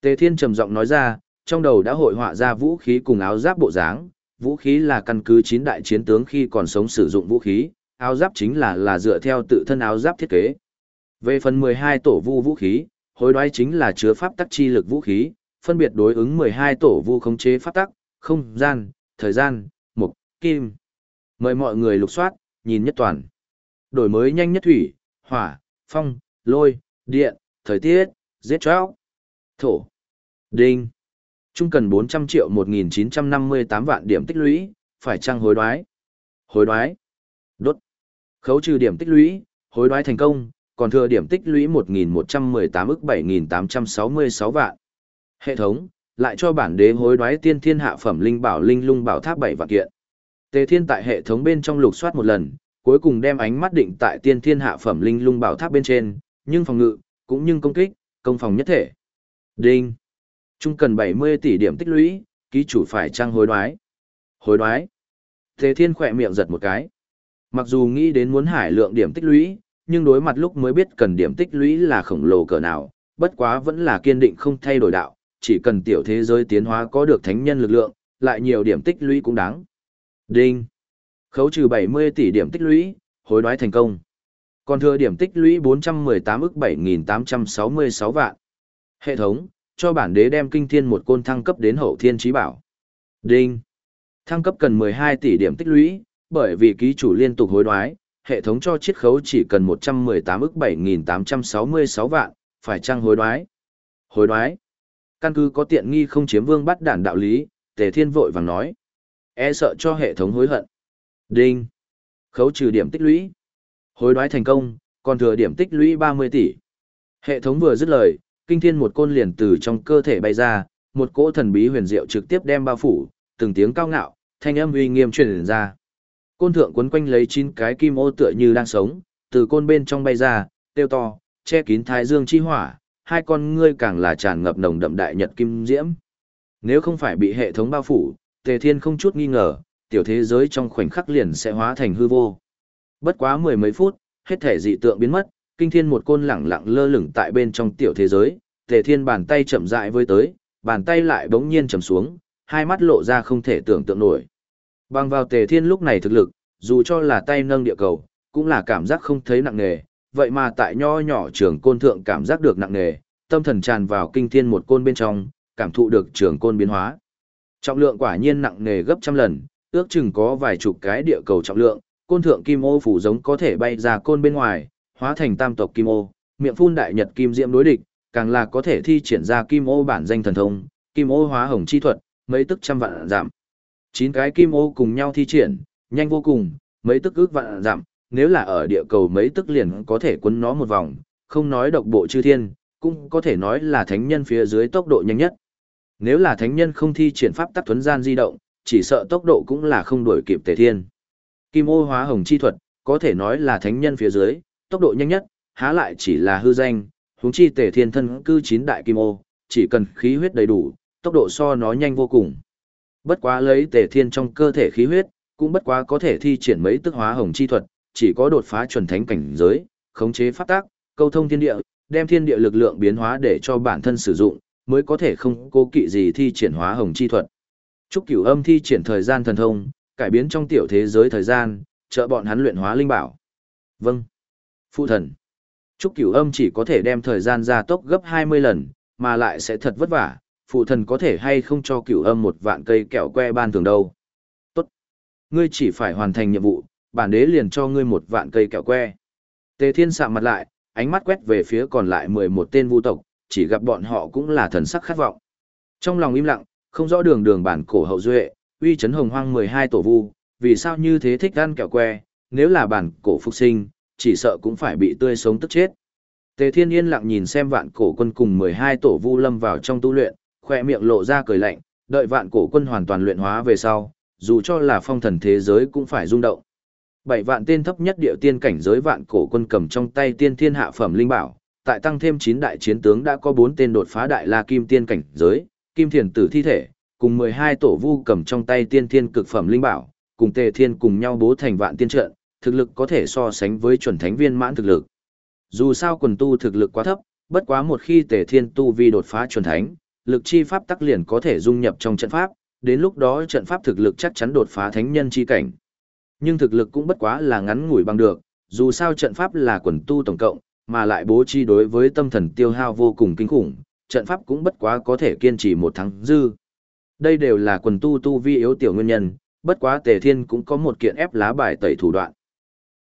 Tề Thiên trầm giọng nói ra, trong đầu đã hội họa ra vũ khí cùng áo giáp bộ dáng, vũ khí là căn cứ chín đại chiến tướng khi còn sống sử dụng vũ khí, áo giáp chính là là dựa theo tự thân áo giáp thiết kế. Về phần 12 tổ vu vũ khí, hối đoái chính là chứa pháp tắc chi lực vũ khí, phân biệt đối ứng 12 tổ vu khống chế pháp tắc, không gian, thời gian, mục, kim. Mời mọi người lục soát, nhìn nhất toàn. Đổi mới nhanh nhất thủy, hỏa, phong, lôi, điện, thời tiết, giết chóc, thổ, đinh. Trung cần 400 triệu 1958 vạn điểm tích lũy, phải chăng hối đoái? Hối đoái. Đốt. Khấu trừ điểm tích lũy, hối đoái thành công, còn thừa điểm tích lũy 1118 ức 7866 vạn. Hệ thống, lại cho bản đế hối đoái tiên thiên hạ phẩm linh bảo linh lung bảo tháp 7 vạn kiện. Tề Thiên tại hệ thống bên trong lục soát một lần, cuối cùng đem ánh mắt định tại tiên thiên hạ phẩm linh lung bảo tháp bên trên, nhưng phòng ngự, cũng như công kích, công phòng nhất thể. Đinh. Trung cần 70 tỷ điểm tích lũy, ký chủ phải trang hối đoái. Hối đoái. thế Thiên khỏe miệng giật một cái. Mặc dù nghĩ đến muốn hải lượng điểm tích lũy, nhưng đối mặt lúc mới biết cần điểm tích lũy là khổng lồ cỡ nào, bất quá vẫn là kiên định không thay đổi đạo, chỉ cần tiểu thế giới tiến hóa có được thánh nhân lực lượng, lại nhiều điểm tích lũy cũng đáng. Đinh. Khấu trừ 70 tỷ điểm tích lũy, hối đoái thành công. Còn thừa điểm tích lũy 418 ức 7866 vạn. Hệ thống, cho bản đế đem kinh thiên một côn thăng cấp đến hậu thiên trí bảo. Đinh. Thăng cấp cần 12 tỷ điểm tích lũy, bởi vì ký chủ liên tục hối đoái, hệ thống cho chiết khấu chỉ cần 118 ức 7866 vạn, phải chăng hối đoái? Hối đoái. Căn cứ có tiện nghi không chiếm vương bắt đản đạo lý, Tề Thiên vội vàng nói. E sợ cho hệ thống hối hận. Đinh. Khấu trừ điểm tích lũy. Hối đoái thành công, còn thừa điểm tích lũy 30 tỷ. Hệ thống vừa dứt lời, kinh thiên một côn liền từ trong cơ thể bay ra, một cỗ thần bí huyền diệu trực tiếp đem bao phủ, từng tiếng cao ngạo, thanh âm uy nghiêm truyền ra. Côn thượng quấn quanh lấy chín cái kim ô tựa như đang sống, từ côn bên trong bay ra, tiêu to, che kín thái dương chi hỏa, hai con ngươi càng là tràn ngập nồng đậm đại nhật kim diễm. Nếu không phải bị hệ thống bao phủ, Tề Thiên không chút nghi ngờ, tiểu thế giới trong khoảnh khắc liền sẽ hóa thành hư vô. Bất quá mười mấy phút, hết thể dị tượng biến mất, kinh thiên một côn lẳng lặng lơ lửng tại bên trong tiểu thế giới, Tề Thiên bàn tay chậm rãi với tới, bàn tay lại bỗng nhiên trầm xuống, hai mắt lộ ra không thể tưởng tượng nổi. Bằng vào Tề Thiên lúc này thực lực, dù cho là tay nâng địa cầu, cũng là cảm giác không thấy nặng nề, vậy mà tại nho nhỏ trường côn thượng cảm giác được nặng nề, tâm thần tràn vào kinh thiên một côn bên trong, cảm thụ được trường côn biến hóa. Trọng lượng quả nhiên nặng nề gấp trăm lần, ước chừng có vài chục cái địa cầu trọng lượng, côn thượng kim ô phủ giống có thể bay ra côn bên ngoài, hóa thành tam tộc kim ô, miệng phun đại nhật kim diễm đối địch, càng là có thể thi triển ra kim ô bản danh thần thông, kim ô hóa hồng chi thuật, mấy tức trăm vạn giảm. Chín cái kim ô cùng nhau thi triển, nhanh vô cùng, mấy tức ước vạn giảm, nếu là ở địa cầu mấy tức liền có thể quấn nó một vòng, không nói độc bộ chư thiên, cũng có thể nói là thánh nhân phía dưới tốc độ nhanh nhất. Nếu là thánh nhân không thi triển pháp tắc thuấn gian di động, chỉ sợ tốc độ cũng là không đuổi kịp tề thiên. Kim ô hóa hồng chi thuật, có thể nói là thánh nhân phía dưới, tốc độ nhanh nhất, há lại chỉ là hư danh, huống chi tề thiên thân cư chín đại kim ô, chỉ cần khí huyết đầy đủ, tốc độ so nó nhanh vô cùng. Bất quá lấy tề thiên trong cơ thể khí huyết, cũng bất quá có thể thi triển mấy tức hóa hồng chi thuật, chỉ có đột phá chuẩn thánh cảnh giới, khống chế pháp tác, câu thông thiên địa, đem thiên địa lực lượng biến hóa để cho bản thân sử dụng, mới có thể không cố kỵ gì thi triển hóa hồng chi thuật. Trúc Cửu Âm thi triển thời gian thần thông, cải biến trong tiểu thế giới thời gian, trợ bọn hắn luyện hóa linh bảo. Vâng. Phụ thần. Trúc Cửu Âm chỉ có thể đem thời gian gia tốc gấp 20 lần, mà lại sẽ thật vất vả, phụ thần có thể hay không cho Cửu Âm một vạn cây kẹo que ban thường đâu. Tốt. Ngươi chỉ phải hoàn thành nhiệm vụ, bản đế liền cho ngươi một vạn cây kẹo que. Tề Thiên sạm mặt lại, ánh mắt quét về phía còn lại 11 tên vu tộc, chỉ gặp bọn họ cũng là thần sắc khát vọng. Trong lòng im lặng, không rõ đường đường bản cổ hậu duệ, uy chấn hồng hoang 12 tổ vu, vì sao như thế thích ăn kẹo que, nếu là bản cổ phục sinh, chỉ sợ cũng phải bị tươi sống tức chết. Tề Thiên yên lặng nhìn xem vạn cổ quân cùng 12 tổ vu lâm vào trong tu luyện, khoe miệng lộ ra cười lạnh, đợi vạn cổ quân hoàn toàn luyện hóa về sau, dù cho là phong thần thế giới cũng phải rung động. Bảy vạn tên thấp nhất địa tiên cảnh giới vạn cổ quân cầm trong tay tiên thiên hạ phẩm linh bảo, tại tăng thêm 9 đại chiến tướng đã có 4 tên đột phá đại la kim tiên cảnh giới, kim thiền tử thi thể, cùng 12 tổ vu cầm trong tay tiên thiên cực phẩm linh bảo, cùng tề thiên cùng nhau bố thành vạn tiên trận, thực lực có thể so sánh với chuẩn thánh viên mãn thực lực. Dù sao quần tu thực lực quá thấp, bất quá một khi tề thiên tu vi đột phá chuẩn thánh, lực chi pháp tắc liền có thể dung nhập trong trận pháp, đến lúc đó trận pháp thực lực chắc chắn đột phá thánh nhân chi cảnh. Nhưng thực lực cũng bất quá là ngắn ngủi bằng được, dù sao trận pháp là quần tu tổng cộng, mà lại bố chi đối với tâm thần tiêu hao vô cùng kinh khủng, trận pháp cũng bất quá có thể kiên trì một tháng dư. Đây đều là quần tu tu vi yếu tiểu nguyên nhân, bất quá tề thiên cũng có một kiện ép lá bài tẩy thủ đoạn.